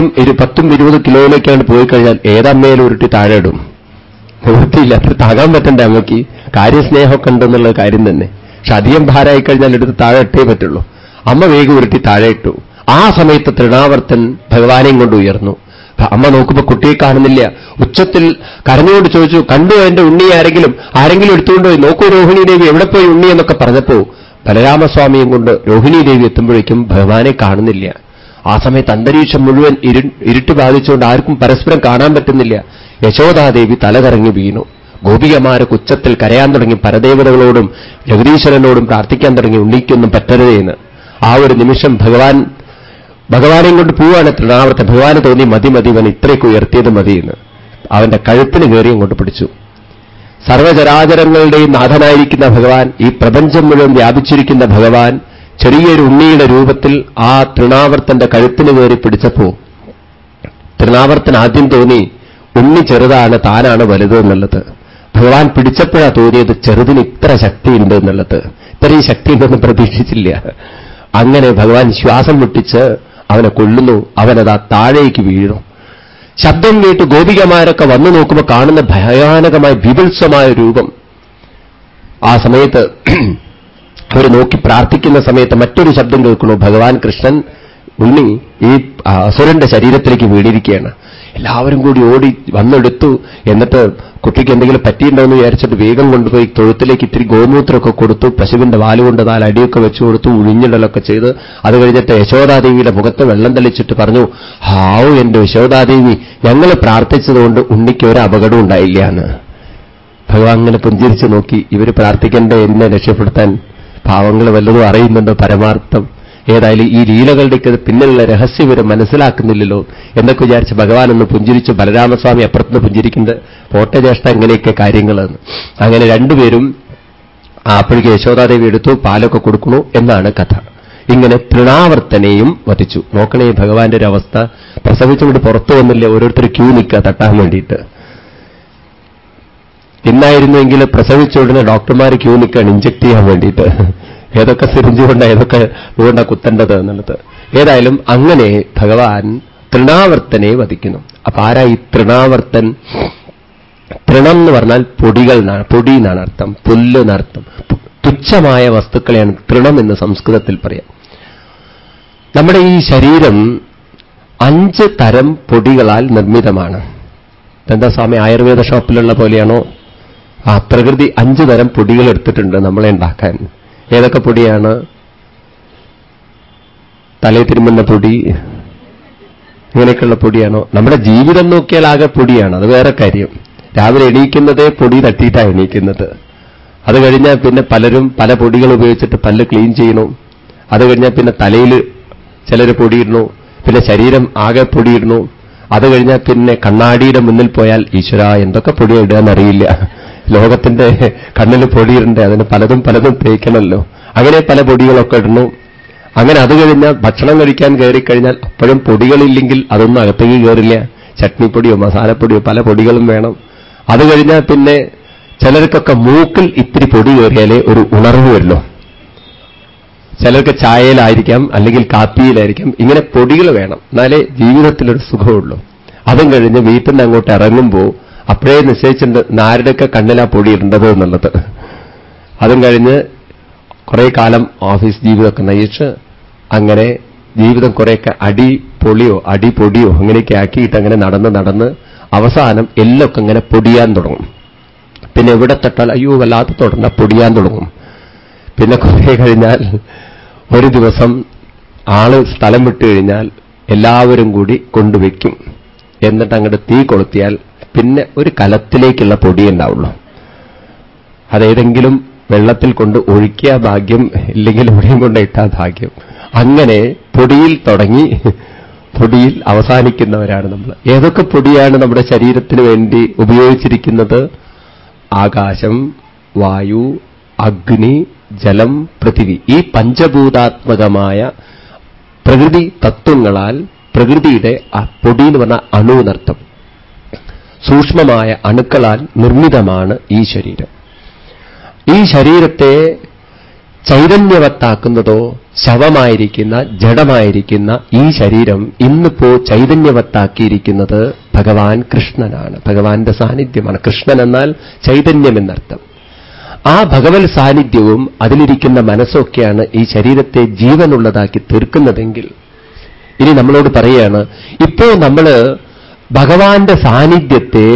അത്രയും ഇരു പത്തും ഇരുപത് കിലോയിലേക്കാണ് പോയി കഴിഞ്ഞാൽ ഏതമ്മയിലും ഉരുട്ടി താഴെ ഇടും. നിവൃത്തിയില്ല അത് താകാൻ പറ്റണ്ടേ അമ്മയ്ക്ക് കാര്യസ്നേഹമൊക്കെ ഉണ്ടെന്നുള്ള കാര്യം തന്നെ. പക്ഷെ അധികം ഭാരമായി കഴിഞ്ഞാൽ എടുത്ത് താഴെ ഇട്ടേ പറ്റുള്ളൂ. അമ്മ വേഗം ഉരുട്ടി താഴെ ഇട്ടു. ആ സമയത്ത് തൃണാവർത്തൻ ഭഗവാനെയും കൊണ്ട് ഉയർന്നു. അമ്മ നോക്കുമ്പോ കുട്ടിയെ കാണുന്നില്ല. ഉച്ചത്തിൽ കരഞ്ഞുകൊണ്ട് ചോദിച്ചു കണ്ടു എന്റെ ഉണ്ണി ആരെങ്കിലും? ആരെങ്കിലും എടുത്തുകൊണ്ട് പോയി? നോക്കൂ രോഹിണി ദേവി എവിടെ പോയി ഉണ്ണി? എന്നൊക്കെ പറഞ്ഞപ്പോ ബലരാമസ്വാമിയും കൊണ്ട് രോഹിണി ദേവി എത്തുമ്പോഴേക്കും ഭഗവാനെ കാണുന്നില്ല. ആ സമയത്ത് അന്തരീക്ഷം മുഴുവൻ ഇരു ഇരുട്ട് ബാധിച്ചുകൊണ്ട് ആർക്കും പരസ്പരം കാണാൻ പറ്റുന്നില്ല. യശോദാദേവി തലകറങ്ങി വീണു. ഗോപികമാരെ കുച്ചത്തിൽ കരയാൻ തുടങ്ങി പരദേവതകളോടും ജഗദീശ്വരനോടും പ്രാർത്ഥിക്കാൻ തുടങ്ങി ഉണ്ണിക്കൊന്നും പറ്റരുതെന്ന് ആ ഒരു നിമിഷം ഭഗവാൻ ഭഗവാനെയും കൊണ്ട് പോവാണ് തൃണാവർത്തെ ഭഗവാന് തോന്നി മതി മതി ഇവൻ ഇത്രയ്ക്ക് ഉയർത്തിയത് മതി എന്ന്. അവന്റെ കഴുത്തിന് കയറി അങ്ങോട്ട് പിടിച്ചു. സർവചരാചരങ്ങളുടെയും നാഥനായിരിക്കുന്ന ഭഗവാൻ ഈ പ്രപഞ്ചം മുഴുവൻ വ്യാപിച്ചിരിക്കുന്ന ഭഗവാൻ ചെറിയൊരു ഉണ്ണിയുടെ രൂപത്തിൽ ആ തൃണാവർത്തന്റെ കഴുത്തിന് കയറി പിടിച്ചപ്പോ തൃണാവർത്തൻ ആദ്യം തോന്നി ഉണ്ണി ചെറുതാണ് താനാണ് വലുത് എന്നുള്ളത്. ഭഗവാൻ പിടിച്ചപ്പോഴാ തോന്നിയത് ചെറുതിന് ഇത്ര ശക്തിയുണ്ട് എന്നുള്ളത്. ഇത്രയും ശക്തിയുണ്ടെന്ന് പ്രതീക്ഷിച്ചില്ല. അങ്ങനെ ഭഗവാൻ ശ്വാസം മുട്ടിച്ച് അവനെ കൊല്ലുന്നു. അവനതാ താഴേക്ക് വീഴുന്നു. ശബ്ദം കേട്ട് ഗോപികമാരൊക്കെ വന്നു നോക്കുമ്പോൾ കാണുന്ന ഭയാനകമായ വിപുത്സമായ രൂപം. ആ സമയത്ത് അവർ നോക്കി പ്രാർത്ഥിക്കുന്ന സമയത്ത് മറ്റൊരു ശബ്ദം കേൾക്കുന്നു. ഭഗവാൻ കൃഷ്ണൻ ഉണ്ണി ഈ അസുരന്റെ ശരീരത്തിലേക്ക് വീണിരിക്കുകയാണ്. എല്ലാവരും കൂടി ഓടി വന്നെടുത്തു. എന്നിട്ട് കുട്ടിക്ക് എന്തെങ്കിലും പറ്റിയിട്ടുണ്ടോയെന്ന് വിചാരിച്ചിട്ട് വേഗം കൊണ്ടുപോയി തൊഴുത്തിലേക്ക് ഇത്തിരി ഗോമൂത്രമൊക്കെ കൊടുത്തു. പശുവിന്റെ വാലുകൊണ്ട് നാല് അടിയൊക്കെ വെച്ചു കൊടുത്തു ഉഴിഞ്ഞിടലൊക്കെ ചെയ്ത്. അത് കഴിഞ്ഞിട്ട് യശോദാദേവിയുടെ മുഖത്ത് വെള്ളം തെളിച്ചിട്ട് പറഞ്ഞു ഹാവു എന്റെ യശോദാദേവി ഞങ്ങൾ പ്രാർത്ഥിച്ചതുകൊണ്ട് ഉണ്ണിക്ക് ഒരു അപകടം ഉണ്ടായില്ല എന്ന്. ഭഗവാൻ അങ്ങനെ പുഞ്ചിരിച്ചു നോക്കി. ഇവർ പ്രാർത്ഥിക്കേണ്ട? എന്നെ രക്ഷപ്പെടുത്താൻ പാവങ്ങൾ വല്ലതും അറിയുന്നുണ്ടോ പരമാർത്ഥം? ഏതായാലും ഈ ലീലകളുടെയൊക്കെ പിന്നിലുള്ള രഹസ്യം ഇവരെ മനസ്സിലാക്കുന്നില്ലല്ലോ എന്നൊക്കെ വിചാരിച്ച് ഭഗവാൻ ഒന്ന് പുഞ്ചിരിച്ചു ബലരാമസ്വാമി അപ്പുറത്തുനിന്ന് പുഞ്ചിരിക്കുന്നത് പോട്ടജ്യേഷ്ഠ എങ്ങനെയൊക്കെ കാര്യങ്ങളെന്ന് അങ്ങനെ രണ്ടുപേരും അപ്പോഴേക്ക് യശോദാദേവി എടുത്തു പാലൊക്കെ കൊടുക്കണു എന്നാണ് കഥ. ഇങ്ങനെ തൃണാവർത്തനെയും വധിച്ചു. നോക്കണേ ഭഗവാന്റെ ഒരു അവസ്ഥ പ്രസവിച്ചുകൊണ്ട് പുറത്തു വന്നില്ലേ ഓരോരുത്തർ ക്യൂ നിൽക്കുക തട്ടാൻ വേണ്ടിയിട്ട്. ഇന്നായിരുന്നെങ്കിൽ പ്രസവിച്ച ഉടനെ ഡോക്ടർമാർ ക്യൂ നിൽക്കുകയാണ് ഇഞ്ചക്ട് ചെയ്യാൻ വേണ്ടിയിട്ട്. ഏതൊക്കെ സിരിഞ്ച് കൊണ്ട ഏതൊക്കെ വീണ്ട കുത്തേണ്ടത് എന്നുള്ളത്. ഏതായാലും അങ്ങനെ ഭഗവാൻ തൃണാവർത്തനെ വധിക്കുന്നു. അപ്പൊ ആരാ ഈ തൃണാവർത്തൻ? തൃണം എന്ന് പറഞ്ഞാൽ പൊടികൾ പൊടി എന്നാണ് അർത്ഥം. പുല്ല് എന്നർത്ഥം തുച്ഛമായ വസ്തുക്കളെയാണ് തൃണം എന്ന് സംസ്കൃതത്തിൽ പറയാം. നമ്മുടെ ഈ ശരീരം അഞ്ച് തരം പൊടികളാൽ നിർമ്മിതമാണ്. എന്താ സ്വാമി ആയുർവേദ ഷോപ്പിലുള്ള പോലെയാണോ? ആ പ്രകൃതി അഞ്ച് തരം പൊടികൾ എടുത്തിട്ടുണ്ട് നമ്മളെ ഉണ്ടാക്കാൻ. ഏതൊക്കെ പൊടിയാണ്? തലേ തിരുമുന്ന പൊടി ഇങ്ങനെയൊക്കെയുള്ള പൊടിയാണോ? നമ്മുടെ ജീവിതം നോക്കിയാൽ ആകെ പൊടിയാണ് അത് വേറെ കാര്യം. രാവിലെ എണീക്കുന്നതേ പൊടി തട്ടിയിട്ടാണ് എണീക്കുന്നത്. അത് കഴിഞ്ഞാൽ പിന്നെ പലരും പല പൊടികൾ ഉപയോഗിച്ചിട്ട് പല്ല് ക്ലീൻ ചെയ്യണു. അത് കഴിഞ്ഞാൽ പിന്നെ തലയിൽ ചിലർ പൊടിയിടണു പിന്നെ ശരീരം ആകെ പൊടിയിടണു അത് കഴിഞ്ഞാൽ പിന്നെ കണ്ണാടിയുടെ മുന്നിൽ പോയാൽ ഈശ്വര എന്തൊക്കെ പൊടി ഇടുകയെന്നറിയില്ല ലോകത്തിന്റെ കണ്ണിൽ പൊടിയിടണ്ടേ? അതിന് പലതും പലതും തേക്കണമല്ലോ അങ്ങനെ പല പൊടികളൊക്കെ ഇടണു അങ്ങനെ അത് കഴിഞ്ഞാൽ ഭക്ഷണം കഴിക്കാൻ കയറിക്കഴിഞ്ഞാൽ അപ്പോഴും പൊടികളില്ലെങ്കിൽ അതൊന്നും അകത്തേക്ക് കയറില്ല ചട്നിപ്പൊടിയോ മസാലപ്പൊടിയോ പല പൊടികളും വേണം. അത് കഴിഞ്ഞാൽ പിന്നെ ചിലർക്കൊക്കെ മൂക്കിൽ ഇത്തിരി പൊടി കയറിയാലേ ഒരു ഉണർവ് വരുള്ളൂ. ചിലർക്ക് ചായയിലായിരിക്കാം അല്ലെങ്കിൽ കാപ്പിയിലായിരിക്കാം ഇങ്ങനെ പൊടികൾ വേണം. എന്നാലേ ജീവിതത്തിലൊരു സുഖമുള്ളൂ. അതും കഴിഞ്ഞ് വീട്ടിൽ നിന്ന് അങ്ങോട്ട് ഇറങ്ങുമ്പോൾ അപ്പോഴേ നിശ്ചയിച്ചിട്ടുണ്ട് നാരുടെയൊക്കെ കണ്ണിലാ പൊടി ഇടേണ്ടത് എന്നുള്ളത്. അതും കഴിഞ്ഞ് കുറെ കാലം ഓഫീസ് ജീവിതമൊക്കെ നയിച്ച് അങ്ങനെ ജീവിതം കുറേയൊക്കെ അടി പൊളിയോ അടി പൊടിയോ അങ്ങനെയൊക്കെ ആക്കിയിട്ട് അങ്ങനെ നടന്ന് നടന്ന് അവസാനം എല്ലൊക്കെ ഇങ്ങനെ പൊടിയാൻ തുടങ്ങും. പിന്നെ എവിടെ തൊട്ടാൽ അയ്യോ വല്ലാത്ത തുടർന്ന പൊടിയാൻ തുടങ്ങും. പിന്നെ കുറെ കഴിഞ്ഞാൽ ഒരു ദിവസം ആൾ സ്ഥലം വിട്ടു കഴിഞ്ഞാൽ എല്ലാവരും കൂടി കൊണ്ടുവയ്ക്കും. എന്നിട്ട് അങ്ങോട്ട് തീ കൊളുത്തിയാൽ പിന്നെ ഒരു കലത്തിലേക്കുള്ള പൊടി ഉണ്ടാവുള്ളൂ. അതേതെങ്കിലും വെള്ളത്തിൽ കൊണ്ട് ഒഴുക്കിയ ഭാഗ്യം ഇല്ലെങ്കിൽ എവിടെയും കൊണ്ട് ഇട്ടാ ഭാഗ്യം. അങ്ങനെ പൊടിയിൽ തുടങ്ങി പൊടിയിൽ അവസാനിക്കുന്നവരാണ് നമ്മൾ. ഏതൊക്കെ പൊടിയാണ് നമ്മുടെ ശരീരത്തിന് വേണ്ടി ഉപയോഗിച്ചിരിക്കുന്നത്? ആകാശം വായു അഗ്നി ജലം പൃഥിവി. ഈ പഞ്ചഭൂതാത്മകമായ പ്രകൃതി തത്വങ്ങളാൽ പ്രകൃതിയുടെ പൊടി എന്ന് പറഞ്ഞ അണുനർത്ഥം സൂക്ഷ്മമായ അണുക്കളാൽ നിർമ്മിതമാണ് ഈ ശരീരം. ഈ ശരീരത്തെ ചൈതന്യവത്താക്കുന്നതോ ശവമായിരിക്കുന്ന ജഡമായിരിക്കുന്ന ഈ ശരീരം ഇന്നിപ്പോ ചൈതന്യവത്താക്കിയിരിക്കുന്നത് ഭഗവാൻ കൃഷ്ണനാണ്. ഭഗവാന്റെ സാന്നിധ്യമാണ്. കൃഷ്ണൻ എന്നാൽ ചൈതന്യം എന്നർത്ഥം. ആ ഭഗവത് സാന്നിധ്യവും അതിലിരിക്കുന്ന മനസ്സൊക്കെയാണ് ഈ ശരീരത്തെ ജീവനുള്ളതാക്കി തീർക്കുന്നതെങ്കിൽ ഇനി നമ്മളോട് പറയാണ് ഇപ്പോ നമ്മൾ ഭഗവാന്റെ സാന്നിധ്യത്തെ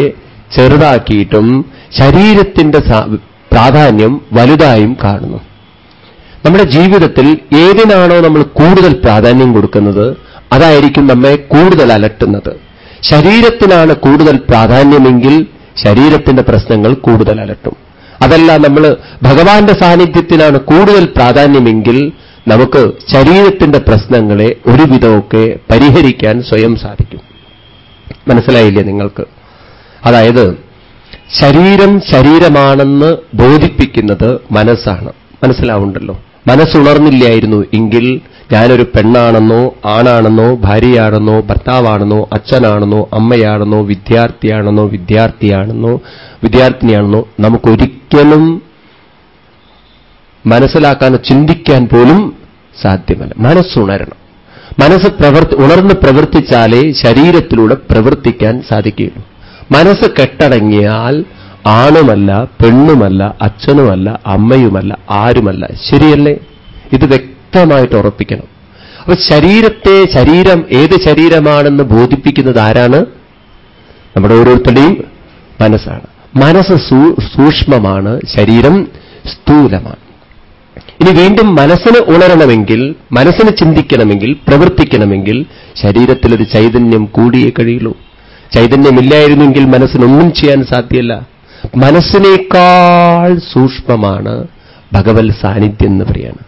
ചെറുതാക്കിയിട്ടും ശരീരത്തിന്റെ പ്രാധാന്യം വലുതായും കാണുന്നു. നമ്മുടെ ജീവിതത്തിൽ ഏതിനാണോ നമ്മൾ കൂടുതൽ പ്രാധാന്യം കൊടുക്കുന്നത് അതായിരിക്കും നമ്മെ കൂടുതൽ അലട്ടുന്നത്. ശരീരത്തിനാണ് കൂടുതൽ പ്രാധാന്യമെങ്കിൽ ശരീരത്തിന്റെ പ്രശ്നങ്ങൾ കൂടുതൽ അലട്ടും. അതല്ല നമ്മൾ ഭഗവാന്റെ സാന്നിധ്യത്തിനാണ് കൂടുതൽ പ്രാധാന്യമെങ്കിൽ നമുക്ക് ശരീരത്തിന്റെ പ്രശ്നങ്ങളെ ഒരുവിധമൊക്കെ പരിഹരിക്കാൻ സ്വയം സാധിക്കും. മനസ്സിലായില്ലേ നിങ്ങൾക്ക്? അതായത് ശരീരം ശരീരമാണെന്ന് ബോധിപ്പിക്കുന്നത് മനസ്സാണ്. മനസ്സിലാവുണ്ടല്ലോ. മനസ്സുണർന്നില്ലായിരുന്നു എങ്കിൽ ഞാനൊരു പെണ്ണാണെന്നോ ആണാണെന്നോ ഭാര്യയാണെന്നോ ഭർത്താവാണെന്നോ അച്ഛനാണെന്നോ അമ്മയാണെന്നോ വിദ്യാർത്ഥിയാണെന്നോ വിദ്യാർത്ഥിയാണെന്നോ വിദ്യാർത്ഥിനിയാണെന്നോ നമുക്കൊരിക്കലും മനസ്സിലാക്കാനോ ചിന്തിക്കാൻ പോലും സാധ്യമല്ല. മനസ്സുണരണം. മനസ്സ് പ്രവർത്തി ഉണർന്ന് പ്രവർത്തിച്ചാലേ ശരീരത്തിലൂടെ പ്രവർത്തിക്കാൻ സാധിക്കുകയുള്ളൂ. മനസ്സ് കെട്ടടങ്ങിയാൽ ആണുമല്ല പെണ്ണുമല്ല അച്ഛനുമല്ല അമ്മയുമല്ല ആരുമല്ല. ശരിയല്ലേ? ഇത് വ്യക്തമായിട്ട് ഉറപ്പിക്കണം. അപ്പൊ ശരീരത്തെ ശരീരം ഏത് ശരീരമാണെന്ന് ബോധിപ്പിക്കുന്നത് ആരാണ്? നമ്മുടെ ഓരോരുത്തരുടെയും മനസ്സാണ്. മനസ്സ് സൂക്ഷ്മമാണ് ശരീരം സ്ഥൂലമാണ്. ഇനി വീണ്ടും മനസ്സിന് ഉണരണമെങ്കിൽ മനസ്സിന് ചിന്തിക്കണമെങ്കിൽ പ്രവർത്തിക്കണമെങ്കിൽ ശരീരത്തിലൊരു ചൈതന്യം കൂടിയേ കഴിയുള്ളൂ. ചൈതന്യമില്ലായിരുന്നെങ്കിൽ മനസ്സിനൊന്നും ചെയ്യാൻ സാധ്യല്ല. മനസ്സിനേക്കാൾ സൂക്ഷ്മമാണ് ഭഗവത് സാന്നിധ്യം എന്ന് പറയാണ്.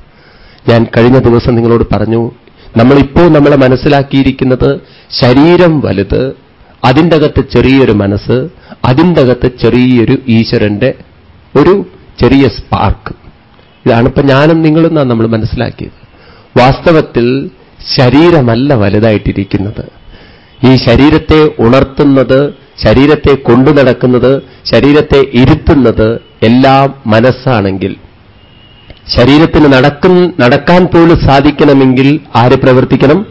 ഞാൻ കഴിഞ്ഞ ദിവസം നിങ്ങളോട് പറഞ്ഞു നമ്മളിപ്പോ നമ്മളെ മനസ്സിലാക്കിയിരിക്കുന്നത് ശരീരം വലുത് അതിന്റെ അകത്ത് ചെറിയൊരു മനസ്സ് അതിന്റെ അകത്ത് ചെറിയൊരു ഈശ്വരന്റെ ഒരു ചെറിയ സ്പാർക്ക് ഇതാണ് ഇപ്പൊ ഞാനും നിങ്ങളും എന്നാണ് നമ്മൾ മനസ്സിലാക്കിയത്. വാസ്തവത്തിൽ ശരീരമല്ല വലുതായിട്ടിരിക്കുന്നത്. ഈ ശരീരത്തെ ഉണർത്തുന്നത് ശരീരത്തെ കൊണ്ടു നടക്കുന്നത് ശരീരത്തെ ഇരുത്തുന്നത് എല്ലാം മനസ്സാണെങ്കിൽ. ശരീരത്തിന് നടക്കും നടക്കാൻ പോലും സാധിക്കണമെങ്കിൽ ആര് പ്രവർത്തിക്കണം?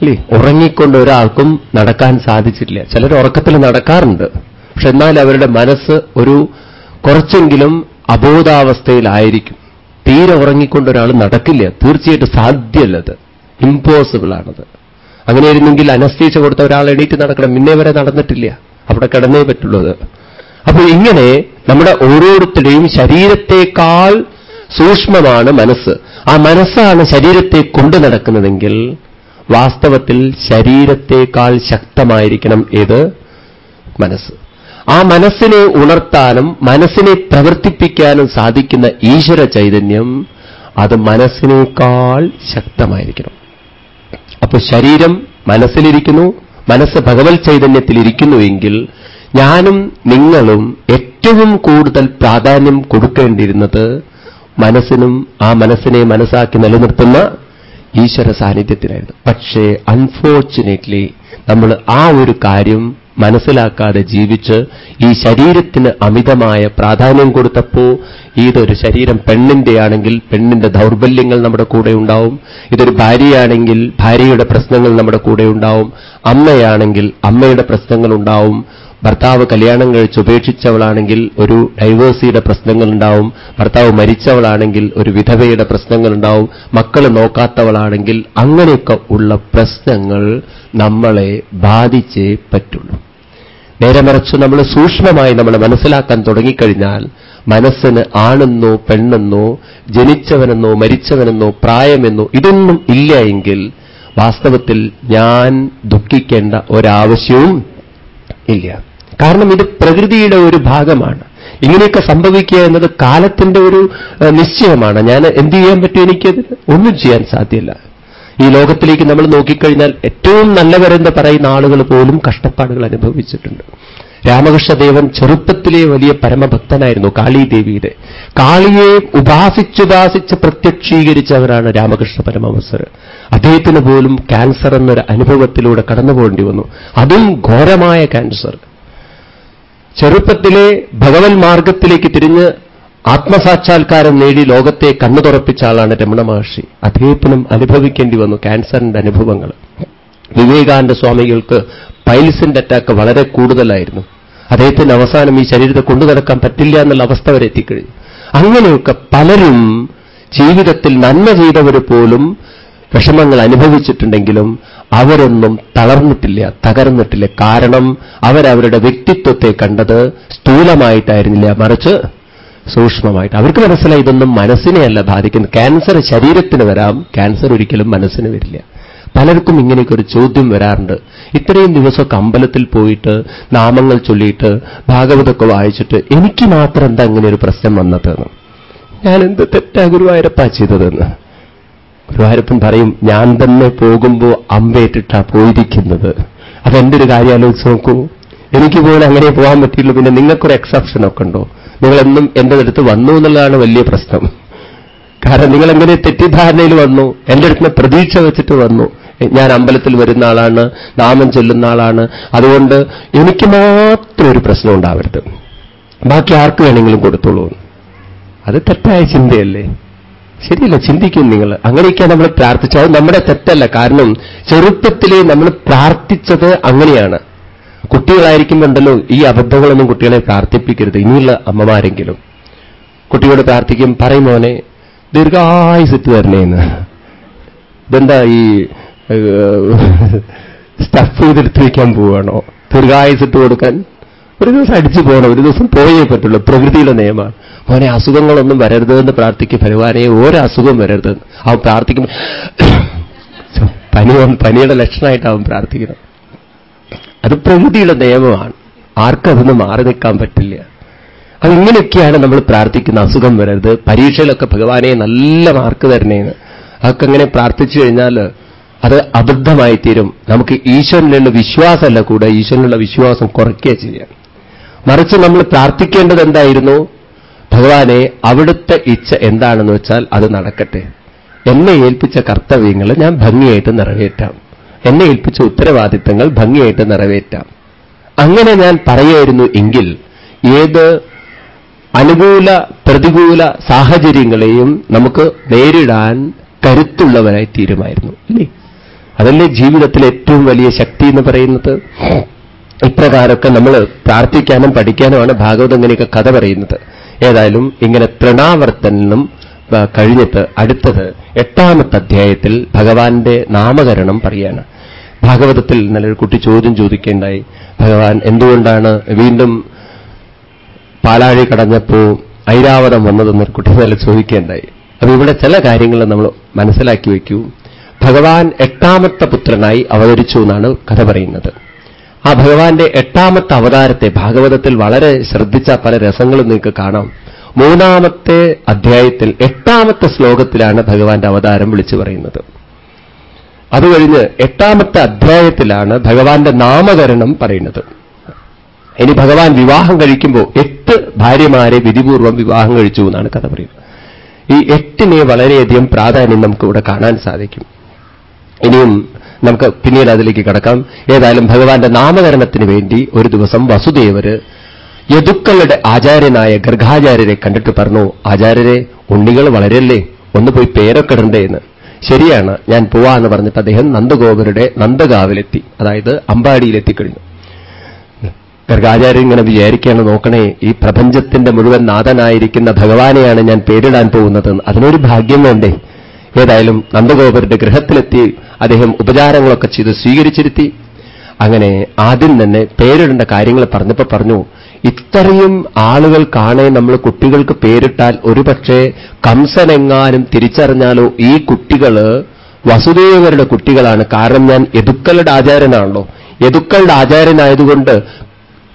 അല്ലേ ഉറങ്ങിക്കൊണ്ട് ഒരാൾക്കും നടക്കാൻ സാധിച്ചിട്ടില്ല. ചിലർ ഉറക്കത്തിൽ നടക്കാറുണ്ട്. പക്ഷെ എന്നാൽ അവരുടെ മനസ്സ് ഒരു കുറച്ചെങ്കിലും അബോധാവസ്ഥയിലായിരിക്കും. തീരെ ഉറങ്ങിക്കൊണ്ട് ഒരാൾ നടക്കില്ല. തീർച്ചയായിട്ടും സാധ്യമല്ലത് ഇമ്പോസിബിൾ അങ്ങനെ ഇരുന്നെങ്കിൽ അനസ്തീച്ച കൊടുത്ത ഒരാൾ എണീറ്റ് നടക്കണം. ഇന്നേ വരെ നടന്നിട്ടില്ല. അവിടെ കിടന്നേ പറ്റുള്ളത് അപ്പോൾ ഇങ്ങനെ നമ്മുടെ ഓരോരുത്തരുടെയും ശരീരത്തെക്കാൾ സൂക്ഷ്മമാണ് മനസ്സ്. ആ മനസ്സാണ് ശരീരത്തെ കൊണ്ടു നടക്കുന്നതെങ്കിൽ വാസ്തവത്തിൽ ശരീരത്തെക്കാൾ ശക്തമായിരിക്കണം ഏത്? മനസ്സ്. ആ മനസ്സിനെ ഉണർത്താനും മനസ്സിനെ പ്രവർത്തിപ്പിക്കാനും സാധിക്കുന്ന ഈശ്വര ചൈതന്യം അത് മനസ്സിനേക്കാൾ ശക്തമായിരിക്കണം. അപ്പൊ ശരീരം മനസ്സിലിരിക്കുന്നു മനസ്സ് ഭഗവത് ചൈതന്യത്തിലിരിക്കുന്നുവെങ്കിൽ ഞാനും നിങ്ങളും ഏറ്റവും കൂടുതൽ പ്രാധാന്യം കൊടുക്കേണ്ടിയിരുന്നത് മനസ്സിനും ആ മനസ്സിനെ മനസ്സാക്കി നിലനിർത്തുന്ന ഈശ്വര സാന്നിധ്യത്തിലായിരുന്നു. പക്ഷേ അൺഫോർച്ചുനേറ്റ്ലി നമ്മൾ ആ ഒരു കാര്യം മനസ്സിലാക്കാതെ ജീവിച്ച് ഈ ശരീരത്തിന് അമിതമായ പ്രാധാന്യം കൊടുത്തപ്പോ ഇതൊരു ശരീരം പെണ്ണിന്റെയാണെങ്കിൽ പെണ്ണിന്റെ ദൗർബല്യങ്ങൾ നമ്മുടെ കൂടെ ഉണ്ടാവും. ഇതൊരു ഭാര്യയാണെങ്കിൽ ഭാര്യയുടെ പ്രശ്നങ്ങൾ നമ്മുടെ കൂടെ ഉണ്ടാവും. അമ്മയാണെങ്കിൽ അമ്മയുടെ പ്രശ്നങ്ങൾ ഉണ്ടാവും. ഭർത്താവ് കല്യാണം കഴിച്ച് ഉപേക്ഷിച്ചവളാണെങ്കിൽ ഒരു ഡൈവേഴ്സിയുടെ പ്രശ്നങ്ങളുണ്ടാവും. ഭർത്താവ് മരിച്ചവളാണെങ്കിൽ ഒരു വിധവയുടെ പ്രശ്നങ്ങളുണ്ടാവും. മക്കൾ നോക്കാത്തവളാണെങ്കിൽ അങ്ങനെയൊക്കെ ഉള്ള പ്രശ്നങ്ങൾ നമ്മളെ ബാധിച്ചേ പറ്റുള്ളൂ. നേരെ മറിച്ച് നമ്മൾ സൂക്ഷ്മമായി നമ്മൾ മനസ്സിലാക്കാൻ തുടങ്ങിക്കഴിഞ്ഞാൽ മനസ്സിന് ആണെന്നോ പെണ്ണെന്നോ ജനിച്ചവനെന്നോ മരിച്ചവനെന്നോ പ്രായമെന്നോ ഇതൊന്നും ഇല്ല എങ്കിൽ വാസ്തവത്തിൽ ഞാൻ ദുഃഖിക്കേണ്ട ഒരാവശ്യവും ഇല്ല. കാരണം ഇത് പ്രകൃതിയുടെ ഒരു ഭാഗമാണ്. ഇങ്ങനെയൊക്കെ സംഭവിക്കുക എന്നത് കാലത്തിന്റെ ഒരു നിശ്ചയമാണ്. ഞാൻ എന്ത് ചെയ്യാൻ പറ്റും എനിക്കത്? ഒന്നും ചെയ്യാൻ സാധ്യമല്ല ഈ ലോകത്തിലേക്ക് നമ്മൾ നോക്കിക്കഴിഞ്ഞാൽ ഏറ്റവും നല്ലവരെന്ന് പറയുന്ന ആളുകൾ പോലും കഷ്ടപ്പാടുകൾ അനുഭവിച്ചിട്ടുണ്ട്. രാമകൃഷ്ണദേവൻ ചെറുപ്പത്തിലെ വലിയ പരമഭക്തനായിരുന്നു കാളീദേവിയുടെ. കാളിയെ ഉപാസിച്ചുപാസിച്ച് പ്രത്യക്ഷീകരിച്ചവരാണ് രാമകൃഷ്ണ പരമവസർ. അദ്ദേഹത്തിന് പോലും ക്യാൻസർ എന്നൊരു അനുഭവത്തിലൂടെ കടന്നുപോകേണ്ടി വന്നു. അതും ഘോരമായ ക്യാൻസർ. ചെറുപ്പത്തിലെ ഭഗവൻ മാർഗത്തിലേക്ക് തിരിഞ്ഞ് ആത്മസാക്ഷാത്കാരം നേടി ലോകത്തെ കണ്ണു തുറപ്പിച്ച ആളാണ് രമണ മഹർഷി. അദ്ദേഹത്തിനും അനുഭവിക്കേണ്ടി വന്നു ക്യാൻസറിന്റെ അനുഭവങ്ങൾ. വിവേകാനന്ദ സ്വാമികൾക്ക് പൈൽസിന്റെ അറ്റാക്ക് വളരെ കൂടുതലായിരുന്നു. അദ്ദേഹത്തിന് അവസാനം ഈ ശരീരത്തെ കൊണ്ടു നടക്കാൻ പറ്റില്ല എന്നുള്ള അവസ്ഥ വരെ എത്തിക്കഴിഞ്ഞു. അങ്ങനെയൊക്കെ പലരും ജീവിതത്തിൽ നന്മ ചെയ്തവർ പോലും വിഷമങ്ങൾ അനുഭവിച്ചിട്ടുണ്ടെങ്കിലും അവരൊന്നും തളർന്നിട്ടില്ല തകർന്നിട്ടില്ല. കാരണം അവരവരുടെ വ്യക്തിത്വത്തെ കണ്ടത് സ്ഥൂലമായിട്ടായിരുന്നില്ല. മറിച്ച് സൂക്ഷ്മമായിട്ട്. അവർക്ക് മനസ്സിലായി ഇതൊന്നും മനസ്സിനെയല്ല ബാധിക്കുന്നത്. ക്യാൻസർ ശരീരത്തിന് വരാം. ക്യാൻസർ ഒരിക്കലും മനസ്സിന് വരില്ല. പലർക്കും ഇങ്ങനെയൊക്കെ ഒരു ചോദ്യം വരാറുണ്ട്. ഇത്രയും ദിവസമൊക്കെ അമ്പലത്തിൽ പോയിട്ട് നാമങ്ങൾ ചൊല്ലിയിട്ട് ഭാഗവതമൊക്കെ വായിച്ചിട്ട് എനിക്ക് മാത്രം എന്താ ഇങ്ങനെ ഒരു പ്രശ്നം വന്നതെന്ന്? ഞാൻ എന്ത് തെറ്റാ ഗുരുവായൂരപ്പ ചെയ്തതെന്ന്? ഗുരുവായൂരപ്പൻ പറയും ഞാൻ തന്നെ പോകുമ്പോൾ അമ്പേറ്റിട്ടാ പോയിരിക്കുന്നത്. അതെന്റെ ഒരു കാര്യം ആലോചിച്ച് നോക്കൂ. എനിക്ക് പോലും അങ്ങനെ പോകാൻ പറ്റിയുള്ളൂ പിന്നെ നിങ്ങൾക്കൊരു എക്സെപ്ഷനൊക്കെ ഉണ്ടോ? നിങ്ങളെന്നും എന്റെ അടുത്ത് വന്നു എന്നുള്ളതാണ് വലിയ പ്രശ്നം. കാരണം നിങ്ങൾ എങ്ങനെ തെറ്റിദ്ധാരണയിൽ വന്നു എന്റെ അടുത്ത് പ്രതീക്ഷ വെച്ചിട്ട് വന്നു. ഞാൻ അമ്പലത്തിൽ വരുന്ന ആളാണ് നാമം ചൊല്ലുന്ന ആളാണ്. അതുകൊണ്ട് എനിക്ക് മാത്രം ഒരു പ്രശ്നം ഉണ്ടാവരുത്. ബാക്കി ആർക്ക് വേണമെങ്കിലും കൊടുത്തോളൂ. അത് തെറ്റായ ചിന്തയല്ലേ? ശരിയല്ല ചിന്തിക്കും നിങ്ങൾ. അങ്ങനെയൊക്കെയാണ് നമ്മൾ പ്രാർത്ഥിച്ചത്. അത് നമ്മുടെ തെറ്റല്ല. കാരണം ചെറുപ്പത്തിൽ നമ്മൾ പ്രാർത്ഥിച്ചത് അങ്ങനെയാണ്. കുട്ടികളായിരിക്കുന്നുണ്ടല്ലോ ഈ അബദ്ധങ്ങളൊന്നും കുട്ടികളെ പ്രാർത്ഥിപ്പിക്കരുത്. ഇനിയുള്ള അമ്മമാരെങ്കിലും. കുട്ടിയോട് പ്രാർത്ഥിക്കും പറയും മോനെ ദീർഘായുസിട്ട് തരണേന്ന് ഇതെന്താ ഈ സ്റ്റഫ് ചെയ്തെടുത്ത് വയ്ക്കാൻ പോവുകയാണോ ദീർഘായുസിട്ട് കൊടുക്കാൻ ഒരു ദിവസം അടിച്ചു പോകണം. ഒരു ദിവസം പോയേ പറ്റുള്ളൂ. പ്രകൃതിയുടെ നിയമമാണ്. മോനെ അസുഖങ്ങളൊന്നും വരരുതെന്ന് പ്രാർത്ഥിക്കും ഭഗവാനെ ഓരോ അസുഖവും വരരുത് അവൻ പ്രാർത്ഥിക്കും. പനി പനിയുടെ ലക്ഷണമായിട്ട് അവൻ പ്രാർത്ഥിക്കണം അത് പ്രകൃതിയുടെ നിയമമാണ്. ആർക്കതൊന്നും മാറി നിൽക്കാൻ പറ്റില്ല. അതിങ്ങനെയൊക്കെയാണ് നമ്മൾ പ്രാർത്ഥിക്കുന്ന അസുഖം വരരുത്? പരീക്ഷയിലൊക്കെ ഭഗവാനെ നല്ല മാർക്ക് തരണേന്ന്. അതൊക്കെ അങ്ങനെ പ്രാർത്ഥിച്ചു കഴിഞ്ഞാൽ അത് അബദ്ധമായി തീരും. നമുക്ക് ഈശ്വരനിലുള്ള വിശ്വാസമല്ല കൂടെ. ഈശ്വരനുള്ള വിശ്വാസം കുറയ്ക്കുക ചെയ്യാം. മറിച്ച് നമ്മൾ പ്രാർത്ഥിക്കേണ്ടത് എന്തായിരുന്നു? ഭഗവാനെ അവിടുത്തെ ഇച്ഛ എന്താണെന്ന് വെച്ചാൽ അത് നടക്കട്ടെ. എന്നെ ഏൽപ്പിച്ച കർത്തവ്യങ്ങൾ ഞാൻ ഭംഗിയായിട്ട് നിറവേറ്റാം. എന്നെ ഏൽപ്പിച്ച ഉത്തരവാദിത്തങ്ങൾ ഭംഗിയായിട്ട് നിറവേറ്റാം. അങ്ങനെ ഞാൻ പറയായിരുന്നു എങ്കിൽ ഏത് അനുകൂല പ്രതികൂല സാഹചര്യങ്ങളെയും നമുക്ക് നേരിടാൻ കരുത്തുള്ളവരായി തീരുമായിരുന്നു അല്ലേ? അതല്ലേ ജീവിതത്തിലെ ഏറ്റവും വലിയ ശക്തി എന്ന് പറയുന്നത്? ഇപ്രകാരമൊക്കെ നമ്മൾ പ്രാർത്ഥിക്കാനും പഠിക്കാനുമാണ് ഭാഗവതം ഇങ്ങനെയൊക്കെ കഥ പറയുന്നത്. ഏതായാലും ഇങ്ങനെ തൃണാവർത്തനം കഴിഞ്ഞിട്ട് അടുത്തത് എട്ടാമത്തെ അധ്യായത്തിൽ ഭഗവാന്റെ നാമകരണം പറയാണ്. ഭാഗവതത്തിൽ നല്ലൊരു കുട്ടി ചോദ്യം ചോദിക്കേണ്ടായി ഭഗവാൻ എന്തുകൊണ്ടാണ് വീണ്ടും പാലാഴി കടഞ്ഞപ്പോ ഐരാവതം വന്നതെന്നൊരു കുട്ടി നല്ല ചോദിക്കേണ്ടായി അപ്പൊ ഇവിടെ ചില കാര്യങ്ങൾ നമ്മൾ മനസ്സിലാക്കി വയ്ക്കൂ. ഭഗവാൻ എട്ടാമത്തെ പുത്രനായി അവതരിച്ചു എന്നാണ് കഥ പറയുന്നത്. ആ ഭഗവാന്റെ എട്ടാമത്തെ അവതാരത്തെ ഭാഗവതത്തിൽ വളരെ ശ്രദ്ധിച്ച പല രസങ്ങളും നിങ്ങൾക്ക് കാണാം. മൂന്നാമത്തെ അധ്യായത്തിൽ എട്ടാമത്തെ ശ്ലോകത്തിലാണ് ഭഗവാന്റെ അവതാരം വിളിച്ചു പറയുന്നത്. അത് കഴിഞ്ഞ് എട്ടാമത്തെ അധ്യായത്തിലാണ് ഭഗവാന്റെ നാമകരണം പറയുന്നത്. ഇനി ഭഗവാൻ വിവാഹം കഴിക്കുമ്പോൾ എട്ട് ഭാര്യമാരെ വിധിപൂർവം വിവാഹം കഴിച്ചു എന്നാണ് കഥ പറയുന്നത്. ഈ എട്ടിനെ വളരെയധികം പ്രാധാന്യം നമുക്കിവിടെ കാണാൻ സാധിക്കും. ഇനിയും നമുക്ക് പിന്നീട് അതിലേക്ക് കടക്കാം. ഏതായാലും ഭഗവാന്റെ നാമകരണത്തിന് വേണ്ടി ഒരു ദിവസം വസുദേവര് യദുക്കളുടെ ആചാര്യനായ ഗർഗാചാര്യരെ കണ്ടിട്ട് പറഞ്ഞു ആചാര്യരെ ഉണ്ണികൾ വളരല്ലേ ഒന്ന് പോയി പേരൊക്കെ ഇടണ്ടേ എന്ന്. ശരിയാണ് ഞാൻ പോവാന്ന് പറഞ്ഞിട്ട് അദ്ദേഹം നന്ദഗോപരുടെ നന്ദഗാവിലെത്തി അതായത് അമ്പാടിയിലെത്തിക്കഴിഞ്ഞു. ഗർഗാചാര്യൻ ഇങ്ങനെ വിചാരിക്കുകയാണ് നോക്കണേ ഈ പ്രപഞ്ചത്തിന്റെ മുഴുവൻ നാഥനായിരിക്കുന്ന ഭഗവാനെയാണ് ഞാൻ പേരിടാൻ പോകുന്നത്. അതിനൊരു ഭാഗ്യം വേണ്ടേ? ഏതായാലും നന്ദഗോപരുടെ ഗൃഹത്തിലെത്തി അദ്ദേഹം ഉപചാരങ്ങളൊക്കെ ചെയ്ത് സ്വീകരിച്ചിരുത്തി. അങ്ങനെ ആദ്യം തന്നെ പേരിടേണ്ട കാര്യങ്ങൾ പറഞ്ഞപ്പോൾ പറഞ്ഞു ഇത്രയും ആളുകൾ കാണേ നമ്മൾ കുട്ടികൾക്ക് പേരിട്ടാൽ ഒരുപക്ഷെ കംസനെങ്ങാനും തിരിച്ചറിഞ്ഞാലോ ഈ കുട്ടികൾ വസുദേവരുടെ കുട്ടികളാണ്. കാരണം ഞാൻ യദുക്കളുടെ ആചാര്യനാണല്ലോ. യദുക്കളുടെ ആചാരനായതുകൊണ്ട്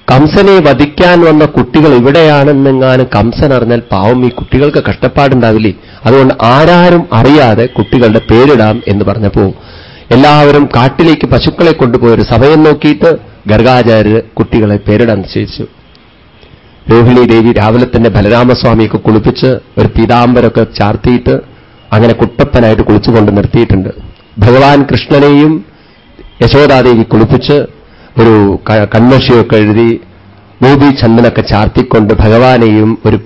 കംസനെ വധിക്കാൻ വന്ന കുട്ടികൾ ഇവിടെയാണെന്നെങ്ങാനും കംസൻ അറിഞ്ഞാൽ പാവം ഈ കുട്ടികൾക്ക് കഷ്ടപ്പാടുണ്ടാവില്ലേ? അതുകൊണ്ട് ആരാരും അറിയാതെ കുട്ടികളുടെ പേരിടാം എന്ന് പറഞ്ഞപ്പോ എല്ലാവരും കാട്ടിലേക്ക് പശുക്കളെ കൊണ്ടുപോയൊരു സമയം നോക്കിയിട്ട് ഗർഗാചാര്യർ കുട്ടികളെ പേരിടാൻ നിശ്ചയിച്ചു. രോഹിണി ദേവി രാവിലെ തന്നെ ബലരാമസ്വാമിയൊക്കെ കുളിപ്പിച്ച് ഒരു പീതാംബരൊക്കെ ചാർത്തിയിട്ട് അങ്ങനെ കുട്ടപ്പനായിട്ട് കുളിച്ചുകൊണ്ട് നിർത്തിയിട്ടുണ്ട്. ഭഗവാൻ കൃഷ്ണനെയും യശോദാദേവി കുളിപ്പിച്ച് ഒരു കൺമഷിയൊക്കെ എഴുതി ബോബി ചന്ദനൊക്കെ ചാർത്തിക്കൊണ്ട് ഭഗവാനെയും ഒരു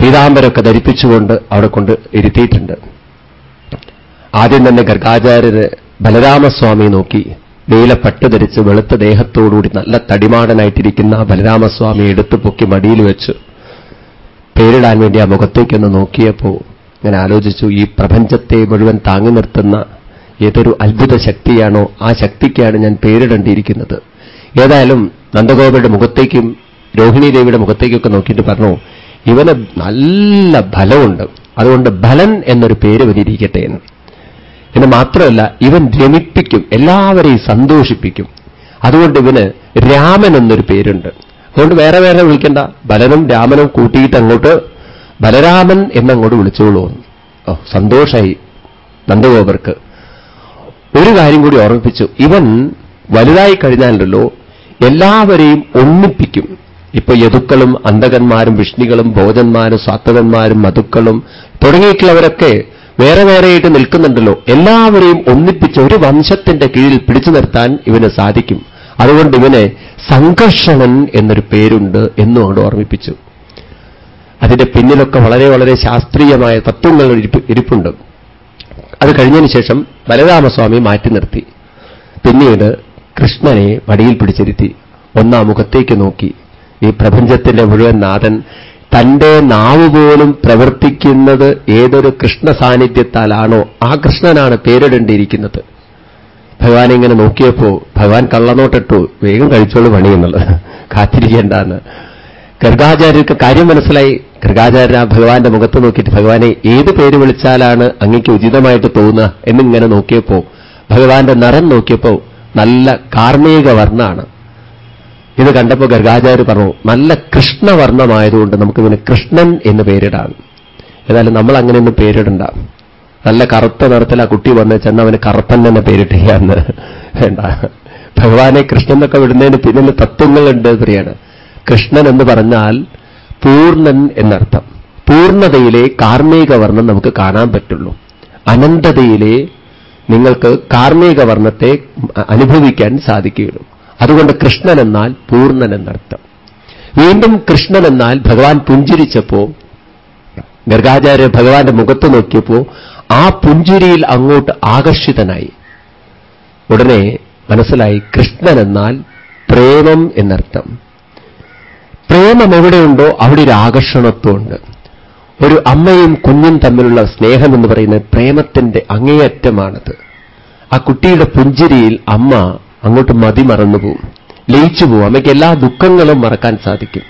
പീതാംബരമൊക്കെ ധരിപ്പിച്ചുകൊണ്ട് അവിടെ കൊണ്ട് ഇരുത്തിയിട്ടുണ്ട്. ആദ്യം തന്നെ ഗർഗാചാര്യര് ബലരാമസ്വാമി നോക്കി. നീല പട്ട് ധരിച്ച് വെളുത്ത ദേഹത്തോടുകൂടി നല്ല തടിമാടനായിട്ടിരിക്കുന്ന ബലരാമസ്വാമി എടുത്തു പൊക്കി മടിയിൽ വെച്ചു. പേരിടാൻ വേണ്ടി ആ മുഖത്തേക്കൊന്ന് നോക്കിയപ്പോ ഞാൻ ആലോചിച്ചു ഈ പ്രപഞ്ചത്തെ മുഴുവൻ താങ്ങി നിർത്തുന്ന ഏതൊരു അത്ഭുത ശക്തിയാണോ ആ ശക്തിക്കാണ് ഞാൻ പേരിടേണ്ടിയിരിക്കുന്നത്. ഏതായാലും നന്ദഗോപയുടെ മുഖത്തേക്കും രോഹിണി ദേവിയുടെ മുഖത്തേക്കൊക്കെ നോക്കിയിട്ട് പറഞ്ഞു ഇവന് നല്ല ഫലമുണ്ട് അതുകൊണ്ട് ബലൻ എന്നൊരു പേര് വരിയിരിക്കട്ടെ എന്ന്. എന്ന് മാത്രമല്ല ഇവൻ രമിപ്പിക്കും എല്ലാവരെയും സന്തോഷിപ്പിക്കും. അതുകൊണ്ട് ഇവന് രാമൻ എന്നൊരു പേരുണ്ട്. അതുകൊണ്ട് വേറെ വേറെ വിളിക്കണ്ട. ബലനും രാമനും കൂട്ടിയിട്ട് അങ്ങോട്ട് ബലരാമൻ എന്നങ്ങോട്ട് വിളിച്ചോളൂ ഓ സന്തോഷായി നന്ദഗോപർക്ക്. ഒരു കാര്യം കൂടി ഓർമ്മിപ്പിച്ചു. ഇവൻ വലുതായി കഴിഞ്ഞാലുണ്ടല്ലോ എല്ലാവരെയും ഒന്നിപ്പിക്കും. ഇപ്പൊ യദുക്കളും അന്ധകന്മാരും വിഷ്ണികളും ഭോജന്മാരും സാത്വകന്മാരും മധുക്കളും തുടങ്ങിയിട്ടുള്ളവരൊക്കെ വേറെ വേറെയായിട്ട് നിൽക്കുന്നുണ്ടല്ലോ. എല്ലാവരെയും ഒന്നിപ്പിച്ച് ഒരു വംശത്തിന്റെ കീഴിൽ പിടിച്ചു നിർത്താൻ ഇവന് സാധിക്കും. അതുകൊണ്ട് ഇവനെ സംഘർഷണൻ എന്നൊരു പേരുണ്ട് എന്നും അവിടെ ഓർമ്മിപ്പിച്ചു. അതിന്റെ പിന്നിലൊക്കെ വളരെ വളരെ ശാസ്ത്രീയമായ തത്വങ്ങൾ ഇരിപ്പുണ്ട്. അത് കഴിഞ്ഞതിന് ശേഷം ബലരാമസ്വാമി മാറ്റി നിർത്തി. പിന്നീട് കൃഷ്ണനെ വടിയിൽ പിടിച്ചിരുത്തി. ഒന്നാം മുഖത്തേക്ക് നോക്കി. ഈ പ്രപഞ്ചത്തിന്റെ മുഴുവൻ നാഥൻ തന്റെ നാവ് പോലും പ്രവർത്തിക്കുന്നത് ഏതൊരു കൃഷ്ണ സാന്നിധ്യത്താലാണോ ആ കൃഷ്ണനാണ് പേരിടേണ്ടിയിരിക്കുന്നത്. ഭഗവാൻ ഇങ്ങനെ നോക്കിയപ്പോ ഭഗവാൻ കള്ളനോട്ടിട്ടു വേഗം കഴിച്ചോളൂ പണിയെന്നുള്ളത് കാത്തിരിക്കേണ്ടെന്ന്. ഗർഗാചാര്യർക്ക് കാര്യം മനസ്സിലായി. ഗർഗാചാര്യൻ ആ ഭഗവാന്റെ മുഖത്ത് നോക്കിയിട്ട് ഭഗവാനെ ഏത് പേര് വിളിച്ചാലാണ് അങ്ങക്ക് ഉചിതമായിട്ട് തോന്നുക എന്നിങ്ങനെ നോക്കിയപ്പോ ഭഗവാന്റെ നരം നോക്കിയപ്പോ നല്ല കാർമ്മിക വർണമാണ് ഇത് കണ്ടപ്പോൾ ഗർഗാചാര്യ പറഞ്ഞു നല്ല കൃഷ്ണവർണമായതുകൊണ്ട് നമുക്കിതിന് കൃഷ്ണൻ എന്ന് പേരിടാം. ഏതായാലും നമ്മൾ അങ്ങനെയൊന്നും പേരിടണ്ട. നല്ല കറുത്ത നിറത്തിൽ ആ കുട്ടി വന്ന് ചെന്ന് അവന് കറുപ്പൻ തന്നെ പേരിട്ടുകയെന്ന് വേണ്ട. ഭഗവാനെ കൃഷ്ണൻ എന്നൊക്കെ വിടുന്നതിന് പിന്നിൽ തത്വങ്ങളുണ്ട് പ്രിയാണ് കൃഷ്ണൻ എന്ന് പറഞ്ഞാൽ പൂർണൻ എന്നർത്ഥം. പൂർണതയിലെ കാർമ്മിക വർണം നമുക്ക് കാണാൻ പറ്റുള്ളൂ. അനന്തതയിലെ നിങ്ങൾക്ക് കാർമ്മിക വർണത്തെ അനുഭവിക്കാൻ സാധിക്കുകയുള്ളൂ. അതുകൊണ്ട് കൃഷ്ണൻ എന്നാൽ പൂർണൻ എന്നർത്ഥം. വീണ്ടും കൃഷ്ണൻ എന്നാൽ ഭഗവാൻ പുഞ്ചിരിച്ചപ്പോ ഗർഗാചാര്യ ഭഗവാന്റെ മുഖത്ത് നോക്കിയപ്പോ ആ പുഞ്ചിരിയിൽ അങ്ങോട്ട് ആകർഷിതനായി. ഉടനെ മനസ്സിലായി കൃഷ്ണൻ എന്നാൽ പ്രേമം എന്നർത്ഥം. പ്രേമം എവിടെയുണ്ടോ അവിടെ ഒരു ആകർഷണത്വമുണ്ട്. ഒരു അമ്മയും കുഞ്ഞും തമ്മിലുള്ള സ്നേഹം എന്ന് പറയുന്നത് പ്രേമത്തിന്റെ അങ്ങേയറ്റമാണത്. ആ കുട്ടിയുടെ പുഞ്ചിരിയിൽ അമ്മ അങ്ങോട്ട് മതി മറന്നുപോകും ലയിച്ചു പോവും. അമ്മയ്ക്ക് എല്ലാ ദുഃഖങ്ങളും മറക്കാൻ സാധിക്കും.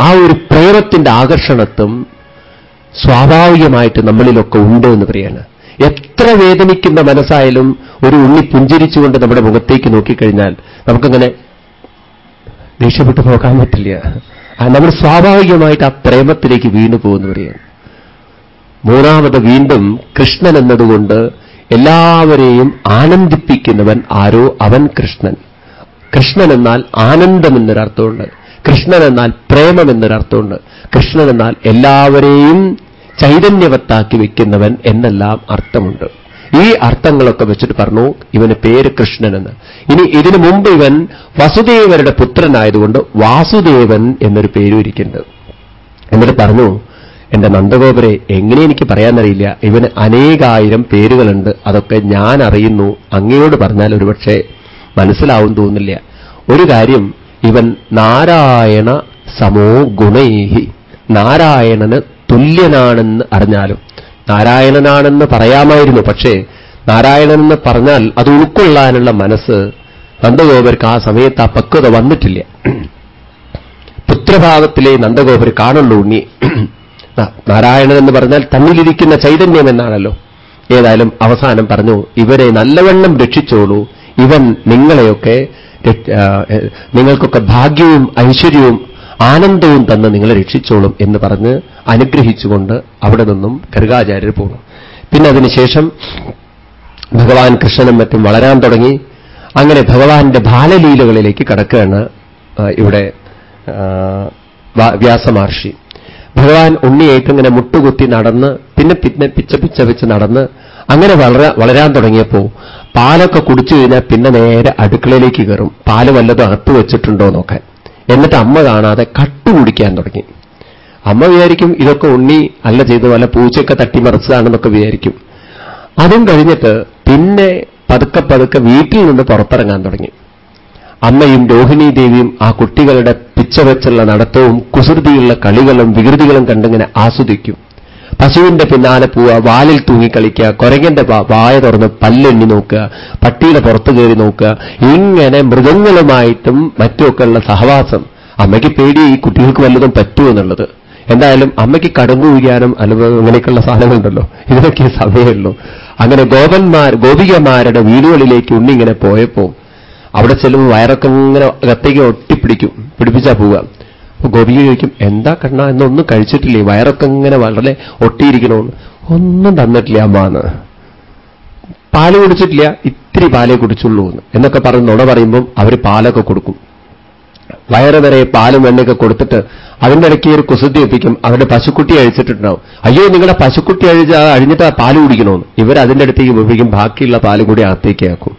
ആ ഒരു പ്രേമത്തിന്റെ ആകർഷണത്വം സ്വാഭാവികമായിട്ട് നമ്മളിലൊക്കെ ഉണ്ട് എന്ന് പറയാണ്. എത്ര വേദനിക്കുന്ന മനസ്സായാലും ഒരു ഉണ്ണി പുഞ്ചിരിച്ചുകൊണ്ട് നമ്മുടെ മുഖത്തേക്ക് നോക്കിക്കഴിഞ്ഞാൽ നമുക്കങ്ങനെ ദേഷ്യപ്പെട്ടു പോകാൻ പറ്റില്ല. നമ്മൾ സ്വാഭാവികമായിട്ട് ആ പ്രേമത്തിലേക്ക് വീണു പോകുന്നു പറയാണ് മൂന്നാമത് വീണ്ടും കൃഷ്ണൻ എന്നതുകൊണ്ട് എല്ലാവരെയും ആനന്ദിപ്പിക്കുന്നവൻ ആരോ അവൻ കൃഷ്ണൻ. കൃഷ്ണൻ എന്നാൽ ആനന്ദം എന്നൊരർത്ഥമുണ്ട് കൃഷ്ണൻ എന്നാൽ പ്രേമം എന്നൊരർത്ഥമുണ്ട് കൃഷ്ണൻ എന്നാൽ എല്ലാവരെയും ചൈതന്യവത്താക്കി വെക്കുന്നവൻ എന്നെല്ലാം അർത്ഥമുണ്ട്. ഈ അർത്ഥങ്ങളൊക്കെ വെച്ചിട്ട് പറഞ്ഞു ഇവന് പേര് കൃഷ്ണനെന്ന്. ഇനി ഇതിനു മുമ്പ് ഇവൻ വസുദേവരുടെ പുത്രനായതുകൊണ്ട് വാസുദേവൻ എന്നൊരു പേരും ഇരിക്കുന്നുണ്ട്. എന്നിട്ട് പറഞ്ഞു എന്റെ നന്ദഗോപരെ എങ്ങനെ എനിക്ക് പറയാനറിയില്ല? ഇവന് അനേകായിരം പേരുകളുണ്ട്. അതൊക്കെ ഞാൻ അറിയുന്നു. അങ്ങയോട് പറഞ്ഞാൽ ഒരുപക്ഷെ മനസ്സിലാവും തോന്നില്ല. ഒരു കാര്യം ഇവൻ നാരായണ സമോ ഗുണേഹി. നാരായണന് തുല്യനാണെന്ന് അറിഞ്ഞാലും നാരായണനാണെന്ന് പറയാമായിരുന്നു. പക്ഷേ നാരായണനെന്ന് പറഞ്ഞാൽ അത് ഉൾക്കൊള്ളാനുള്ള മനസ്സ് നന്ദഗോപർക്ക് ആ സമയത്ത് ആ പക്വത വന്നിട്ടില്ല. പുത്രഭാവത്തിലെ നന്ദഗോപർ കാണുള്ളൂ ഉണ്ണി. നാരായണൻ എന്ന് പറഞ്ഞാൽ തന്നിലിരിക്കുന്ന ചൈതന്യം എന്നാണല്ലോ. ഏതായാലും അവസാനം പറഞ്ഞു ഇവരെ നല്ലവണ്ണം രക്ഷിച്ചോളൂ. ഇവൻ നിങ്ങളെയൊക്കെ നിങ്ങൾക്കൊക്കെ ഭാഗ്യവും ഐശ്വര്യവും ആനന്ദവും തന്ന് നിങ്ങളെ രക്ഷിച്ചോളും എന്ന് പറഞ്ഞ് അനുഗ്രഹിച്ചുകൊണ്ട് അവിടെ നിന്നും ഗർഗാചാര്യർ പോകുന്നു പിന്നെ അതിനുശേഷം ഭഗവാൻ കൃഷ്ണനും മറ്റും വളരാൻ തുടങ്ങി. അങ്ങനെ ഭഗവാന്റെ ബാലലീലകളിലേക്ക് കടക്കുകയാണ് ഇവിടെ വ്യാസമഹർഷി. ഭഗവാൻ ഉണ്ണിയായിട്ട് ഇങ്ങനെ മുട്ടുകുത്തി നടന്ന് പിന്നെ പിന്നെ പിച്ച പിച്ച വെച്ച് നടന്ന് അങ്ങനെ വളരാ വളരാൻ തുടങ്ങിയപ്പോ പാലൊക്കെ കുടിച്ചു കഴിഞ്ഞാൽ പിന്നെ നേരെ അടുക്കളയിലേക്ക് കയറും. പാൽ വല്ലതും അകത്ത് വെച്ചിട്ടുണ്ടോ നോക്കാൻ എന്നിട്ട് അമ്മ കാണാതെ കട്ടുപിടിക്കാൻ തുടങ്ങി. അമ്മ വിചാരിക്കും ഇതൊക്കെ ഉണ്ണി അല്ല ചെയ്ത വല്ല പൂച്ചയൊക്കെ തട്ടിമറിച്ചതാണെന്നൊക്കെ വിചാരിക്കും. അതും കഴിഞ്ഞിട്ട് പിന്നെ പതുക്കെ പതുക്കെ വീട്ടിൽ നിന്ന് പുറത്തിറങ്ങാൻ തുടങ്ങി. അമ്മയും രോഹിണി ദേവിയും ആ കുട്ടികളുടെ പിച്ചവെച്ചുള്ള നടത്തവും കുസൃതിയുള്ള കളികളും വികൃതികളും കണ്ടിങ്ങനെ ആസ്വദിക്കും. പശുവിന്റെ പിന്നാലെ പോവുക വാലിൽ തൂങ്ങിക്കളിക്കുക കുരങ്ങന്റെ വായ തുറന്ന് പല്ലെണ്ണി നോക്കുക പട്ടിയുടെ പുറത്തു കയറി നോക്കുക ഇങ്ങനെ മൃഗങ്ങളുമായിട്ടും മറ്റുമൊക്കെയുള്ള സഹവാസം. അമ്മയ്ക്ക് പേടി ഈ കുട്ടികൾക്ക് വല്ലതും പറ്റുമെന്നുള്ളത് എന്തായാലും അമ്മയ്ക്ക് കടന്നു വീഴാനും അല്ലെങ്കിൽ അങ്ങനെയൊക്കെയുള്ള സാധനങ്ങളുണ്ടല്ലോ. ഇതിനൊക്കെ സമയമുള്ളൂ. അങ്ങനെ ഗോപന്മാർ ഗോപികമാരുടെ വീടുകളിലേക്ക് ഉണ്ണിങ്ങനെ പോയപ്പോ അവിടെ ചെല്ലുമ്പോൾ വയറൊക്കെ ഇങ്ങനെ കത്തേക്ക് ഒട്ടിപ്പിടിക്കും പിടിപ്പിച്ചാ പോവുക. അപ്പൊ ഗോപിക ചോദിക്കും എന്താ കണ്ണ? എന്നൊന്നും കഴിച്ചിട്ടില്ലേ? വയറൊക്കെ ഇങ്ങനെ വളരെ ഒട്ടിയിരിക്കണമെന്ന് ഒന്നും തന്നിട്ടില്ല അമ്മ എന്ന് പാൽ കുടിച്ചിട്ടില്ല ഇത്തിരി പാലേ കുടിച്ചുള്ളൂ എന്ന് എന്നൊക്കെ പറഞ്ഞ് നുണ പറയുമ്പം അവർ പാലൊക്കെ കൊടുക്കും. വയറ് വരെ പാലും വെണ്ണയൊക്കെ കൊടുത്തിട്ട് അതിന്റെ ഇടയ്ക്ക് ഒരു കുസൃതി ഒപ്പിക്കും. അവരുടെ പശുക്കുട്ടി അഴിച്ചിട്ടുണ്ടാവും. അയ്യോ നിങ്ങളുടെ പശുക്കുട്ടി അഴിച്ച് അഴിഞ്ഞിട്ട് ആ പാൽ കുടിക്കണമെന്ന് ഇവർ അതിന്റെ അടുത്തേക്ക് ഒപ്പിക്കും ബാക്കിയുള്ള പാൽ കൂടി അകത്തേക്ക് ആക്കും.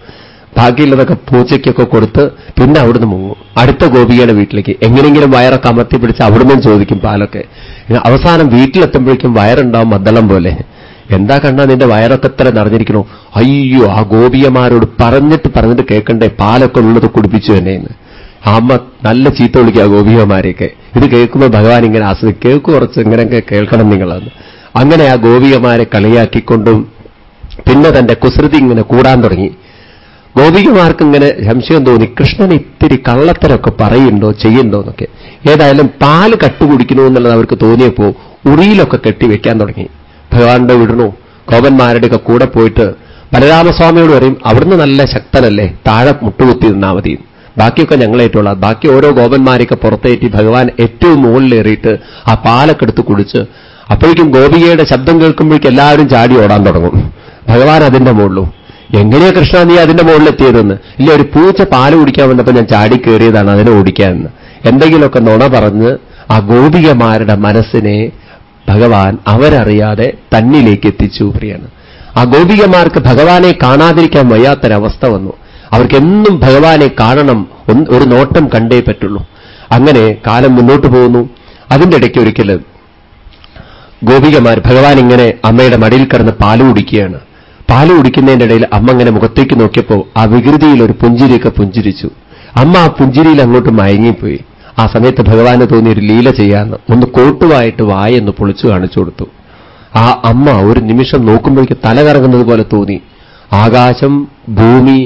ബാക്കിയുള്ളതൊക്കെ പൂച്ചയ്ക്കൊക്കെ കൊടുത്ത് പിന്നെ അവിടുന്ന് മുങ്ങും. അടുത്ത ഗോപികയുടെ വീട്ടിലേക്ക് എങ്ങനെയെങ്കിലും വയറൊക്കെ അമർത്തി പിടിച്ച് അവിടുന്ന് ചോദിക്കും പാലൊക്കെ. അവസാനം വീട്ടിലെത്തുമ്പോഴേക്കും വയറുണ്ടാവും മദ്ദളം പോലെ. എന്താ കണ്ടാ നിന്റെ വയറൊക്കെ ഇത്ര നിറഞ്ഞിരിക്കണോ? അയ്യോ ആ ഗോപിയമാരോട് പറഞ്ഞിട്ട് പറഞ്ഞിട്ട് കേൾക്കണ്ടേ പാലൊക്കെ ഉള്ളത് കുടിപ്പിച്ചു എന്നെയെന്ന് അമ്മ നല്ല ചീത്ത വിളിക്കുക ഗോപികമാരെയൊക്കെ. ഇത് കേൾക്കുമ്പോൾ ഭഗവാൻ ഇങ്ങനെ ആസ്വദി കേൾക്ക് കുറച്ച് ഇങ്ങനെയൊക്കെ കേൾക്കണം നിങ്ങളെന്ന്. അങ്ങനെ ആ ഗോപികമാരെ കളിയാക്കിക്കൊണ്ടും പിന്നെ തന്റെ കുസൃതി ഇങ്ങനെ കൂടാൻ തുടങ്ങി. ഗോപികമാർക്ക് ഇങ്ങനെ സംശയം തോന്നി കൃഷ്ണൻ ഇത്തിരി കള്ളത്തരൊക്കെ പറയുന്നുണ്ടോ ചെയ്യുന്നുണ്ടോ എന്നൊക്കെ. ഏതായാലും പാൽ കട്ടുകുടിക്കണോ എന്നുള്ളത് അവർക്ക് തോന്നിയപ്പോ ഉറിയിലൊക്കെ കെട്ടിവെക്കാൻ തുടങ്ങി. ഭഗവാന്റെ വിടണു ഗോപന്മാരുടെയൊക്കെ കൂടെ പോയിട്ട് ബലരാമസ്വാമിയോട് പറയും അവിടുന്ന് നല്ല ശക്തനല്ലേ താഴെ മുട്ടുകുത്തി നിന്നാൽ മതി. ബാക്കിയൊക്കെ ഞങ്ങളേറ്റുള്ള ബാക്കി ഓരോ ഗോപന്മാരെയൊക്കെ പുറത്തേറ്റി ഭഗവാൻ ഏറ്റവും മുകളിലേറിയിട്ട് ആ പാലൊക്കെ എടുത്ത് കുടിച്ച് അപ്പോഴേക്കും ഗോപികയുടെ ശബ്ദം കേൾക്കുമ്പോഴേക്കും എല്ലാവരും ചാടി ഓടാൻ തുടങ്ങും. ഭഗവാൻ അതിന്റെ മുകളിലും. എങ്ങനെയാ കൃഷ്ണ നീ അതിന്റെ മുകളിലെത്തിയതെന്ന്? ഇല്ല ഒരു പൂച്ച പാൽ കുടിക്കാൻ വന്നപ്പോൾ ഞാൻ ചാടി കയറിയതാണ് അതിനെ ഓടിക്കാമെന്ന് എന്തെങ്കിലുമൊക്കെ നുണ പറഞ്ഞ് ആ ഗോപികമാരുടെ മനസ്സിനെ ഭഗവാൻ അവരറിയാതെ തന്നിലേക്ക് എത്തിച്ചു പ്രിയാണ് ആ ഗോപികമാർക്ക് ഭഗവാനെ കാണാതിരിക്കാൻ വയ്യാത്തൊരവസ്ഥ വന്നു. അവർക്കെന്നും ഭഗവാനെ കാണണം ഒരു നോട്ടം കണ്ടേ പറ്റുള്ളൂ. അങ്ങനെ കാലം മുന്നോട്ട് പോകുന്നു. അതിന്റെ ഇടയ്ക്ക് ഒരിക്കൽ ഗോപികമാർ ഭഗവാൻ ഇങ്ങനെ അമ്മയുടെ മടിയിൽ കിടന്ന് പാൽ കുടിക്കുകയാണ്. പാൽ കുടിക്കുന്നതിന്റെ ഇടയിൽ അമ്മ അങ്ങനെ മുഖത്തേക്ക് നോക്കിയപ്പോൾ ആ വികൃതിയിൽ ഒരു പുഞ്ചിരിയൊക്കെ പുഞ്ചിരിച്ചു. അമ്മ ആ പുഞ്ചിരിയിൽ അങ്ങോട്ട് മയങ്ങിപ്പോയി. ആ സമയത്ത് ഭഗവാന് തോന്നി ഒരു ലീല ചെയ്യാന്ന് ഒന്ന് കോട്ടുവായിട്ട് വായെന്ന് പൊളിച്ചു കാണിച്ചു കൊടുത്തു. ആ അമ്മ ഒരു നിമിഷം നോക്കുമ്പോഴേക്ക് തല കറങ്ങുന്നത് പോലെ തോന്നി. ആകാശം ഭൂമി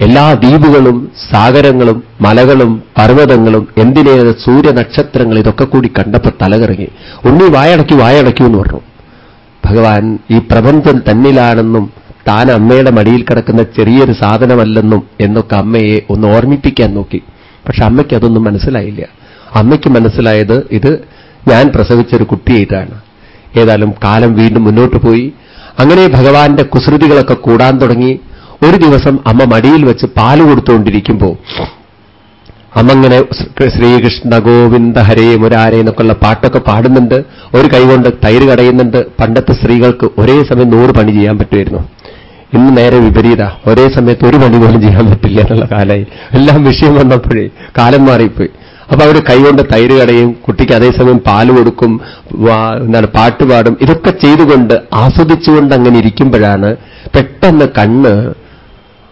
എല്ലാ ദ്വീപുകളും സാഗരങ്ങളും മലകളും പർവതങ്ങളും എന്തിനേത് സൂര്യനക്ഷത്രങ്ങൾ ഇതൊക്കെ കൂടി കണ്ടപ്പോൾ തലകറങ്ങി ഉണ്ണി വായടക്കി വായടക്കൂ എന്ന് പറഞ്ഞു. ഭഗവാൻ ഈ പ്രപഞ്ചം തന്നിലാണെന്നും താൻ അമ്മയുടെ മടിയിൽ കിടക്കുന്ന ചെറിയൊരു സാധനമല്ലെന്നും എന്നൊക്കെ അമ്മയെ ഒന്ന് ഓർമ്മിപ്പിക്കാൻ നോക്കി. പക്ഷെ അമ്മയ്ക്ക് അതൊന്നും മനസ്സിലായില്ല. അമ്മയ്ക്ക് മനസ്സിലായത് ഇത് ഞാൻ പ്രസവിച്ചൊരു കുട്ടിയായിട്ടാണ് ഏതായാലും കാലം വീണ്ടും മുന്നോട്ട് പോയി. അങ്ങനെ ഭഗവാന്റെ കുസൃതികളൊക്കെ കൂടാൻ തുടങ്ങി. ഒരു ദിവസം അമ്മ മടിയിൽ വെച്ച് പാൽ കൊടുത്തുകൊണ്ടിരിക്കുമ്പോൾ അമ്മങ്ങനെ ശ്രീകൃഷ്ണ ഗോവിന്ദ ഹരേ മുരാരെ എന്നൊക്കെയുള്ള പാട്ടൊക്കെ പാടുന്നുണ്ട്. ഒരു കൈകൊണ്ട് തൈര് കടയുന്നുണ്ട്. പണ്ടത്തെ സ്ത്രീകൾക്ക് ഒരേ സമയം നൂറ് പണി ചെയ്യാൻ പറ്റുമായിരുന്നു. ഇന്ന് നേരെ വിപരീത. ഒരേ സമയത്ത് ഒരു പണി പോലും ചെയ്യാൻ പറ്റില്ല എന്നുള്ള കാലമായി. എല്ലാം വിഷയം വന്നപ്പോഴേ കാലം മാറിപ്പോയി. അപ്പൊ അവർ കൈകൊണ്ട് തൈര് കടയും കുട്ടിക്ക് അതേസമയം പാൽ കൊടുക്കും എന്താണ് പാട്ട് പാടും. ഇതൊക്കെ ചെയ്തുകൊണ്ട് ആസ്വദിച്ചുകൊണ്ട് അങ്ങനെ ഇരിക്കുമ്പോഴാണ് പെട്ടെന്ന് കണ്ണ്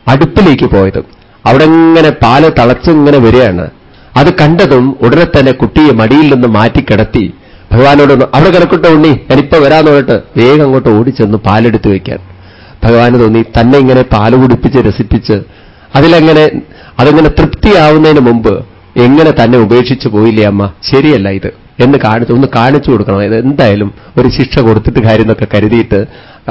അടുപ്പിലേക്ക് പോയത്. അവിടെ ഇങ്ങനെ പാൽ തളച്ചിങ്ങനെ വരികയാണ്. അത് കണ്ടതും ഉടനെ തന്നെ കുട്ടിയെ മടിയിൽ നിന്ന് മാറ്റിക്കിടത്തി ഭഗവാനോട് അവിടെ കിടക്കട്ടെ ഉണ്ണി ഞാനിപ്പോ വരാന്ന് പറഞ്ഞിട്ട് വേഗം അങ്ങോട്ട് ഓടിച്ചെന്ന് പാലെടുത്ത് വയ്ക്കാൻ ഭഗവാന് തോന്നി തന്നെ ഇങ്ങനെ പാൽ കുടിപ്പിച്ച് രസിപ്പിച്ച് അതിലങ്ങനെ അതങ്ങനെ തൃപ്തിയാവുന്നതിന് മുമ്പ് എങ്ങനെ തന്നെ ഉപേക്ഷിച്ചു പോയില്ലേ അമ്മ? ശരിയല്ല ഇത്. എന്ന് കാണിച്ചു ഒന്ന് കാണിച്ചു കൊടുക്കണം. ഇത് എന്തായാലും ഒരു ശിക്ഷ കൊടുത്തിട്ട് കാര്യം എന്നൊക്കെ കരുതിയിട്ട്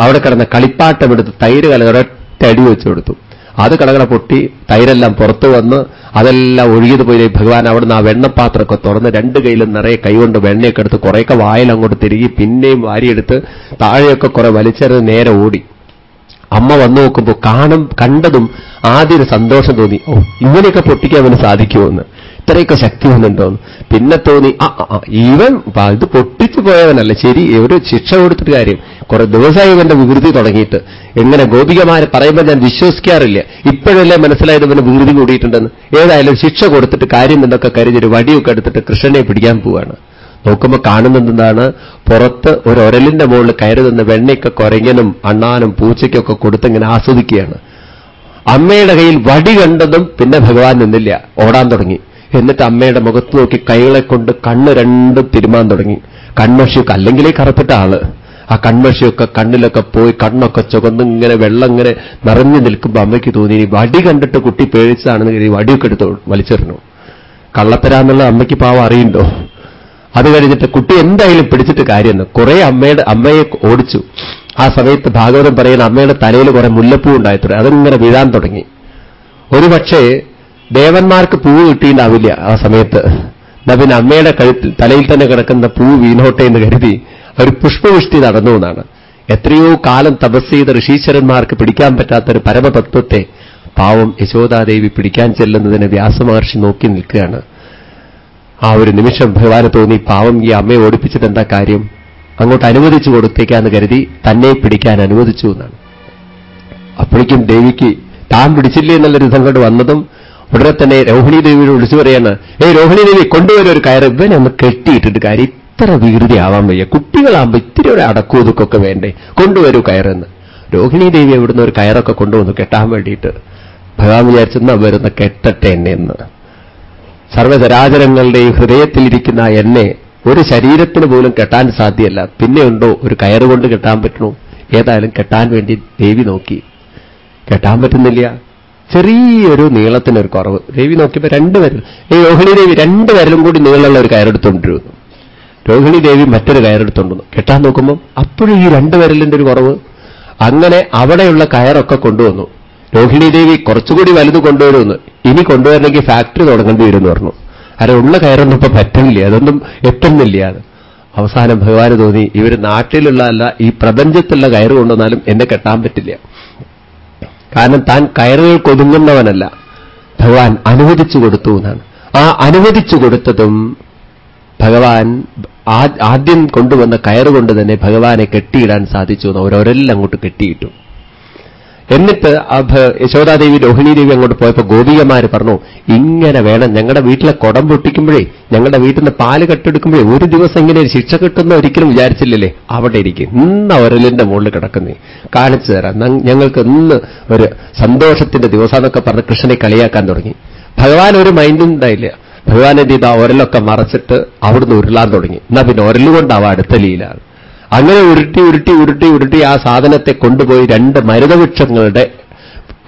അവിടെ കിടന്ന കളിപ്പാട്ടമെടുത്ത് തൈര് കല ഒരൊറ്റ വെച്ചു കൊടുത്തു. അത് കടകളെ പൊട്ടി തൈരെല്ലാം പുറത്തു വന്ന് അതെല്ലാം ഒഴുകിയത് പോയി. ഭഗവാൻ അവിടുന്ന് ആ വെണ്ണപ്പാത്രമൊക്കെ തുറന്ന് രണ്ട് കയ്യിലും നിറയെ കൈകൊണ്ട് വെണ്ണയൊക്കെ എടുത്ത് കുറേയൊക്കെ വായിൽ അങ്ങോട്ട് തിരികെ പിന്നെയും വാരിയെടുത്ത് താഴെയൊക്കെ കുറെ വലിച്ചെറിഞ്ഞ് നേരെ ഓടി. അമ്മ വന്നു നോക്കുമ്പോൾ കാണും കണ്ടതും ആദ്യം ഒരു സന്തോഷം തോന്നി. ഓ ഇങ്ങനെയൊക്കെ പൊട്ടിക്കാൻ അവന് സാധിക്കുമെന്ന് ഇത്രയൊക്കെ ശക്തി വന്നിട്ടുണ്ടോന്ന് പിന്നെ തോന്നി ആ ഇവൻ ഇത് പൊട്ടിച്ചു പോയവനല്ല. ശരി ഒരു ശിക്ഷ കൊടുത്തിട്ട് കാര്യം. കുറെ ദിവസമായി ഇവന്റെ വികൃതി തുടങ്ങിയിട്ട്. എങ്ങനെ ഗോപികമാരെ പറയുമ്പോൾ ഞാൻ വിശ്വസിക്കാറില്ല. ഇപ്പോഴല്ലേ മനസ്സിലായത് ഇവന് വികൃതി കൂടിയിട്ടുണ്ടെന്ന്. ഏതായാലും ശിക്ഷ കൊടുത്തിട്ട് കാര്യം എന്നൊക്കെ കരുതിയൊരു വടിയൊക്കെ എടുത്തിട്ട് കൃഷ്ണനെ പിടിക്കാൻ പോവാണ്. നോക്കുമ്പോൾ കാണുന്നത് എന്താണ്? പുറത്ത് ഒരു ഒരലിന്റെ മുകളിൽ കയറി നിന്ന് വെണ്ണയ്ക്ക് കുരങ്ങനും അണ്ണാനും പൂച്ചയ്ക്കൊക്കെ കൊടുത്തിങ്ങനെ ആസ്വദിക്കുകയാണ്. അമ്മയുടെ കയ്യിൽ വടി കണ്ടതും പിന്നെ ഭഗവാൻ നിന്നില്ല. ഓടാൻ തുടങ്ങി. എന്നിട്ട് അമ്മയുടെ മുഖത്ത് നോക്കി കൈകളെ കൊണ്ട് കണ്ണ് രണ്ടും തിരുമാൻ തുടങ്ങി. കൺമഷിയൊക്കെ അല്ലെങ്കിലേ കറുത്തിട്ട ആൾ. ആ കൺമഷിയൊക്കെ കണ്ണിലൊക്കെ പോയി കണ്ണൊക്കെ ചുവന്ന് ഇങ്ങനെ വെള്ളം ഇങ്ങനെ നിറഞ്ഞു നിൽക്കുമ്പോൾ അമ്മയ്ക്ക് തോന്നി ഇനി വടി കണ്ടിട്ട് കുട്ടി പേടിച്ചതാണെന്ന് കരുതി വടിയൊക്കെ എടുത്ത് വലിച്ചെറിഞ്ഞു. കള്ളത്തരാന്നുള്ള അമ്മയ്ക്ക് പാവം അറിയണ്ടോ? അത് കഴിഞ്ഞിട്ട് കുട്ടി എന്തായാലും പിടിച്ചിട്ട് കാര്യമെന്ന് കുറെ അമ്മയുടെ അമ്മയെ ഓടിച്ചു. ആ സമയത്ത് ഭാഗവതം പറയുന്ന അമ്മയുടെ തലയിൽ കുറെ മുല്ലപ്പൂ ഉണ്ടായിട്ടുണ്ട്. അതിങ്ങനെ വീഴാൻ തുടങ്ങി. ഒരുപക്ഷേ ദേവന്മാർക്ക് പൂവ് കിട്ടിയിട്ടുണ്ടാവില്ല ആ സമയത്ത്. പിന്നെ അമ്മയുടെ കഴുത്തിൽ തലയിൽ തന്നെ കിടക്കുന്ന പൂ വീണോട്ടെ എന്ന് കരുതി ഒരു പുഷ്പവൃഷ്ടി നടന്നു എന്നാണ്. എത്രയോ കാലം തപസ് ചെയ്ത ഋഷീശ്വരന്മാർക്ക് പിടിക്കാൻ പറ്റാത്ത ഒരു പരമതത്വത്തെ പാവം യശോദാദേവി പിടിക്കാൻ ചെല്ലുന്നതിന് വ്യാസമഹർഷി നോക്കി നിൽക്കുകയാണ്. ആ ഒരു നിമിഷം ഭഗവാന് തോന്നി പാവം ഈ അമ്മയെ ഓടിപ്പിച്ചിട്ട് എന്താ കാര്യം? അങ്ങോട്ട് അനുവദിച്ചു കൊടുത്തേക്കാന്ന് കരുതി തന്നെ പിടിക്കാൻ അനുവദിച്ചു എന്നാണ്. അപ്പോഴേക്കും ദേവിക്ക് താൻ പിടിച്ചില്ലേ? എന്നുള്ളൊരു സംഘടന വന്നതും ഉടനെ തന്നെ രോഹിണി ദേവിയോട് വിളിച്ചു പറയാണ് ഏയ് രോഹിണി ദേവി കൊണ്ടുവരും ഒരു കയറ് ഇവനെ ഒന്ന് കെട്ടിയിട്ടിട്ട് കാര്യം ഇത്ര വികൃതി ആവാൻ വയ്യ. കുട്ടികളാകുമ്പോ ഇത്തിരി ഒരു അടക്കൂ ഇതൊക്കെ വേണ്ടേ? കൊണ്ടുവരൂ കയറെന്ന്. രോഹിണി ദേവി അവിടുന്ന് ഒരു കയറൊക്കെ കൊണ്ടുവന്നു കെട്ടാൻ വേണ്ടിയിട്ട് ഭഗവാൻ വിചാരിച്ചെന്നാ വരുന്ന കെട്ടട്ടെ എന്നെ എന്ന്. സർവചരാചരങ്ങളുടെയും ഹൃദയത്തിലിരിക്കുന്ന എന്നെ ഒരു ശരീരത്തിന് പോലും കെട്ടാൻ സാധ്യമല്ല പിന്നെയുണ്ടോ ഒരു കയറുകൊണ്ട് കെട്ടാൻ പറ്റണോ? ഏതായാലും കെട്ടാൻ വേണ്ടി ദേവി നോക്കി. കെട്ടാൻ പറ്റുന്നില്ല. ചെറിയൊരു നീളത്തിനൊരു കുറവ്. രവി നോക്കിയപ്പോൾ രണ്ട് വിരൽ. ഈ രോഹിണി ദേവി രണ്ട് വിരലും കൂടി നീളമുള്ള ഒരു കയറെടുത്തുകൊണ്ടിരുന്നു രോഹിണി ദേവി മറ്റൊരു കയറെടുത്തുകൊണ്ടു കെട്ടാൻ നോക്കുമ്പോൾ അപ്പോഴും ഈ രണ്ട് വരലിന്റെ ഒരു കുറവ്. അങ്ങനെ അവിടെയുള്ള കയറൊക്കെ കൊണ്ടുവന്നു. രോഹിണി ദേവി കുറച്ചുകൂടി വലുത് കൊണ്ടുവരുമെന്ന്. ഇനി കൊണ്ടുവരണമെങ്കിൽ ഫാക്ടറി തുടങ്ങേണ്ടി വരുമെന്ന് പറഞ്ഞു. അര ഉള്ള കയറൊന്നും ഇപ്പൊ പറ്റുന്നില്ല അതൊന്നും എത്തുന്നില്ല അത്. അവസാനം ഭഗവാന് തോന്നി ഇവർ നാട്ടിലുള്ള അല്ല ഈ പ്രപഞ്ചത്തിലുള്ള കയറ് കൊണ്ടുവന്നാലും എന്നെ കെട്ടാൻ പറ്റില്ല. കാരണം താൻ കയറുകൾ ഒതുങ്ങുന്നവനല്ല ഭഗവാൻ അനുവദിച്ചു കൊടുത്തു എന്നാണ്. ആ അനുവദിച്ചു കൊടുത്തതും ഭഗവാൻ ആദ്യം കൊണ്ടുവന്ന കയറുകൊണ്ട് തന്നെ ഭഗവാനെ കെട്ടിയിടാൻ സാധിച്ചു എന്ന് ഓരോരെല്ലാം അങ്ങോട്ട് കെട്ടിയിട്ടു. എന്നിട്ട് അത് യശോദാദേവി രോഹിണീദേവി അങ്ങോട്ട് പോയപ്പോൾ ഗോപികമാര് പറഞ്ഞു ഇങ്ങനെ വേണം ഞങ്ങളുടെ വീട്ടിലെ കുടം പൊട്ടിക്കുമ്പോഴേ ഞങ്ങളുടെ വീട്ടിൽ നിന്ന് പാൽ കെട്ടെടുക്കുമ്പോഴേ ഒരു ദിവസം ഇങ്ങനെ ഒരു ശിക്ഷ കിട്ടുന്ന ഒരിക്കലും വിചാരിച്ചില്ലല്ലേ? അവിടെ ഇരിക്കും ഇന്ന് ഒരലിന്റെ മുകളിൽ കിടക്കുന്നേ. കാണിച്ചു തരാം. ഞങ്ങൾക്ക് ഇന്ന് ഒരു സന്തോഷത്തിന്റെ ദിവസം എന്നൊക്കെ പറഞ്ഞ് കൃഷ്ണനെ കളിയാക്കാൻ തുടങ്ങി. ഭഗവാൻ ഒരു മൈൻഡും ഉണ്ടായില്ല. ഭഗവാൻ എന്ത് ചെയ്ത? ഒരലൊക്കെ മറച്ചിട്ട് അവിടുന്ന് ഉരുളാൻ തുടങ്ങി. എന്നാ പിന്നെ ഒരലുകൊണ്ടാവാം അടുത്ത ലീലാണ് അങ്ങനെ ഉരുട്ടി ഉരുട്ടി ഉരുട്ടി ഉരുട്ടി ആ സാധനത്തെ കൊണ്ടുപോയി രണ്ട് മരുതവൃക്ഷങ്ങളുടെ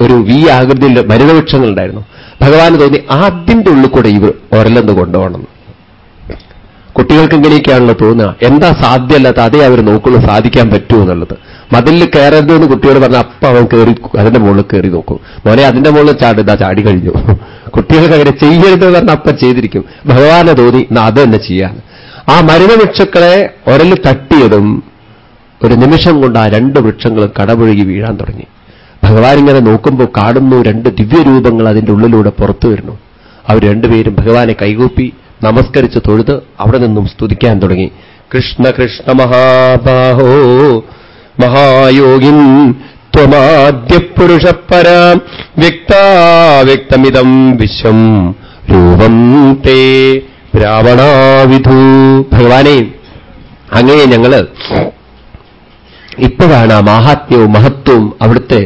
ഒരു വി ആകൃതിയിൽ മരുതവൃക്ഷങ്ങളുണ്ടായിരുന്നു. ഭഗവാന് തോന്നി അതിന്റെ ഉള്ളിൽ കൂടെ ഇവർ ഒരലെന്ന് കൊണ്ടുപോകണം. കുട്ടികൾക്ക് ഇങ്ങനെയൊക്കെയാണല്ലോ തോന്നുക? എന്താ സാധ്യമല്ലാത്ത അതേ അവർ നോക്കുള്ളൂ സാധിക്കാൻ പറ്റുമോ എന്നുള്ളത്. മതിലിൽ കയറരുതെന്ന് കുട്ടിയോട് പറഞ്ഞാൽ അപ്പം അവൻ കയറി അതിന്റെ മുകളിൽ കയറി നോക്കും. മോനെ അതിന്റെ മുകളിൽ ചാടി ഇതാ ചാടി കഴിഞ്ഞു. കുട്ടികൾക്ക് അങ്ങനെ ചെയ്യരുത് പറഞ്ഞാൽ അപ്പം ചെയ്തിരിക്കും. ഭഗവാനെ തോന്നി അത് തന്നെ ചെയ്യാന്ന്. ആ മരുന്ന് വൃക്ഷങ്ങളെ ഒരൽ തട്ടിയതും ഒരു നിമിഷം കൊണ്ട് ആ രണ്ട് വൃക്ഷങ്ങൾ കടപുഴകി വീഴാൻ തുടങ്ങി. ഭഗവാൻ ഇങ്ങനെ നോക്കുമ്പോൾ കാണുന്നു രണ്ട് ദിവ്യരൂപങ്ങൾ അതിന്റെ ഉള്ളിലൂടെ പുറത്തു വരുന്നു. അവർ രണ്ടുപേരും ഭഗവാനെ കൈകൂപ്പി നമസ്കരിച്ച് തൊഴുത് അവിടെ നിന്നും സ്തുതിക്കാൻ തുടങ്ങി. കൃഷ്ണ കൃഷ്ണ മഹാബാഹോ മഹായോഗിൻ ത്വമാദ്യപുരുഷപ്പരാം വ്യക്താവ്യക്തമിതം വിശ്വം രൂപം തേ രാവണാവിധു ഭഗവാനെ അങ്ങനെ ഞങ്ങൾ ഇപ്പോഴാണ് ആ മാഹാത്മ്യവും മഹത്വവും അവിടുത്തെ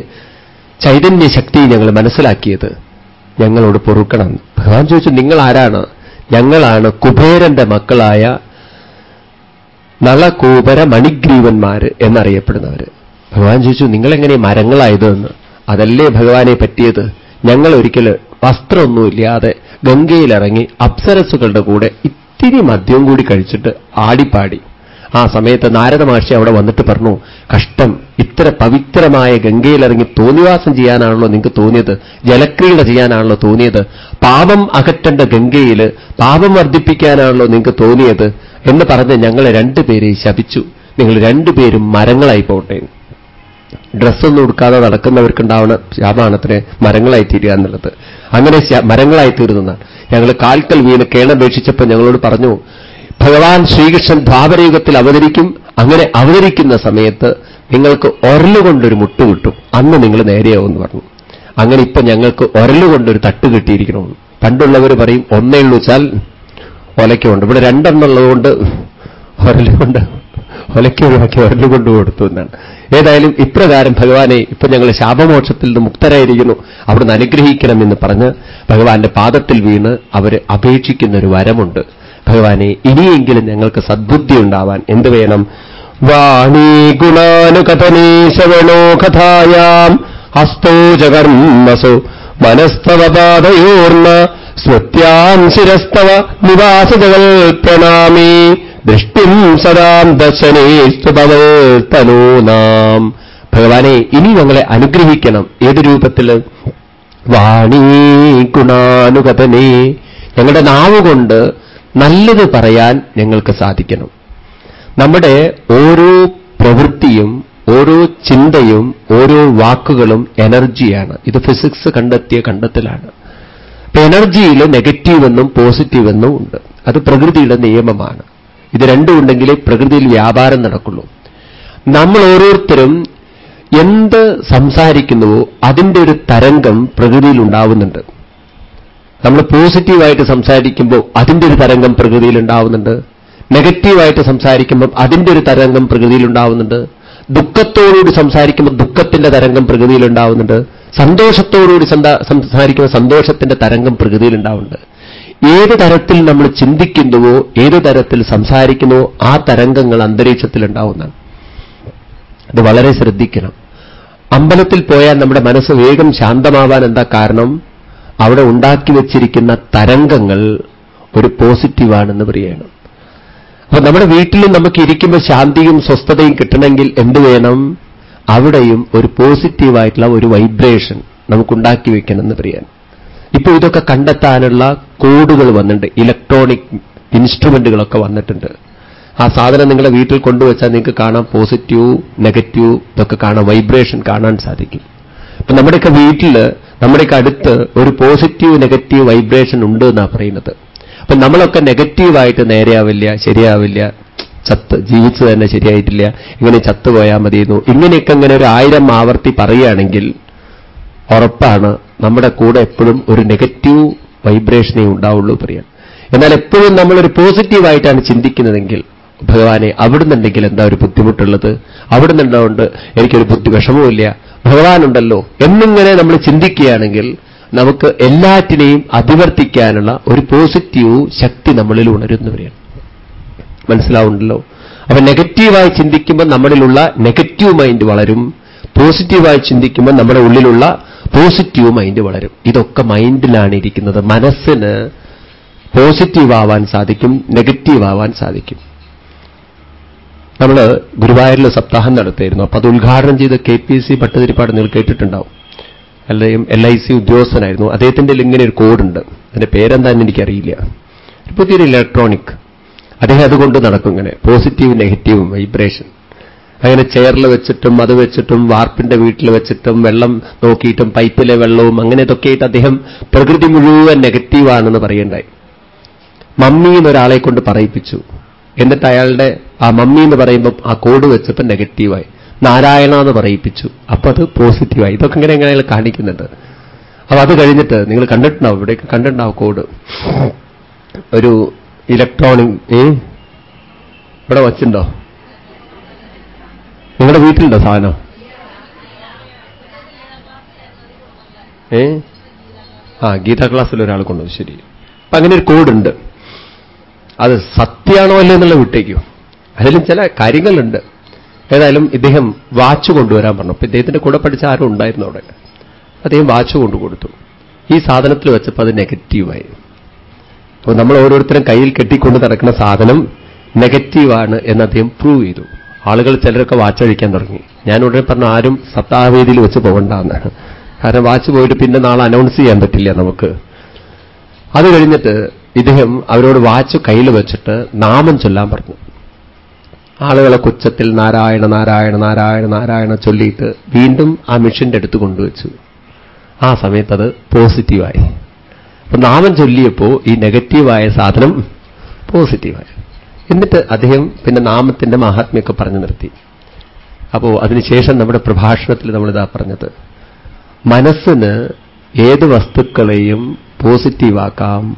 ചൈതന്യശക്തി ഞങ്ങൾ മനസ്സിലാക്കിയത്. ഞങ്ങളോട് പൊറുക്കണം. ഭഗവാൻ ചോദിച്ചു നിങ്ങൾ ആരാണ് ഞങ്ങളാണ് കുബേരന്റെ മക്കളായ നളകൂപര മണിഗ്രീവന്മാര് എന്നറിയപ്പെടുന്നവർ ഭഗവാൻ ചോദിച്ചു നിങ്ങളെങ്ങനെ മരങ്ങളായതെന്ന് അതല്ലേ ഭഗവാനെ പറ്റിയത്. ഞങ്ങൾ ഒരിക്കൽ വസ്ത്രമൊന്നുമില്ലാതെ ഗംഗയിലിറങ്ങി അപ്സരസുകളുടെ കൂടെ ഇത്തിരി മദ്യവും കൂടി കഴിച്ചിട്ട് ആടിപ്പാടി. ആ സമയത്ത് നാരദ മഹർഷി അവിടെ വന്നിട്ട് പറഞ്ഞു കഷ്ടം ഇത്ര പവിത്രമായ ഗംഗയിലിറങ്ങി തോന്നിവാസം ചെയ്യാനാണല്ലോ നിങ്ങൾക്ക് തോന്നിയത് ജലക്രീഡ ചെയ്യാനാണല്ലോ തോന്നിയത് പാപം അകറ്റേണ്ട ഗംഗയിൽ പാപം വർദ്ധിപ്പിക്കാനാണല്ലോ നിങ്ങൾക്ക് തോന്നിയത് എന്ന് പറഞ്ഞ് ഞങ്ങളെ രണ്ടുപേരെ ശപിച്ചു. നിങ്ങൾ രണ്ടുപേരും മരങ്ങളായി പോട്ടെ ഡ്രസ്സൊന്നും ഉടുക്കാതെ നടക്കുന്നവർക്കുണ്ടാവുന്ന ശാപാണത്തിന് മരങ്ങളായി തീരുക എന്നുള്ളത്. അങ്ങനെ മരങ്ങളായി തീർന്നതാണ് ഞങ്ങൾ കാൽക്കൽ വീണ് കേണപേക്ഷിച്ചപ്പോൾ ഞങ്ങളോട് പറഞ്ഞു ഭഗവാൻ ശ്രീകൃഷ്ണൻ ദ്വാപരയുഗത്തിൽ അവതരിക്കും. അങ്ങനെ അവതരിക്കുന്ന സമയത്ത് നിങ്ങൾക്ക് ഒരലുകൊണ്ടൊരു മുട്ടു കിട്ടും. അന്ന് നിങ്ങൾ നേരെയാവുമെന്ന് പറഞ്ഞു. അങ്ങനെ ഇപ്പൊ ഞങ്ങൾക്ക് ഒരലുകൊണ്ടൊരു തട്ട് കിട്ടിയിരിക്കണമെന്ന് പണ്ടുള്ളവർ പറയും ഒന്നേ ഉള്ളൂ വെച്ചാൽ ഒലയ്ക്കുണ്ട്. ഇവിടെ രണ്ടെണ്ണുള്ളതുകൊണ്ട് ഒരലുകൊണ്ട് ഒലയ്ക്ക് ഒഴിവാക്കി ഒരൽ കൊണ്ട് കൊടുത്തു എന്നാണ്. ഏതായാലും ഇപ്രകാരം ഭഗവാനെ ഇപ്പൊ ഞങ്ങൾ ശാപമോക്ഷത്തിൽ നിന്ന് മുക്തരായിരിക്കുന്നു. അവിടുന്ന് അനുഗ്രഹിക്കണമെന്ന് പറഞ്ഞ് ഭഗവാന്റെ പാദത്തിൽ വീണ് അവർ അപേക്ഷിക്കുന്ന ഒരു വരമുണ്ട്. ഭഗവാനെ ഇനിയെങ്കിലും ഞങ്ങൾക്ക് സദ്ബുദ്ധി ഉണ്ടാവാൻ എന്ത് വേണം? വാണീ ഗുണാനുകഥനേ ശ്രവണോ കഥായാം. ഹസ്തോ ജകർമ്മസോ മനസ്തവപാതയോർമ്മ സ്മൃത്യാം ശിരസ്തവ നിവാസജകൾ പ്രണാമി ദൃഷ്ടിം സദാം ദർശനേസ്തുതവൽത്തനോ നാം ഭഗവാനെ ഇനി ഞങ്ങളെ അനുഗ്രഹിക്കണം. ഏത് രൂപത്തിൽ? വാണീ ഗുണാനുഗതനേ. ഞങ്ങളുടെ നാവുകൊണ്ട് നല്ലത് പറയാൻ ഞങ്ങൾക്ക് സാധിക്കണം. നമ്മുടെ ഓരോ പ്രവൃത്തിയും ഓരോ ചിന്തയും ഓരോ വാക്കുകളും എനർജിയാണ്. ഇത് ഫിസിക്സ് കണ്ടെത്തിയ കണ്ടെത്തലാണ്. അപ്പൊ എനർജിയിൽ നെഗറ്റീവ് എന്നും പോസിറ്റീവ് എന്നും ഉണ്ട്. അത് പ്രകൃതിയുടെ നിയമമാണ്. ഇത് രണ്ടും ഉണ്ടെങ്കിലേ പ്രകൃതിയിൽ വ്യാപാരം നടക്കുള്ളൂ. നമ്മൾ ഓരോരുത്തരും എന്ത് സംസാരിക്കുന്നുവോ അതിന്റെ ഒരു തരംഗം പ്രകൃതിയിൽ ഉണ്ടാവുന്നുണ്ട്. നമ്മൾ പോസിറ്റീവായിട്ട് സംസാരിക്കുമ്പോൾ അതിന്റെ ഒരു തരംഗം പ്രകൃതിയിൽ ഉണ്ടാവുന്നുണ്ട്. നെഗറ്റീവായിട്ട് സംസാരിക്കുമ്പോൾ അതിന്റെ ഒരു തരംഗം പ്രകൃതിയിൽ ഉണ്ടാവുന്നുണ്ട്. ദുഃഖത്തോടുകൂടി സംസാരിക്കുമ്പോൾ ദുഃഖത്തിന്റെ തരംഗം പ്രകൃതിയിൽ ഉണ്ടാവുന്നുണ്ട്. സന്തോഷത്തോടുകൂടി സംസാരിക്കുമ്പോൾ സന്തോഷത്തിന്റെ തരംഗം പ്രകൃതിയിൽ ഉണ്ടാവുന്നുണ്ട്. ഏത് തരത്തിൽ നമ്മൾ ചിന്തിക്കുന്നുവോ ഏത് തരത്തിൽ സംസാരിക്കുന്നുവോ ആ തരംഗങ്ങൾ അന്തരീക്ഷത്തിൽ ഉണ്ടാവുന്നതാണ് അത് വളരെ ശ്രദ്ധിക്കണം. അമ്പലത്തിൽ പോയാൽ നമ്മുടെ മനസ്സ് വേഗം ശാന്തമാവാൻ എന്താ കാരണം? അവിടെ ഉണ്ടാക്കി വച്ചിരിക്കുന്ന തരംഗങ്ങൾ ഒരു പോസിറ്റീവാണെന്ന് പറയണം. അപ്പൊ നമ്മുടെ വീട്ടിൽ നമുക്ക് ഇരിക്കുമ്പോൾ ശാന്തിയും സ്വസ്ഥതയും കിട്ടണമെങ്കിൽ എന്ത് വേണം? അവിടെയും ഒരു പോസിറ്റീവായിട്ടുള്ള ഒരു വൈബ്രേഷൻ നമുക്കുണ്ടാക്കി വയ്ക്കണമെന്ന് പറയാൻ. ഇപ്പൊ ഇതൊക്കെ കണ്ടെത്താനുള്ള കോഡുകൾ വന്നിട്ടുണ്ട്. ഇലക്ട്രോണിക് ഇൻസ്ട്രുമെന്റുകളൊക്കെ വന്നിട്ടുണ്ട്. ആ സാധനം നിങ്ങളെ വീട്ടിൽ കൊണ്ടുവച്ചാൽ നിങ്ങൾക്ക് കാണാം പോസിറ്റീവ് നെഗറ്റീവ് ഇതൊക്കെ കാണാം വൈബ്രേഷൻ കാണാൻ സാധിക്കും. അപ്പൊ നമ്മുടെയൊക്കെ വീട്ടിൽ നമ്മുടെയൊക്കെ അടുത്ത് ഒരു പോസിറ്റീവ് നെഗറ്റീവ് വൈബ്രേഷൻ ഉണ്ട് എന്നാണ് പറയുന്നത്. അപ്പൊ നമ്മളൊക്കെ നെഗറ്റീവായിട്ട് നേരെയാവില്ല ശരിയാവില്ല ചത്ത് ജീവിച്ചു തന്നെ ശരിയായിട്ടില്ല ഇങ്ങനെ ചത്തുപോയാൽ മതിയെന്നു ഇങ്ങനെയൊക്കെ ഇങ്ങനെ ഒരു ആയിരം ആവർത്തി പറയുകയാണെങ്കിൽ ഉറപ്പാണ് നമ്മുടെ കൂടെ എപ്പോഴും ഒരു നെഗറ്റീവ് വൈബ്രേഷനേ ഉണ്ടാവുള്ളൂ പറയാം എന്നാൽ എപ്പോഴും നമ്മളൊരു പോസിറ്റീവായിട്ടാണ് ചിന്തിക്കുന്നതെങ്കിൽ ഭഗവാനെ അവിടുന്നുണ്ടെങ്കിൽ എന്താ ഒരു ബുദ്ധിമുട്ടുള്ളത്? അവിടുന്നുണ്ടാവുകൊണ്ട് എനിക്കൊരു ബുദ്ധി വിഷമവുമില്ല ഭഗവാനുണ്ടല്ലോ എന്നിങ്ങനെ നമ്മൾ ചിന്തിക്കുകയാണെങ്കിൽ നമുക്ക് എല്ലാറ്റിനെയും അതിവർത്തിക്കാനുള്ള ഒരു പോസിറ്റീവ് ശക്തി നമ്മളിൽ ഉണരുന്നു പറയാണ് മനസ്സിലാവുണ്ടല്ലോ അപ്പൊ നെഗറ്റീവായി ചിന്തിക്കുമ്പോൾ നമ്മളിലുള്ള നെഗറ്റീവ് മൈൻഡ് വളരും. പോസിറ്റീവായി ചിന്തിക്കുമ്പോൾ നമ്മുടെ ഉള്ളിലുള്ള പോസിറ്റീവ് മൈൻഡ് വളരും. ഇതൊക്കെ മൈൻഡിലാണ് ഇരിക്കുന്നത്. മനസ്സിന് പോസിറ്റീവ് ആവാൻ സാധിക്കും നെഗറ്റീവ് ആവാൻ സാധിക്കും. നമ്മൾ ഗുരുവായൂരിൽ സപ്താഹം നടത്തിയിരുന്നു. അപ്പൊ അത് ഉദ്ഘാടനം ചെയ്ത K P S C Bhattathiripad നിങ്ങൾ കേട്ടിട്ടുണ്ടാവും. അല്ലെങ്കിൽ എൽ ഐ സി ഉദ്യോഗസ്ഥനായിരുന്നു. അദ്ദേഹത്തിന്റെ ഇങ്ങനെ ഒരു കോഡുണ്ട്. അതിന്റെ പേരെന്താന്ന് എനിക്കറിയില്ല. പുതിയൊരു ഇലക്ട്രോണിക് അദ്ദേഹം അതുകൊണ്ട് നടക്കും ഇങ്ങനെ. പോസിറ്റീവ് നെഗറ്റീവ് വൈബ്രേഷൻ അങ്ങനെ ചെയറിൽ വെച്ചിട്ടും അത് വെച്ചിട്ടും വാർപ്പിന്റെ വീട്ടിൽ വെച്ചിട്ടും വെള്ളം നോക്കിയിട്ടും പൈപ്പിലെ വെള്ളവും അങ്ങനെ ഇതൊക്കെയായിട്ട് അദ്ദേഹം പ്രകൃതി മുഴുവൻ നെഗറ്റീവാണെന്ന് പറയണ്ടായി മമ്മി എന്നൊരാളെ കൊണ്ട് പറയിപ്പിച്ചു. എന്നിട്ട് അയാളുടെ ആ മമ്മി എന്ന് പറയുമ്പം ആ കോഡ് വെച്ചപ്പോൾ നെഗറ്റീവായി നാരായണ എന്ന് പറയിപ്പിച്ചു. അപ്പൊ അത് പോസിറ്റീവായി ഇതൊക്കെ ഇങ്ങനെ എങ്ങനെ അയാൾ കാണിക്കുന്നുണ്ട്. അപ്പൊ അത് കഴിഞ്ഞിട്ട് നിങ്ങൾ കണ്ടിട്ടുണ്ടാവും ഇവിടെയൊക്കെ കണ്ടിട്ടുണ്ടാവും കോഡ്. ഒരു ഇലക്ട്രോണിക് ഏ? ഇവിടെ വച്ചിട്ടുണ്ടോ? നിങ്ങളുടെ വീട്ടിലുണ്ടോ സാധനം? ഏ? ആ ഗീതാ ക്ലാസ്സിൽ ഒരാൾ കൊണ്ടു ശരി. അപ്പൊ അങ്ങനെ ഒരു കോഡുണ്ട്. അത് സത്യമാണോ അല്ലേ എന്നുള്ള വിട്ടേക്കോ. അതിലും ചില കാര്യങ്ങളുണ്ട്. ഏതായാലും ഇദ്ദേഹം വാച്ച് കൊണ്ടുവരാൻ പറഞ്ഞു. അപ്പൊ ഇദ്ദേഹത്തിന്റെ കൂടെ പഠിച്ച ആരും ഉണ്ടായിരുന്നു അവിടെ. അദ്ദേഹം വാച്ച് കൊണ്ടു കൊടുത്തു. ഈ സാധനത്തിൽ വെച്ചപ്പോൾ അത് നെഗറ്റീവായി. അപ്പോൾ നമ്മൾ ഓരോരുത്തരും കയ്യിൽ കെട്ടിക്കൊണ്ട് നടക്കുന്ന സാധനം നെഗറ്റീവാണ് എന്ന് അദ്ദേഹം പ്രൂവ് ചെയ്തു. ആളുകൾ ചിലരൊക്കെ വാച്ചഴിക്കാൻ തുടങ്ങി. ഞാൻ ഉടനെ പറഞ്ഞു ആരും സപ്താഹവേദിയിൽ വെച്ച് പോകണ്ടെന്ന്. കാരണം വാച്ച് പോയിട്ട് പിന്നെ നാളെ അനൗൺസ് ചെയ്യാൻ പറ്റില്ല നമുക്ക്. അത് കഴിഞ്ഞിട്ട് ഇദ്ദേഹം അവരോട് വാച്ച് കയ്യിൽ വെച്ചിട്ട് നാമം ചൊല്ലാൻ പറഞ്ഞു. ആളുകളെ കൊച്ചത്തിൽ നാരായണ നാരായണ നാരായണ നാരായണ ചൊല്ലിയിട്ട് വീണ്ടും ആ മിഷന്റെ അടുത്ത് കൊണ്ടുവച്ചു. ആ സമയത്ത് അത് പോസിറ്റീവായി അപ്പൊ നാമം ചൊല്ലിയപ്പോ ഈ നെഗറ്റീവായ സാധനം പോസിറ്റീവായി എന്നിട്ട് അദ്ദേഹം പിന്നെ നാമത്തിന്റെ മഹാത്മ്യമൊക്കെ പറഞ്ഞു നിർത്തി. അപ്പോ അതിനുശേഷം നമ്മുടെ പ്രഭാഷണത്തിൽ നമ്മളിതാ പറഞ്ഞത്. മനസ്സിന് ഏത് വസ്തുക്കളെയും പോസിറ്റീവാക്കാം.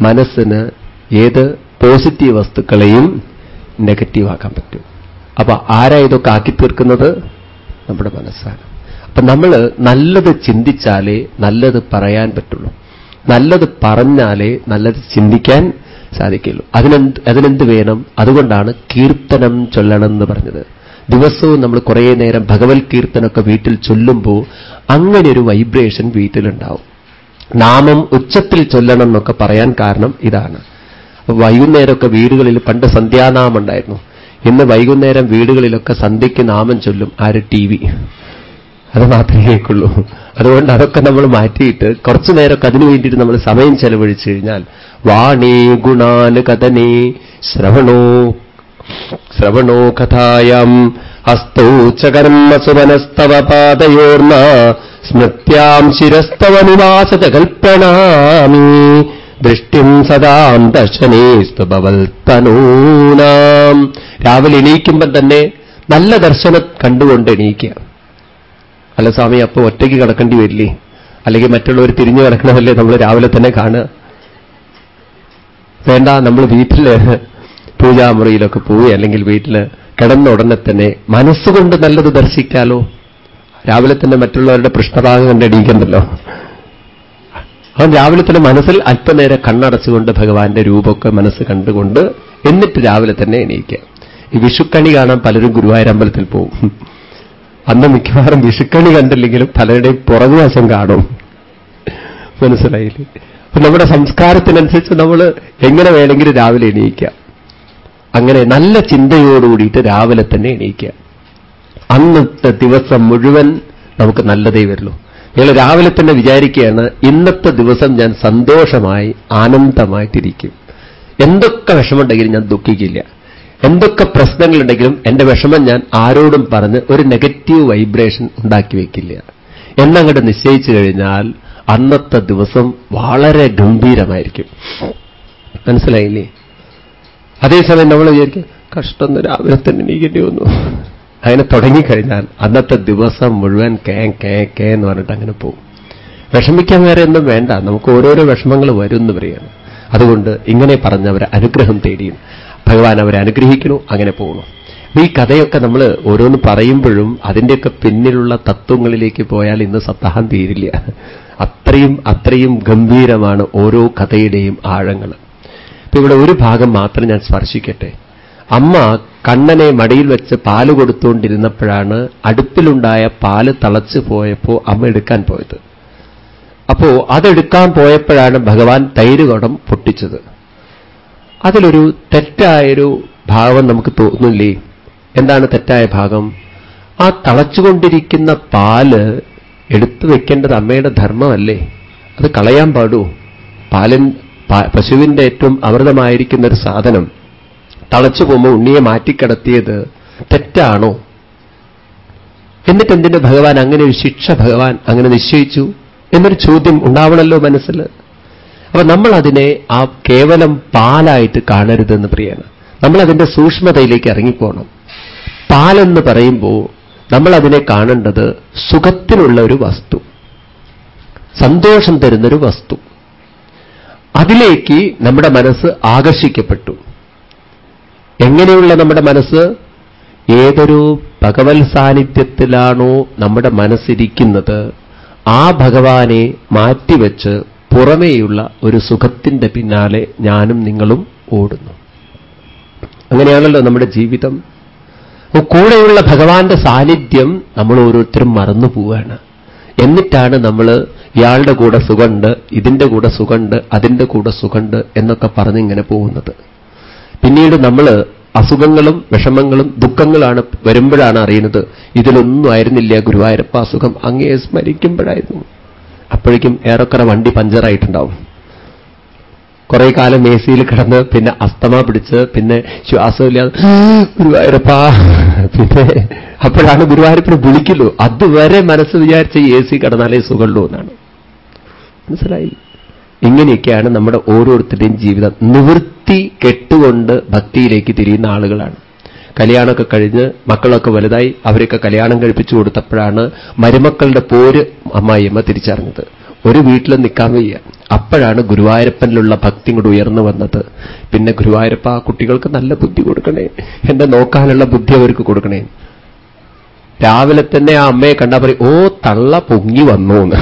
മനസ്സിന് ഏത് പോസിറ്റീവ് വസ്തുക്കളെയും നെഗറ്റീവാക്കാൻ പറ്റും. അപ്പൊ ആരാ ഇതൊക്കെ ആക്കി തീർക്കുന്നത്? നമ്മുടെ മനസ്സാണ്. അപ്പൊ നമ്മൾ നല്ലത് ചിന്തിച്ചാലേ നല്ലത് പറയാൻ പറ്റുള്ളൂ. നല്ലത് പറഞ്ഞാലേ നല്ലത് ചിന്തിക്കാൻ സാധിക്കുള്ളൂ അതിനെന്ത് അതിനെന്ത് വേണം? അതുകൊണ്ടാണ് കീർത്തനം ചൊല്ലണം എന്ന് പറഞ്ഞത്. ദിവസവും നമ്മൾ കുറേ നേരം ഭഗവത് കീർത്തനൊക്കെ വീട്ടിൽ ചൊല്ലുമ്പോൾ അങ്ങനെ ഒരു വൈബ്രേഷൻ വീട്ടിലുണ്ടാവും. നാമം ഉച്ചത്തിൽ ചൊല്ലണം എന്നൊക്കെ പറയാൻ കാരണം ഇതാണ്. വൈകുന്നേരമൊക്കെ വീടുകളിൽ പണ്ട് സന്ധ്യാനാമം ഉണ്ടായിരുന്നു. ഇന്ന് വൈകുന്നേരം വീടുകളിലൊക്കെ സന്ധ്യയ്ക്ക് നാമം ചൊല്ലും ആര്? T V. അത് മാത്രമേ കേൾക്കുള്ളൂ. അതുകൊണ്ട് അതൊക്കെ നമ്മൾ മാറ്റിയിട്ട് കുറച്ചു നേരമൊക്കെ അതിനു വേണ്ടിയിട്ട് നമ്മൾ സമയം ചെലവഴിച്ചു കഴിഞ്ഞാൽ വാണേ ഗുണാന് കഥനേ ശ്രവണോ ശ്രവണോ കഥായം ഹസ്തൗ ച കർമ്മസുമനസ്തവ പാദയോർണ സ്മൃത്യാം ശിരസ്തവ നിവാസത കൽപ്പണാമി ദൃഷ്ടിം സദാം ദർശനേസ്തുഭവൽത്തനൂനാം രാവിലെ എണീക്കുമ്പം തന്നെ നല്ല ദർശനം കണ്ടുകൊണ്ട് എണീക്കുക. അല്ല സ്വാമി അപ്പോൾ ഒറ്റയ്ക്ക് കിടക്കേണ്ടി വരില്ലേ? അല്ലെങ്കിൽ മറ്റുള്ളവർ തിരിഞ്ഞു കിടക്കണമല്ലേ നമ്മൾ രാവിലെ തന്നെ കാണുക? വേണ്ട നമ്മൾ വീട്ടിൽ പൂജാമുറിയിലൊക്കെ പോയി അല്ലെങ്കിൽ വീട്ടിൽ കിടന്ന ഉടനെ തന്നെ മനസ്സുകൊണ്ട് നല്ലത് ദർശിക്കാലോ? രാവിലെ തന്നെ മറ്റുള്ളവരുടെ പൃഷ്ഠഭാഗം കണ്ടടിയിക്കണ്ടല്ലോ? അവൻ രാവിലെ തന്നെ മനസ്സിൽ അല്പനേരം കണ്ണടച്ചുകൊണ്ട് ഭഗവാന്റെ രൂപമൊക്കെ മനസ്സ് കണ്ടുകൊണ്ട് എന്നിട്ട് രാവിലെ തന്നെ എണീക്കുക. ഈ വിഷുക്കണി കാണാൻ പലരും ഗുരുവായൂരമ്പലത്തിൽ പോവും. അന്ന് മിക്കവാറും വിഷുക്കണി കണ്ടില്ലെങ്കിലും പലരുടെയും പുറകുവശം കാണും. മനസ്സിലായില്ലേ? അപ്പൊ നമ്മുടെ സംസ്കാരത്തിനനുസരിച്ച് നമ്മൾ എങ്ങനെ വേണമെങ്കിലും രാവിലെ എണീക്കാം. അങ്ങനെ നല്ല ചിന്തയോടുകൂടിയിട്ട് രാവിലെ തന്നെ എണീക്കുക അന്നത്തെ ദിവസം മുഴുവൻ നമുക്ക് നല്ലതേ വരുള്ളൂ. നിങ്ങൾ രാവിലെ തന്നെ വിചാരിക്കുകയാണ് ഇന്നത്തെ ദിവസം ഞാൻ സന്തോഷമായി ആനന്ദമായിട്ടിരിക്കും. എന്തൊക്കെ വിഷമമുണ്ടെങ്കിലും ഞാൻ ദുഃഖിക്കില്ല. എന്തൊക്കെ പ്രശ്നങ്ങളുണ്ടെങ്കിലും എന്റെ വിഷമം ഞാൻ ആരോടും പറഞ്ഞ് ഒരു നെഗറ്റീവ് വൈബ്രേഷൻ ഉണ്ടാക്കി വയ്ക്കില്ല എന്നങ്ങോട്ട് നിശ്ചയിച്ചു കഴിഞ്ഞാൽ അന്നത്തെ ദിവസം വളരെ ഗംഭീരമായിരിക്കും. മനസ്സിലായില്ലേ? അതേസമയം നമ്മൾ വിചാരിക്കും കഷ്ടം രാവിലെ തന്നെ എണീക്കേണ്ടി വന്നു. അങ്ങനെ തുടങ്ങിക്കഴിഞ്ഞാൽ അന്നത്തെ ദിവസം മുഴുവൻ കേ കേ കേ എന്ന് പറഞ്ഞിട്ട് അങ്ങനെ പോകും. വിഷമിക്കാൻ വേറെ ഒന്നും വേണ്ട. നമുക്ക് ഓരോരോ വിഷമങ്ങൾ വരും എന്ന് പറയാണ്. അതുകൊണ്ട് ഇങ്ങനെ പറഞ്ഞവരെ അനുഗ്രഹം തേടിയും. ഭഗവാൻ അവരെ അനുഗ്രഹിക്കുന്നു അങ്ങനെ പോകണു അപ്പൊ ഈ കഥയൊക്കെ നമ്മൾ ഓരോന്ന് പറയുമ്പോഴും അതിന്റെയൊക്കെ പിന്നിലുള്ള തത്വങ്ങളിലേക്ക് പോയാൽ ഇന്ന് സപ്താഹം തീരില്ല. അത്രയും അത്രയും ഗംഭീരമാണ് ഓരോ കഥയുടെയും ആഴങ്ങൾ. അപ്പൊ ഇവിടെ ഒരു ഭാഗം മാത്രം ഞാൻ സ്പർശിക്കട്ടെ. അമ്മ കണ്ണനെ മടിയിൽ വെച്ച് പാൽ കൊടുത്തുകൊണ്ടിരുന്നപ്പോഴാണ് അടുപ്പിലുണ്ടായ പാൽ തളച്ചു പോയപ്പോ അമ്മ എടുക്കാൻ പോയത്. അപ്പോ അതെടുക്കാൻ പോയപ്പോഴാണ് ഭഗവാൻ തൈര് കുടം പൊട്ടിച്ചത്. അതിലൊരു തെറ്റായൊരു ഭാവം നമുക്ക് തോന്നില്ലേ എന്താണ് തെറ്റായ ഭാഗം? ആ തളച്ചുകൊണ്ടിരിക്കുന്ന പാൽ എടുത്തു വെക്കേണ്ടത് അമ്മയുടെ ധർമ്മമല്ലേ? അത് കളയാൻ പാടൂ. പാലൻ പശുവിന്റെ ഏറ്റവും അമൃതമായിരിക്കുന്ന ഒരു സാധനം. തളച്ചു പോകുമ്പോൾ ഉണ്ണിയെ മാറ്റിക്കടത്തിയത് തെറ്റാണോ? എന്നിട്ട് എന്തിന്റെ ഭഗവാൻ അങ്ങനെ ഒരു ശിക്ഷ ഭഗവാൻ അങ്ങനെ നിശ്ചയിച്ചു? എന്നൊരു ചോദ്യം ഉണ്ടാവണമല്ലോ മനസ്സിൽ. അപ്പൊ നമ്മൾ അതിനെ ആ കേവലം പാലായിട്ട് കാണരുതെന്ന് പ്രിയാണ് നമ്മൾ അതിന്റെ സൂക്ഷ്മതയിലേക്ക് ഇറങ്ങിപ്പോണം. പാലെന്ന് പറയുമ്പോൾ നമ്മൾ അതിനെ കാണേണ്ടത് സുഖത്തിനുള്ള ഒരു വസ്തു. സന്തോഷം തരുന്നൊരു വസ്തു. അതിലേക്ക് നമ്മുടെ മനസ്സ് ആകർഷിക്കപ്പെട്ടു. എങ്ങനെയുള്ള നമ്മുടെ മനസ്സ്? ഏതൊരു ഭഗവത് സാന്നിധ്യത്തിലാണോ നമ്മുടെ മനസ്സിരിക്കുന്നത് ആ ഭഗവാനെ മാറ്റിവെച്ച് പുറമേയുള്ള ഒരു സുഖത്തിന്റെ പിന്നാലെ ഞാനും നിങ്ങളും ഓടുന്നു. അങ്ങനെയാണല്ലോ നമ്മുടെ ജീവിതം. കൂടെയുള്ള ഭഗവാന്റെ സാന്നിധ്യം നമ്മൾ ഓരോരുത്തരും മറന്നു പോവുകയാണ് എന്നിട്ടാണ് നമ്മൾ ഇയാളുടെ കൂടെ സുഖമുണ്ട് ഇതിന്റെ കൂടെ സുഖമുണ്ട് അതിന്റെ കൂടെ സുഖമുണ്ട് എന്നൊക്കെ പറഞ്ഞിങ്ങനെ പോകുന്നത്. പിന്നീട് നമ്മൾ അസുഖങ്ങളും വിഷമങ്ങളും ദുഃഖങ്ങളാണ് വരുമ്പോഴാണ് അറിയുന്നത് ഇതിലൊന്നും ആയിരുന്നില്ല ഗുരുവായൂരപ്പ അസുഖം അങ്ങേ സ്മരിക്കുമ്പോഴായിരുന്നു. അപ്പോഴേക്കും ഏറെക്കുറെ വണ്ടി പഞ്ചറായിട്ടുണ്ടാവും. കുറേ കാലം എ സിയിൽ കിടന്ന് പിന്നെ അസ്തമ പിടിച്ച് പിന്നെ ശ്വാസമില്ലാതെ ഗുരുവായൂരപ്പാ. പിന്നെ അപ്പോഴാണ് ഗുരുവായൂരപ്പിനെ വിളിക്കുള്ളൂ. അതുവരെ മനസ്സ് വിചാരിച്ച എ സി കിടന്നാലേ സുഖമുള്ളൂ എന്നാണ്. മനസ്സിലായി? ഇങ്ങനെയൊക്കെയാണ് നമ്മുടെ ഓരോരുത്തരുടെയും ജീവിതം. നിവൃത്തി കെട്ടുകൊണ്ട് ഭക്തിയിലേക്ക് തിരിയുന്ന ആളുകളാണ്. കല്യാണമൊക്കെ കഴിഞ്ഞ് മക്കളൊക്കെ വലുതായി അവരൊക്കെ കല്യാണം കഴിപ്പിച്ചു കൊടുത്തപ്പോഴാണ് മരുമക്കളുടെ പോര് അമ്മായിയമ്മ തിരിച്ചറിഞ്ഞത്. ഒരു വീട്ടിൽ നിൽക്കാൻ വയ്യ. അപ്പോഴാണ് ഗുരുവായൂരപ്പനിലുള്ള ഭക്തി കൂടെ ഉയർന്നു വന്നത്. പിന്നെ ഗുരുവായൂരപ്പ ആ കുട്ടികൾക്ക് നല്ല ബുദ്ധി കൊടുക്കണേ. എന്നെ നോക്കാനുള്ള ബുദ്ധി അവർക്ക് കൊടുക്കണേ. രാവിലെ തന്നെ ആ അമ്മയെ കണ്ടാൽ പറയും ഓ തള്ള പൊങ്ങി വന്നു എന്ന്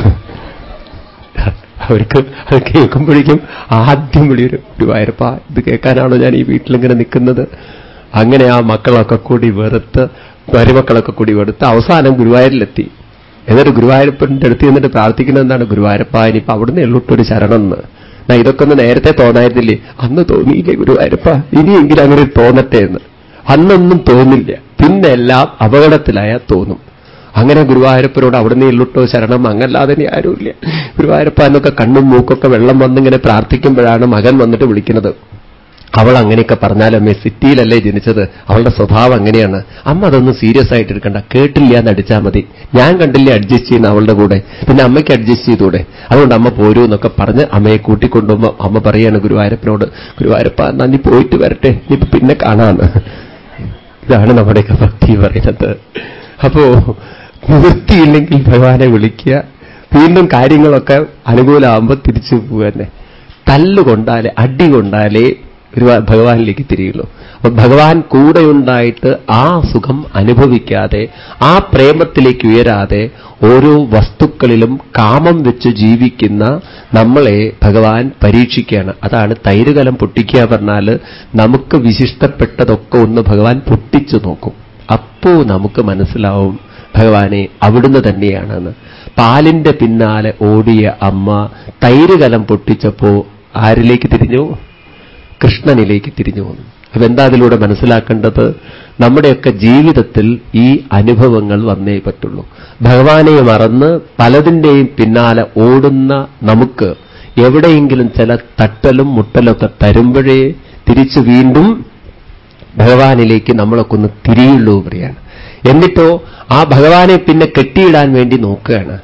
അവർക്ക് അത് കേൾക്കുമ്പോഴേക്കും ആദ്യം വിളിയൊരു ഗുരുവായൂരപ്പ ഇത് കേൾക്കാനാണോ ഞാൻ ഈ വീട്ടിലിങ്ങനെ നിൽക്കുന്നത്? അങ്ങനെ ആ മക്കളൊക്കെ കൂടി വെറുത്ത് മരുമക്കളൊക്കെ കൂടി വെറുത്ത് അവസാനം ഗുരുവായൂരിലെത്തി. എന്നിട്ട് ഗുരുവായൂരപ്പന്റെ അടുത്ത് നിന്നിട്ട് പ്രാർത്ഥിക്കുന്നത് എന്താണ്? ഗുരുവായൂരപ്പ ഇനിയിപ്പോ അവിടുന്ന് എള്ളിട്ടൊരു ശരണം എന്ന് ഞാൻ ഇതൊക്കെ ഒന്ന് നേരത്തെ തോന്നായിരുന്നില്ലേ? അന്ന് തോന്നിയില്ലേ ഗുരുവായൂരപ്പ? ഇനിയെങ്കിലും അങ്ങനെ തോന്നട്ടെ എന്ന്. അന്നൊന്നും തോന്നില്ല. പിന്നെ എല്ലാം അപകടത്തിലായ തോന്നും. അങ്ങനെ ഗുരുവായൂരപ്പനോട് അവിടുന്ന് എള്ളിട്ടോ ശരണം അങ്ങല്ലാതെ ഇനി ആരുമില്ല. ഗുരുവായൂരപ്പ എന്നൊക്കെ കണ്ണും മൂക്കൊക്കെ വെള്ളം വന്നിങ്ങനെ പ്രാർത്ഥിക്കുമ്പോഴാണ് മകൻ വന്നിട്ട് വിളിക്കുന്നത്. അവൾ അങ്ങനെയൊക്കെ പറഞ്ഞാലമ്മേ സിറ്റിയിലല്ലേ ജനിച്ചത്? അവളുടെ സ്വഭാവം അങ്ങനെയാണ്. അമ്മ അതൊന്നും സീരിയസ് ആയിട്ട് എടുക്കണ്ട. കേട്ടില്ല എന്ന് അടിച്ചാൽ മതി. ഞാൻ കണ്ടില്ലേ അഡ്ജസ്റ്റ് ചെയ്യുന്ന അവളുടെ കൂടെ. പിന്നെ അമ്മയ്ക്ക് അഡ്ജസ്റ്റ് ചെയ്തൂടെ അതുകൊണ്ട് അമ്മ പോരൂ എന്നൊക്കെ പറഞ്ഞ് അമ്മയെ കൂട്ടിക്കൊണ്ടുമ്പോൾ അമ്മ പറയാണ് ഗുരുവായൂരപ്പനോട് ഗുരുവായൂരപ്പ എന്നാ നീ പോയിട്ട് വരട്ടെ. നീ പിന്നെ കാണാന്ന്. ഇതാണ് നമ്മുടെയൊക്കെ ഭക്തി പറയുന്നത്. അപ്പോ നിവൃത്തിയില്ലെങ്കിൽ ഭഗവാനെ വിളിക്കുക. വീണ്ടും കാര്യങ്ങളൊക്കെ അനുകൂലമാകുമ്പോൾ തിരിച്ചു പോകുക തന്നെ. തല്ലുകൊണ്ടാലേ അടി കൊണ്ടാലേ ഭഗവാനിലേക്ക് തിരിയുള്ളൂ അപ്പൊ ഭഗവാൻ കൂടെയുണ്ടായിട്ട് ആ സുഖം അനുഭവിക്കാതെ ആ പ്രേമത്തിലേക്ക് ഉയരാതെ ഓരോ വസ്തുക്കളിലും കാമം വെച്ച് ജീവിക്കുന്ന നമ്മളെ ഭഗവാൻ പരീക്ഷിക്കുകയാണ്. അതാണ് തൈരുകലം പൊട്ടിക്കുക പറഞ്ഞാൽ നമുക്ക് വിശിഷ്ടപ്പെട്ടതൊക്കെ ഒന്ന് ഭഗവാൻ പൊട്ടിച്ചു നോക്കും. അപ്പോ നമുക്ക് മനസ്സിലാവും ഭഗവാനെ അവിടുന്ന് തന്നെയാണെന്ന്. പാലിന്റെ പിന്നാലെ ഓടിയ അമ്മ തൈരുകലം പൊട്ടിച്ചപ്പോ ആരിലേക്ക് തിരിഞ്ഞു? കൃഷ്ണനിലേക്ക് തിരിഞ്ഞു വന്നു. അപ്പൊ എന്താ അതിലൂടെ മനസ്സിലാക്കേണ്ടത്? നമ്മുടെയൊക്കെ ജീവിതത്തിൽ ഈ അനുഭവങ്ങൾ വന്നേ പറ്റുള്ളൂ. ഭഗവാനെ മറന്ന് പലതിന്റെയും പിന്നാലെ ഓടുന്ന നമുക്ക് എവിടെയെങ്കിലും ചില തട്ടലും മുട്ടലൊക്കെ തരുമ്പോഴേ തിരിച്ചു വീണ്ടും ഭഗവാനിലേക്ക് നമ്മളൊക്കെ ഒന്ന് തിരിയുള്ളൂ പറയാണ്. എന്നിട്ടോ ആ ഭഗവാനെ പിന്നെ കെട്ടിയിടാൻ വേണ്ടി നോക്കുകയാണ്.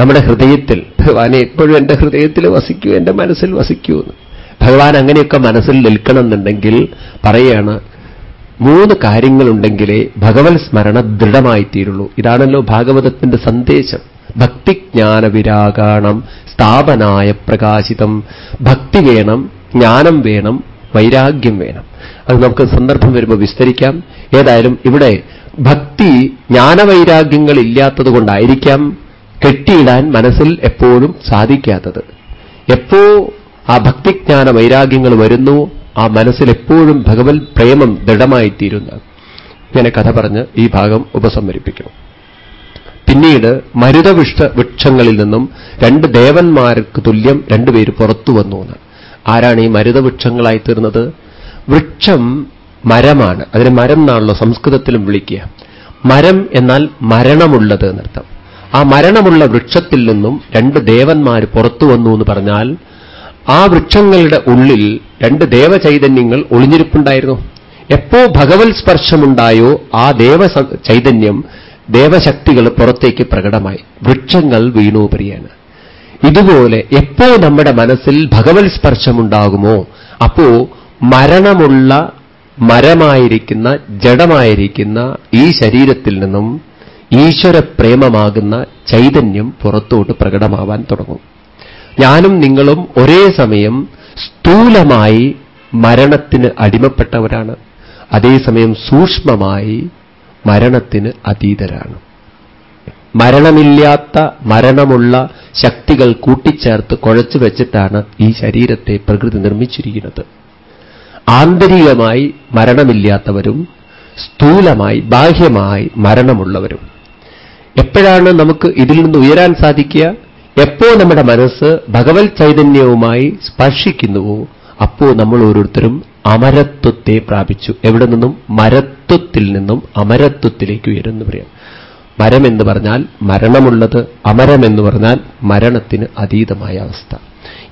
നമ്മുടെ ഹൃദയത്തിൽ ഭഗവാനെ എപ്പോഴും എന്റെ ഹൃദയത്തിൽ വസിക്കൂ എന്റെ മനസ്സിൽ വസിക്കൂ എന്ന്. ഭഗവാൻ അങ്ങനെയൊക്കെ മനസ്സിൽ നിൽക്കണമെന്നുണ്ടെങ്കിൽ പറയാണ് മൂന്ന് കാര്യങ്ങളുണ്ടെങ്കിലേ ഭഗവത് സ്മരണ ദൃഢമായി ദൃഢമായിത്തീരുള്ളൂ. ഇതാണല്ലോ ഭാഗവതത്തിന്റെ സന്ദേശം. ഭക്തിജ്ഞാന വിരാഗാണം സ്ഥാപനായ പ്രകാശിതം. ഭക്തി വേണം ജ്ഞാനം വേണം വൈരാഗ്യം വേണം. അത് നമുക്ക് സന്ദർഭം വരുമ്പോൾ വിസ്തരിക്കാം. ഏതായാലും ഇവിടെ ഭക്തി ജ്ഞാനവൈരാഗ്യങ്ങൾ ഇല്ലാത്തത് കൊണ്ടായിരിക്കാം കെട്ടിയിടാൻ മനസ്സിൽ എപ്പോഴും സാധിക്കാത്തത്. എപ്പോ ആ ഭക്തിജ്ഞാന വൈരാഗ്യങ്ങൾ വരുന്നു ആ മനസ്സിലെപ്പോഴും ഭഗവത് പ്രേമം ദൃഢമായിത്തീരുന്ന. ഇങ്ങനെ കഥ പറഞ്ഞ് ഈ ഭാഗം ഉപസംഹരിപ്പിക്കണം പിന്നീട് മരുതവിഷ്ട വൃക്ഷങ്ങളിൽ നിന്നും രണ്ട് ദേവന്മാർക്ക് തുല്യം രണ്ടുപേര് പുറത്തു വന്നു എന്ന്. ആരാണ് ഈ മരുതവൃക്ഷങ്ങളായി തീർന്നത്? വൃക്ഷം മരമാണ്. അതിന് മരം എന്നാണല്ലോ സംസ്കൃതത്തിലും വിളിക്കുക. മരം എന്നാൽ മരണമുള്ളത് എന്നർത്ഥം. ആ മരണമുള്ള വൃക്ഷത്തിൽ നിന്നും രണ്ട് ദേവന്മാർ പുറത്തു വന്നു എന്ന് പറഞ്ഞാൽ ആ വൃക്ഷങ്ങളുടെ ഉള്ളിൽ രണ്ട് ദേവചൈതന്യങ്ങൾ ഒളിഞ്ഞിരിപ്പുണ്ടായിരുന്നു. എപ്പോ ഭഗവത് സ്പർശമുണ്ടായോ ആ ദേവ ചൈതന്യം ദേവശക്തികൾ പുറത്തേക്ക് പ്രകടമായി. വൃക്ഷങ്ങൾ വീണോപരിയാണ്. ഇതുപോലെ എപ്പോ നമ്മുടെ മനസ്സിൽ ഭഗവത് സ്പർശമുണ്ടാകുമോ അപ്പോ മരണമുള്ള മരമായിരിക്കുന്ന ജഡമായിരിക്കുന്ന ഈ ശരീരത്തിൽ നിന്നും ഈശ്വരപ്രേമമാകുന്ന ചൈതന്യം പുറത്തോട്ട് പ്രകടമാവാൻ തുടങ്ങും. ഞാനും നിങ്ങളും ഒരേ സമയം സ്ഥൂലമായി മരണത്തിന് അടിമപ്പെട്ടവരാണ്. അതേസമയം സൂക്ഷ്മമായി മരണത്തിന് അതീതരാണ്. മരണമില്ലാത്ത മരണമുള്ള ശക്തികൾ കൂട്ടിച്ചേർത്ത് കുഴച്ചു വെച്ചിട്ടാണ് ഈ ശരീരത്തെ പ്രകൃതി നിർമ്മിച്ചിരിക്കുന്നത്. ആന്തരികമായി മരണമില്ലാത്തവരും സ്ഥൂലമായി ബാഹ്യമായി മരണമുള്ളവരും. എപ്പോഴാണ് നമുക്ക് ഇതിൽ നിന്ന് ഉയരാൻ സാധിക്കുക? എപ്പോ നമ്മുടെ മനസ്സ് ഭഗവത് ചൈതന്യവുമായി സ്പർശിക്കുന്നുവോ അപ്പോ നമ്മൾ ഓരോരുത്തരും അമരത്വത്തെ പ്രാപിച്ചു. എവിടെ നിന്നും? മരത്വത്തിൽ നിന്നും അമരത്വത്തിലേക്ക് ഉയരുന്നു പറയാം മരം എന്ന് പറഞ്ഞാൽ മരണമുള്ളത് അമരമെന്ന് പറഞ്ഞാൽ മരണത്തിന് അതീതമായ അവസ്ഥ.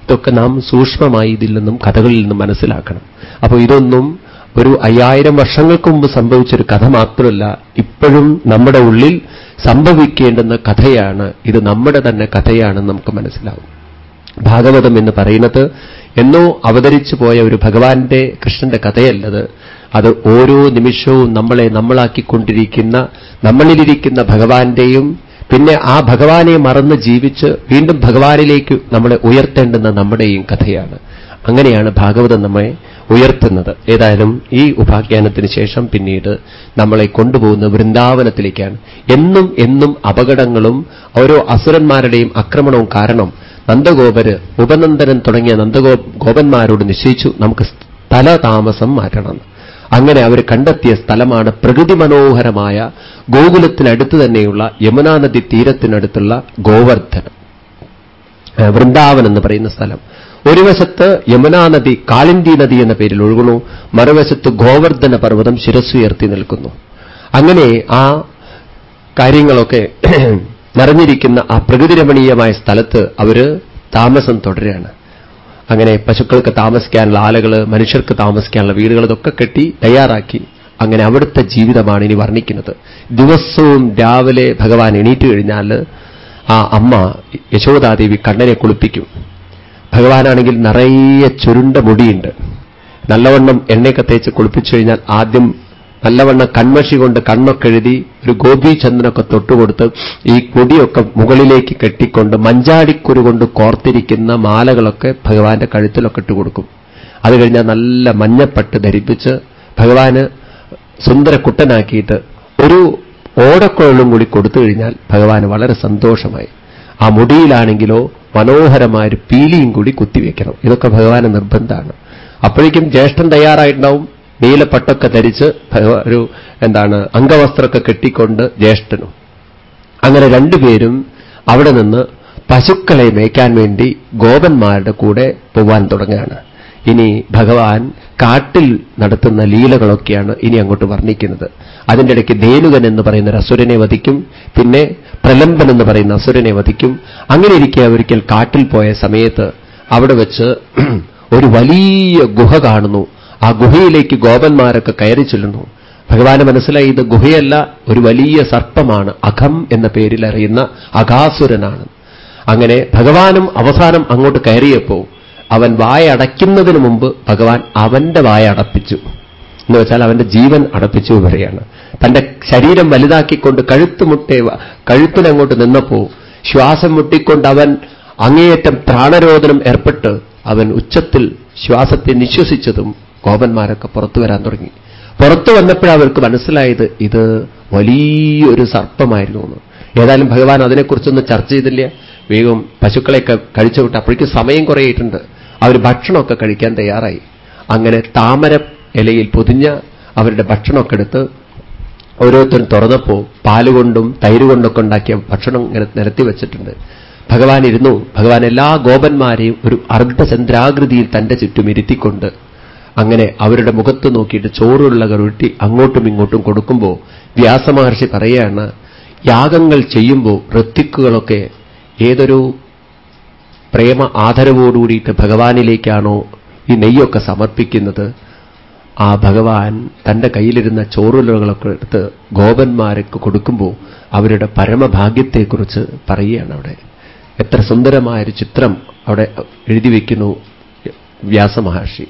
ഇതൊക്കെ നാം സൂക്ഷ്മമായി ഇതിൽ നിന്നും കഥകളിൽ നിന്നും മനസ്സിലാക്കണം. അപ്പോൾ ഇതൊന്നും ഒരു അയ്യായിരം വർഷങ്ങൾക്ക് മുമ്പ് സംഭവിച്ചൊരു കഥ മാത്രമല്ല ഇപ്പോഴും നമ്മുടെ ഉള്ളിൽ സംഭവിക്കേണ്ടുന്ന കഥയാണ് ഇത് നമ്മുടെ തന്നെ കഥയാണെന്ന് നമുക്ക് മനസ്സിലാവും. ഭാഗവതം എന്ന് പറയുന്നത് എന്നോ അവതരിച്ചു പോയ ഒരു ഭഗവാന്റെ കൃഷ്ണന്റെ കഥയല്ലത്. അത് ഓരോ നിമിഷവും നമ്മളെ നമ്മളാക്കിക്കൊണ്ടിരിക്കുന്ന നമ്മളിലിരിക്കുന്ന ഭഗവാന്റെയും പിന്നെ ആ ഭഗവാനെ മറന്ന് ജീവിച്ച് വീണ്ടും ഭഗവാനിലേക്ക് നമ്മളെ ഉയർത്തേണ്ടുന്ന നമ്മുടെയും കഥയാണ്. അങ്ങനെയാണ് ഭാഗവതം നമ്മെ ഉയർത്തുന്നത്. ഏതായാലും ഈ ഉപാഖ്യാനത്തിന് ശേഷം പിന്നീട് നമ്മളെ കൊണ്ടുപോകുന്ന വൃന്ദാവനത്തിലേക്കാണ്. എന്നും എന്നും അപകടങ്ങളും ഓരോ അസുരന്മാരുടെയും ആക്രമണവും കാരണം നന്ദഗോപര് ഉപനന്ദനൻ തുടങ്ങിയ നന്ദഗോ ഗോപന്മാരോട് നിശ്ചയിച്ചു നമുക്ക് സ്ഥലതാമസം മാറ്റണം. അങ്ങനെ അവർ കണ്ടെത്തിയ സ്ഥലമാണ് പ്രകൃതി മനോഹരമായ ഗോകുലത്തിനടുത്ത് തന്നെയുള്ള യമുനാ നദി തീരത്തിനടുത്തുള്ള ഗോവർദ്ധനം വൃന്ദാവൻ എന്ന് പറയുന്ന സ്ഥലം. ഒരു വശത്ത് യമുനാ നദി കാളിന്തി നദി എന്ന പേരിൽ ഒഴുകുന്നു മറുവശത്ത് ഗോവർദ്ധന പർവതം ശിരസ്സുയർത്തി നിൽക്കുന്നു. അങ്ങനെ ആ കാര്യങ്ങളൊക്കെ നിറഞ്ഞിരിക്കുന്ന ആ പ്രകൃതിരമണീയമായ സ്ഥലത്ത് അവർ താമസം തുടരുകയാണ്. അങ്ങനെ പശുക്കൾക്ക് താമസിക്കാനുള്ള ആലകൾ മനുഷ്യർക്ക് താമസിക്കാനുള്ള വീടുകൾ ഇതൊക്കെ കെട്ടി തയ്യാറാക്കി അങ്ങനെ അവിടുത്തെ ജീവിതമാണ് ഇനി വർണിക്കുന്നത്. ദിവസവും രാവിലെ ഭഗവാൻ എണീറ്റ് കഴിഞ്ഞാൽ ആ അമ്മ യശോദാദേവി കണ്ണനെ കുളിപ്പിക്കും. ഭഗവാനാണെങ്കിൽ നിറയെ ചുരുണ്ട മുടിയുണ്ട് നല്ലവണ്ണം എണ്ണയൊക്കെ തേച്ച് കുളിപ്പിച്ചു കഴിഞ്ഞാൽ ആദ്യം നല്ലവണ്ണം കൺമഷി കൊണ്ട് കണ്ണൊക്കെ എഴുതി ഒരു ഗോപീചന്ദ്രനൊക്കെ തൊട്ടുകൊടുത്ത് ഈ കൊടിയൊക്കെ മുകളിലേക്ക് കെട്ടിക്കൊണ്ട് മഞ്ചാടിക്കുരു കൊണ്ട് കോർത്തിരിക്കുന്ന മാലകളൊക്കെ ഭഗവാന്റെ കഴുത്തിലൊക്കെ ഇട്ട് കൊടുക്കും. അത് കഴിഞ്ഞാൽ നല്ല മഞ്ഞപ്പട്ട് ധരിപ്പിച്ച് ഭഗവാന് സുന്ദരക്കുട്ടനാക്കിയിട്ട് ഒരു ഓടക്കുഴലും കൂടി കൊടുത്തു കഴിഞ്ഞാൽ ഭഗവാന് വളരെ സന്തോഷമായി. ആ മുടിയിലാണെങ്കിലോ മനോഹരമായൊരു പീലിയും കൂടി കുത്തിവെക്കണം. ഇതൊക്കെ ഭഗവാന് നിർബന്ധമാണ്. അപ്പോഴേക്കും ജ്യേഷ്ഠൻ തയ്യാറായിട്ടുണ്ടാവും. നീലപ്പട്ടൊക്കെ ധരിച്ച് ഒരു എന്താണ് അംഗവസ്ത്രമൊക്കെ കെട്ടിക്കൊണ്ട് ജ്യേഷ്ഠനും. അങ്ങനെ രണ്ടുപേരും അവിടെ നിന്ന് പശുക്കളെ മേയ്ക്കാൻ വേണ്ടി ഗോപന്മാരുടെ കൂടെ പോവാൻ തുടങ്ങുകയാണ്. ഇനി ഭഗവാൻ കാട്ടിൽ നടത്തുന്ന ലീലകളൊക്കെയാണ് ഇനി അങ്ങോട്ട് വർണിക്കുന്നത്. അതിന്റെ ഇടയ്ക്ക് ധേനുകൻ എന്ന് പറയുന്ന അസുരനെ വധിക്കും. പിന്നെ പ്രലംബൻ എന്ന് പറയുന്ന അസുരനെ വധിക്കും. അങ്ങനെ ഇരിക്കെ ഒരിക്കൽ കാട്ടിൽ പോയ സമയത്ത് അവിടെ വെച്ച് ഒരു വലിയ ഗുഹ കാണുന്നു. ആ ഗുഹയിലേക്ക് ഗോപന്മാരൊക്കെ കയറി ചെല്ലുന്നു. ഭഗവാന് മനസ്സിലായി ഇത് ഗുഹയല്ല ഒരു വലിയ സർപ്പമാണ്. അഖം എന്ന പേരിൽ അറിയുന്ന അഘാസുരനാണ് അങ്ങനെ ഭഗവാനും അവസാനം അങ്ങോട്ട് കയറിയപ്പോ അവൻ വായ അടയ്ക്കുന്നതിന് മുമ്പ് ഭഗവാൻ അവന്റെ വായ അടപ്പിച്ചു. എന്ന് വെച്ചാൽ അവന്റെ ജീവൻ അടപ്പിച്ചു വരികയാണ്. തന്റെ ശരീരം വലുതാക്കിക്കൊണ്ട് കഴുത്ത് മുട്ടേ കഴുത്തിനങ്ങോട്ട് നിന്നപ്പോ ശ്വാസം മുട്ടിക്കൊണ്ട് അവൻ അങ്ങേയറ്റം പ്രാണരോധനം ഏർപ്പെട്ട് അവൻ ഉച്ചത്തിൽ ശ്വാസത്തെ നിശ്വസിച്ചതും കോപന്മാരൊക്കെ പുറത്തു വരാൻ തുടങ്ങി. പുറത്തു വന്നപ്പോഴവർക്ക് മനസ്സിലായത് ഇത് വലിയൊരു സർപ്പമായിരുന്നു എന്ന്. ഏതായാലും ഭഗവാൻ അതിനെക്കുറിച്ചൊന്നും ചർച്ച ചെയ്തില്ല. വേഗം പശുക്കളെയൊക്കെ കഴിച്ചു വിട്ട് അപ്പോഴേക്കും സമയം കുറേയിട്ടുണ്ട് അവർ ഭക്ഷണമൊക്കെ കഴിക്കാൻ തയ്യാറായി. അങ്ങനെ താമര ഇലയിൽ പൊതിഞ്ഞ അവരുടെ ഭക്ഷണമൊക്കെ എടുത്ത് ഓരോരുത്തരും തുറന്നപ്പോ പാലുകൊണ്ടും തൈര് കൊണ്ടൊക്കെ ഉണ്ടാക്കിയ ഭക്ഷണം ഇങ്ങനെ നിരത്തി വെച്ചിട്ടുണ്ട്. ഭഗവാൻ ഇരുന്നു. ഭഗവാൻ എല്ലാ ഗോപന്മാരെയും ഒരു അർദ്ധചന്ദ്രാകൃതിയിൽ തന്റെ ചുറ്റും ഇരുത്തിക്കൊണ്ട് അങ്ങനെ അവരുടെ മുഖത്ത് നോക്കിയിട്ട് ചോറുള്ള കരുട്ടി അങ്ങോട്ടും ഇങ്ങോട്ടും കൊടുക്കുമ്പോൾ വ്യാസമഹർഷി പറയുകയാണ് യാഗങ്ങൾ ചെയ്യുമ്പോൾ ഋത്തിക്കുകളൊക്കെ ഏതൊരു പ്രേമ ആദരവോടുകൂടിയിട്ട് ഭഗവാനിലേക്കാണോ ഈ നെയ്യൊക്കെ സമർപ്പിക്കുന്നത്? ആ ഭഗവാൻ തന്റെ കയ്യിലിരുന്ന ചോറുലകളൊക്കെ എടുത്ത് ഗോപന്മാർക്ക് കൊടുക്കുമ്പോൾ അവരുടെ പരമഭാഗ്യത്തെക്കുറിച്ച് പറയുകയാണ് അവിടെ. എത്ര സുന്ദരമായൊരു ചിത്രം അവിടെ എഴുതി വയ്ക്കുന്നു വ്യാസമഹർഷി.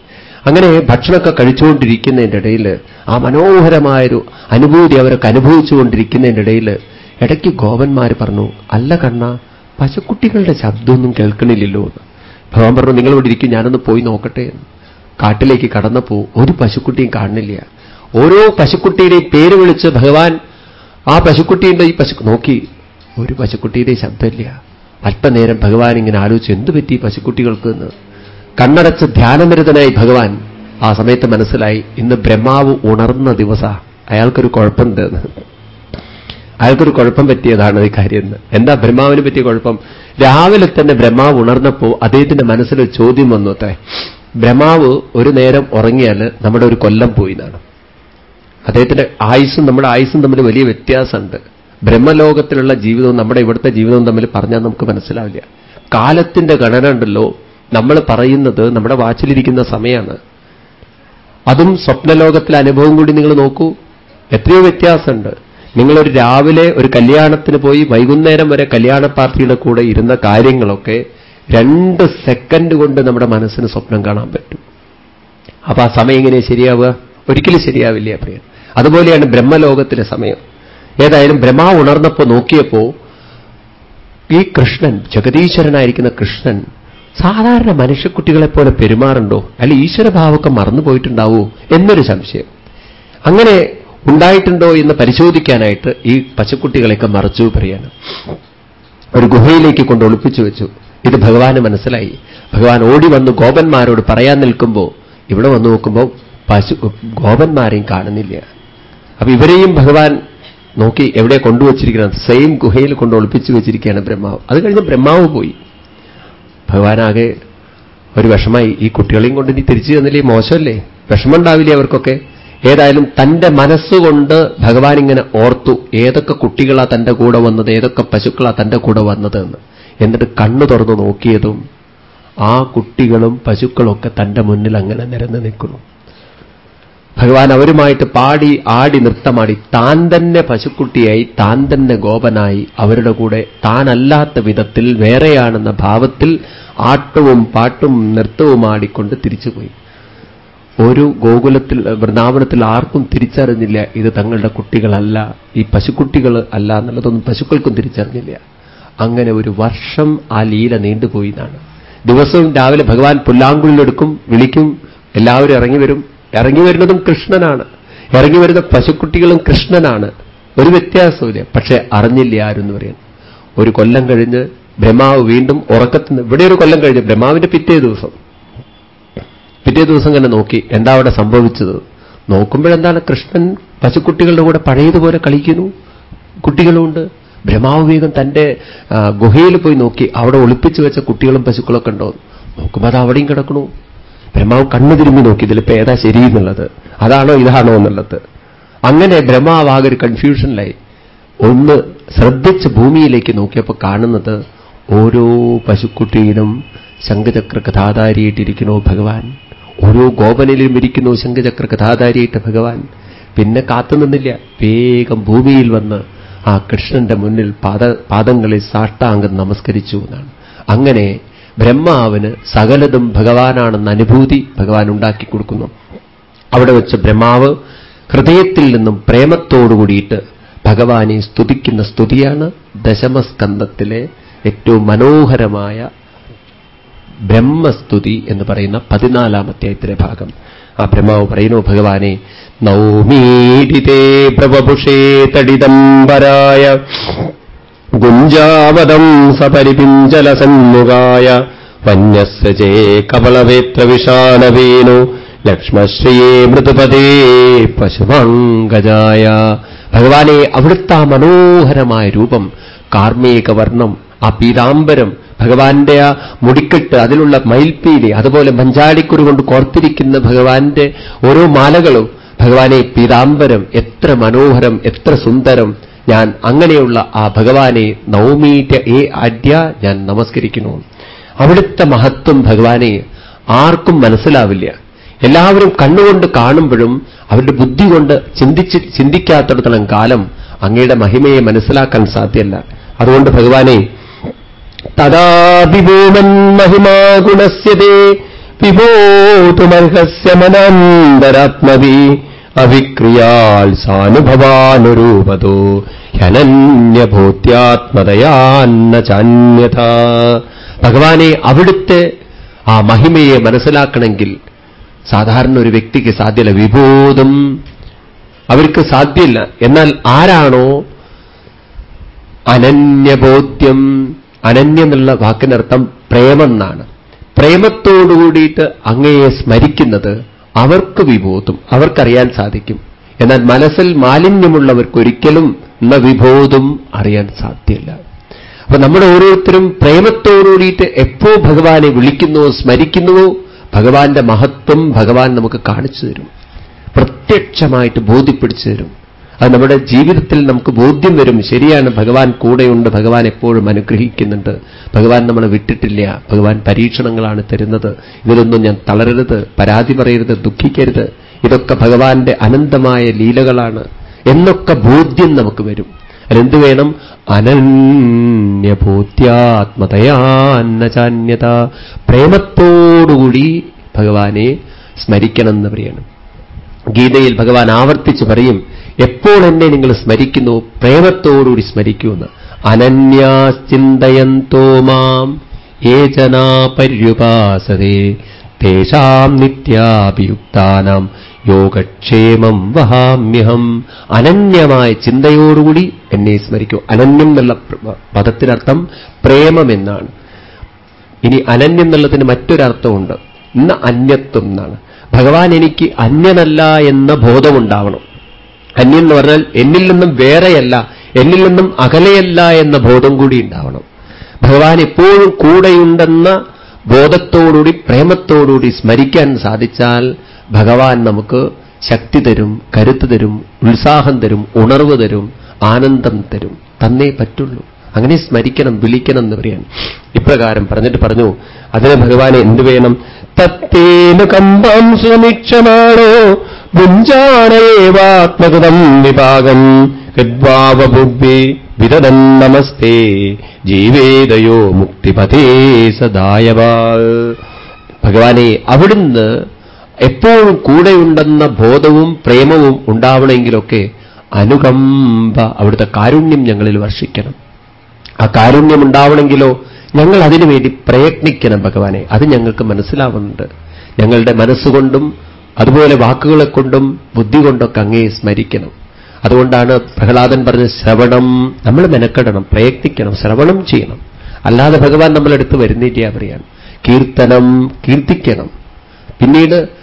അങ്ങനെ ഭക്ഷണമൊക്കെ കഴിച്ചുകൊണ്ടിരിക്കുന്നതിന്റെ ഇടയിൽ ആ മനോഹരമായൊരു അനുഭൂതി അവരൊക്കെ അനുഭവിച്ചുകൊണ്ടിരിക്കുന്നതിന്റെ ഇടയിൽ ഇടയ്ക്ക് ഗോപന്മാർ പറഞ്ഞു അല്ല കണ്ണ പശുക്കുട്ടികളുടെ ശബ്ദമൊന്നും കേൾക്കണില്ലല്ലോ എന്ന്. ഭഗവാൻ പറഞ്ഞു നിങ്ങളിവിടെ ഇരിക്കും ഞാനൊന്ന് പോയി നോക്കട്ടെ എന്ന്. കാട്ടിലേക്ക് കടന്നപ്പോ ഒരു പശുക്കുട്ടിയും കാണുന്നില്ല. ഓരോ പശുക്കുട്ടിയുടെയും പേര് വിളിച്ച് ഭഗവാൻ ആ പശുക്കുട്ടിയുടെ ഈ പശു നോക്കി ഒരു പശുക്കുട്ടിയുടെ ശബ്ദമില്ല. അല്പനേരം ഭഗവാൻ ഇങ്ങനെ ആലോചിച്ച് എന്തു പറ്റി പശുക്കുട്ടികൾക്ക് എന്ന്? കണ്ണടച്ച് ധ്യാനനിരതനായി ഭഗവാൻ ആ സമയത്ത് മനസ്സിലായി ഇന്ന് ബ്രഹ്മാവ് ഉണർന്ന ദിവസ. അയാൾക്കൊരു കുഴപ്പമുണ്ട് അയാൾക്കൊരു കുഴപ്പം പറ്റിയതാണ് ഈ കാര്യം എന്താ ബ്രഹ്മാവിനെ പറ്റിയ കുഴപ്പം? രാവിലെ തന്നെ ബ്രഹ്മാവ് ഉണർന്നപ്പോ അദ്ദേഹത്തിന്റെ മനസ്സിലൊരു ചോദ്യം വന്നു അത്രേ. ബ്രഹ്മാവ് ഒരു നേരം ഉറങ്ങിയാൽ നമ്മുടെ ഒരു കൊല്ലം പോയി എന്നാണ്. അദ്ദേഹത്തിന്റെ ആയുസ്സും നമ്മുടെ ആയുസ്സും തമ്മിൽ വലിയ വ്യത്യാസമുണ്ട്. ബ്രഹ്മലോകത്തിലുള്ള ജീവിതവും നമ്മുടെ ഇവിടുത്തെ ജീവിതവും തമ്മിൽ പറഞ്ഞാൽ നമുക്ക് മനസ്സിലാവില്ല. കാലത്തിന്റെ ഘടന ഉണ്ടല്ലോ. നമ്മൾ പറയുന്നത് നമ്മുടെ വാച്ചിലിരിക്കുന്ന സമയമാണ് അതും സ്വപ്നലോകത്തിലെ അനുഭവം കൂടി നിങ്ങൾ നോക്കൂ. എത്രയോ വ്യത്യാസമുണ്ട്. നിങ്ങളൊരു രാവിലെ ഒരു കല്യാണത്തിന് പോയി വൈകുന്നേരം വരെ കല്യാണ പാർട്ടിയുടെ കൂടെ ഇരുന്ന കാര്യങ്ങളൊക്കെ രണ്ട് സെക്കൻഡ് കൊണ്ട് നമ്മുടെ മനസ്സിന് സ്വപ്നം കാണാൻ പറ്റും. അപ്പൊ ആ സമയം എങ്ങനെ ശരിയാവുക? ഒരിക്കലും ശരിയാവില്ല പ്രിയൻ. അതുപോലെയാണ് ബ്രഹ്മലോകത്തിലെ സമയം. ഏതായാലും ബ്രഹ്മാവ് ഉണർന്നപ്പോ നോക്കിയപ്പോ ഈ കൃഷ്ണൻ ജഗതീശ്വരനായിരിക്കുന്ന കൃഷ്ണൻ സാധാരണ മനുഷ്യക്കുട്ടികളെപ്പോലെ പെരുമാറുണ്ടോ അല്ലെ ഈശ്വരഭാവമൊക്കെ മറന്നു പോയിട്ടുണ്ടാവോ എന്നൊരു സംശയം. അങ്ങനെ ഉണ്ടായിട്ടുണ്ടോ എന്ന് പരിശോധിക്കാനായിട്ട് ഈ പശുക്കുട്ടികളെയൊക്കെ മറച്ചു പറയാണ്. ഒരു ഗുഹയിലേക്ക് കൊണ്ട് ഒളിപ്പിച്ചു വെച്ചു. ഇത് ഭഗവാന് മനസ്സിലായി. ഭഗവാൻ ഓടി വന്ന് ഗോപന്മാരോട് പറയാൻ നിൽക്കുമ്പോൾ ഇവിടെ വന്ന് നോക്കുമ്പോൾ പശു ഗോപന്മാരെയും കാണുന്നില്ല. അപ്പൊ ഇവരെയും ഭഗവാൻ നോക്കി എവിടെ കൊണ്ടുവച്ചിരിക്കുന്നത്? സെയിം ഗുഹയിൽ കൊണ്ട് ഒളിപ്പിച്ചു വെച്ചിരിക്കുകയാണ് ബ്രഹ്മാവ്. അത് കഴിഞ്ഞ് ബ്രഹ്മാവ് പോയി. ഭഗവാനാകെ ഒരു വിഷമായി. ഈ കുട്ടികളെയും കൊണ്ട് ഇനി തിരിച്ചു തന്നില്ലേ? മോശമല്ലേ? വിഷമമുണ്ടാവില്ലേ അവർക്കൊക്കെ? ഏതായാലും തന്റെ മനസ്സുകൊണ്ട് ഭഗവാൻ ഇങ്ങനെ ഓർത്തു ഏതൊക്കെ കുട്ടികളാ തന്റെ കൂടെ വന്നത് ഏതൊക്കെ പശുക്കളാ തന്റെ കൂടെ വന്നത് എന്ന്. എന്നിട്ട് കണ്ണു തുറന്നു നോക്കിയതും ആ കുട്ടികളും പശുക്കളൊക്കെ തന്റെ മുന്നിൽ അങ്ങനെ നിരന്ന് നിൽക്കുന്നു. ഭഗവാൻ അവരുമായിട്ട് പാടി ആടി നൃത്തമാടി. താൻ തന്നെ പശുക്കുട്ടിയായി താൻ തന്നെ ഗോപനായി. അവരുടെ കൂടെ താനല്ലാത്ത വിധത്തിൽ വേറെയാണെന്ന ഭാവത്തിൽ ആട്ടവും പാട്ടും നൃത്തവും ആടിക്കൊണ്ട് തിരിച്ചുപോയി. ഒരു ഗോകുലത്തിൽ വൃന്ദാവനത്തിൽ ആർക്കും തിരിച്ചറിഞ്ഞില്ല ഇത് തങ്ങളുടെ കുട്ടികളല്ല ഈ പശുക്കുട്ടികൾ അല്ല എന്നുള്ളതൊന്നും പശുക്കൾക്കും തിരിച്ചറിഞ്ഞില്ല. അങ്ങനെ ഒരു വർഷം ആ ലീല നീണ്ടുപോയി എന്നാണ്. ദിവസവും രാവിലെ ഭഗവാൻ പുല്ലാങ്കുളിലെടുക്കും വിളിക്കും എല്ലാവരും ഇറങ്ങി വരും. ഇറങ്ങി വരുന്നതും കൃഷ്ണനാണ്. ഇറങ്ങി വരുന്ന പശുക്കുട്ടികളും കൃഷ്ണനാണ്. ഒരു വ്യത്യാസമില്ല പക്ഷേ അറിഞ്ഞില്ല ആരും എന്ന് ഒരു കൊല്ലം കഴിഞ്ഞ് ബ്രഹ്മാവ് വീണ്ടും ഉറക്കത്തിന് ഇവിടെ ഒരു കൊല്ലം കഴിഞ്ഞ് ബ്രഹ്മാവിന്റെ പിറ്റേ ദിവസം പിറ്റേ ദിവസം തന്നെ നോക്കി എന്താ അവിടെ സംഭവിച്ചത്. നോക്കുമ്പോഴെന്താണ് കൃഷ്ണൻ പശുക്കുട്ടികളുടെ കൂടെ പഴയതുപോലെ കളിക്കുന്നു? കുട്ടികളുമുണ്ട് ബ്രഹ്മാവിവേകം തന്റെ ഗുഹയിൽ പോയി നോക്കി അവിടെ ഒളിപ്പിച്ചു വെച്ച കുട്ടികളും പശുക്കളൊക്കെ ഉണ്ടോ നോക്കുമ്പോൾ അത് അവിടെയും കിടക്കണു ബ്രഹ്മാവ് കണ്ണു തിരുമ്പി നോക്കി ഇതിലിപ്പോ ഏതാ ശരി എന്നുള്ളത്. അതാണോ ഇതാണോ എന്നുള്ളത്. അങ്ങനെ ബ്രഹ്മാവാകെ ഒരു കൺഫ്യൂഷനിലായി ഒന്ന് ശ്രദ്ധിച്ച് ഭൂമിയിലേക്ക് നോക്കിയപ്പോൾ കാണുന്നത് ഓരോ പശുക്കുട്ടിയിലും ശംഖചക്ര കഥാധാരിയിട്ടിരിക്കണോ ഭഗവാൻ. ഓരോ ഗോപനിലും ഇരിക്കുന്നു ശംഖചക്ര കഥാധാരിയിട്ട് ഭഗവാൻ. പിന്നെ കാത്തുനിന്നില്ല വേഗം ഭൂമിയിൽ വന്ന് ആ കൃഷ്ണന്റെ മുന്നിൽ പാദ പാദങ്ങളിൽ സാഷ്ടാംഗം നമസ്കരിച്ചു എന്നാണ്. അങ്ങനെ ബ്രഹ്മാവിന് സകലതും ഭഗവാനാണെന്ന അനുഭൂതി ഭഗവാൻ ഉണ്ടാക്കി കൊടുക്കുന്നു. അവിടെ വെച്ച് ബ്രഹ്മാവ് ഹൃദയത്തിൽ നിന്നും പ്രേമത്തോടുകൂടിയിട്ട് ഭഗവാനെ സ്തുതിക്കുന്ന സ്തുതിയാണ് ദശമസ്കന്ധത്തിലെ ഏറ്റവും മനോഹരമായ ബ്രഹ്മസ്തുതി എന്ന് പറയുന്ന പതിനാലാമത്തെ അധ്യായത്തിലെ ഭാഗം. ആ ബ്രഹ്മാവ് പറയുന്നു ഭഗവാനെ നൗമീഡിതേ പ്രവപുഷേ തടിതംബരായ ഗുഞ്ചാവതം സപരിപിഞ്ചലസന്മുഖായ വന്യസ്സജേ കപളവേത്രവിഷാണവേനു ലക്ഷ്മശ്രീയേ മൃദുപദേ പശുമംഗജായ. ഭഗവാനെ അവിടുത്തെ മനോഹരമായ രൂപം കാർമേകവർണം ആ പീതാംബരം ഭഗവാന്റെ ആ മുടിക്കെട്ട് അതിലുള്ള മയിൽപ്പീലി അതുപോലെ മഞ്ചാടിക്കുറി കൊണ്ട് കോർത്തിരിക്കുന്ന ഭഗവാന്റെ ഓരോ മാലകളും ഭഗവാനെ പീതാംബരം എത്ര മനോഹരം എത്ര സുന്ദരം ഞാൻ അങ്ങനെയുള്ള ആ ഭഗവാനെ നവമീറ്റ ഏ ആദ്യ ഞാൻ നമസ്കരിക്കുന്നു. അവിടുത്തെ മഹത്വം ഭഗവാനെ ആർക്കും മനസ്സിലാവില്ല. എല്ലാവരും കണ്ണുകൊണ്ട് കാണുമ്പോഴും അവരുടെ ബുദ്ധി കൊണ്ട് ചിന്തിച്ച് ചിന്തിക്കാത്തിടത്തോളം കാലം അങ്ങയുടെ മഹിമയെ മനസ്സിലാക്കാൻ സാധ്യമല്ല അതുകൊണ്ട് ഭഗവാനെ തഥാ മഹിമാ ഗുണസ്യത്തെ വിഭോതുമർഹസ്യ മനാന്തരാത്മവി. അവിക്രിയാൽ സാനുഭവാനുരൂപതോ. ഹ്യനന്യഭൂത്യാത്മതയാന്ന ചാന്യത ഭഗവാനെ അവിടുത്തെ ആ മഹിമയെ മനസ്സിലാക്കണമെങ്കിൽ സാധാരണ ഒരു വ്യക്തിക്ക് സാധ്യല്ല വിബോധം അവർക്ക് സാധ്യല്ല. എന്നാൽ ആരാണോ? അനന്യബോധ്യം അനന്യം എന്നുള്ള വാക്കിനർത്ഥം പ്രേമെന്നാണ്. പ്രേമത്തോടുകൂടിയിട്ട് അങ്ങയെ സ്മരിക്കുന്നത് അവർക്ക് വിബോധം അവർക്കറിയാൻ സാധിക്കും. എന്നാൽ മനസ്സിൽ മാലിന്യമുള്ളവർക്കൊരിക്കലും എന്ന വിബോധം അറിയാൻ സാധ്യല്ല. അപ്പൊ നമ്മുടെ ഓരോരുത്തരും പ്രേമത്തോടുകൂടിയിട്ട് എപ്പോ ഭഗവാനെ വിളിക്കുന്നുവോ സ്മരിക്കുന്നുവോ ഭഗവാന്റെ മഹത്വം ഭഗവാൻ നമുക്ക് കാണിച്ചു തരും. പ്രത്യക്ഷമായിട്ട് ബോധ്യപ്പിടിച്ചു തരും. അത് നമ്മുടെ ജീവിതത്തിൽ നമുക്ക് ബോധ്യം വരും. ശരിയാണ് ഭഗവാൻ കൂടെയുണ്ട്. ഭഗവാൻ എപ്പോഴും അനുഗ്രഹിക്കുന്നുണ്ട്. ഭഗവാൻ നമ്മളെ വിട്ടിട്ടില്ല. ഭഗവാൻ പരീക്ഷണങ്ങളാണ് തരുന്നത്. ഇതിലൊന്നും ഞാൻ തളരരുത് പരാതി പറയരുത് ദുഃഖിക്കരുത്. ഇതൊക്കെ ഭഗവാന്റെ അനന്തമായ ലീലകളാണ്. എന്നൊക്കെ ബോധ്യം നമുക്ക് വരും. അതെന്ത് വേണം? അനന്യബോധ്യാത്മതയാന്നചാന്യത. പ്രേമത്തോടുകൂടി ഭഗവാനെ സ്മരിക്കണം എന്ന് പറയണം. ഗീതയിൽ ഭഗവാൻ ആവർത്തിച്ച് പറയും എപ്പോൾ എന്നെ നിങ്ങൾ സ്മരിക്കുന്നു? പ്രേമത്തോടുകൂടി സ്മരിക്കുമെന്ന്. അനന്യാശ്ചിന്തയന്തോ മാം ഏ ജനാ പര്യുപാസതേ. തേഷാം നിത്യാഭിയുക്താനാം. യോഗക്ഷേമം വഹാമ്യഹം. അനന്യമായ ചിന്തയോടുകൂടി എന്നെ സ്മരിക്കൂ. അനന്യം എന്നുള്ള പദത്തിനർത്ഥം പ്രേമമെന്നാണ്. ഇനി അനന്യം എന്നുള്ളതിന് മറ്റൊരർത്ഥമുണ്ട്. ഇന്ന് അന്യത്വം എന്നാണ്. ഭഗവാൻ എനിക്ക് അന്യനല്ല എന്ന ബോധമുണ്ടാവണം. അന്യം എന്ന് പറഞ്ഞാൽ എന്നിൽ നിന്നും വേറെയല്ല എന്നിൽ നിന്നും അകലെയല്ല എന്ന ബോധം കൂടി ഉണ്ടാവണം. ഭഗവാൻ എപ്പോഴും കൂടെയുണ്ടെന്ന ബോധത്തോടുകൂടി പ്രേമത്തോടുകൂടി സ്മരിക്കാൻ സാധിച്ചാൽ ഭഗവാൻ നമുക്ക് ശക്തി തരും കരുത്ത് തരും ഉത്സാഹം തരും ഉണർവ് തരും ആനന്ദം തരും. തന്നേ പറ്റുള്ളൂ. അങ്ങനെ സ്മരിക്കണം വിളിക്കണം എന്ന് പറയാൻ ഇപ്രകാരം പറഞ്ഞിട്ട് പറഞ്ഞു അതിന് ഭഗവാനെ എന്ത് വേണം? തത്തേന കമ്പാം സുമീക്ഷമാണോ ഭുഞ്ചാണേവാത്മകൃതം വിഭാഗം. ഹൃദ്വാവബുദ്ധി വിതദൻ നമസ്തേ. ജീവേദയോ മുക്തിപഥേ സദായവാ. ഭഗവാനെ അവിടുന്ന് എപ്പോഴും കൂടെയുണ്ടെന്ന ബോധവും പ്രേമവും ഉണ്ടാവണമെങ്കിലൊക്കെ അനുകമ്പ അവിടുത്തെ കാരുണ്യം ഞങ്ങളിൽ വർഷിക്കണം. ആ കാരുണ്യം ഉണ്ടാവണമെങ്കിലോ ഞങ്ങൾ അതിനുവേണ്ടി പ്രയത്നിക്കണം ഭഗവാനെ. അത് ഞങ്ങൾക്ക് മനസ്സിലാവുന്നുണ്ട്. ഞങ്ങളുടെ മനസ്സുകൊണ്ടും അതുപോലെ വാക്കുകളെ കൊണ്ടും ബുദ്ധി കൊണ്ടൊക്കെ അങ്ങേ സ്മരിക്കണം. അതുകൊണ്ടാണ് പ്രഹ്ലാദൻ പറഞ്ഞ ശ്രവണം നമ്മൾ മെനക്കെടണം പ്രയത്നിക്കണം ശ്രവണം ചെയ്യണം. അല്ലാതെ ഭഗവാൻ നമ്മളെടുത്ത് വരുന്നില്ല പറയാൻ. കീർത്തനം കീർത്തിക്കണം. പിന്നീട്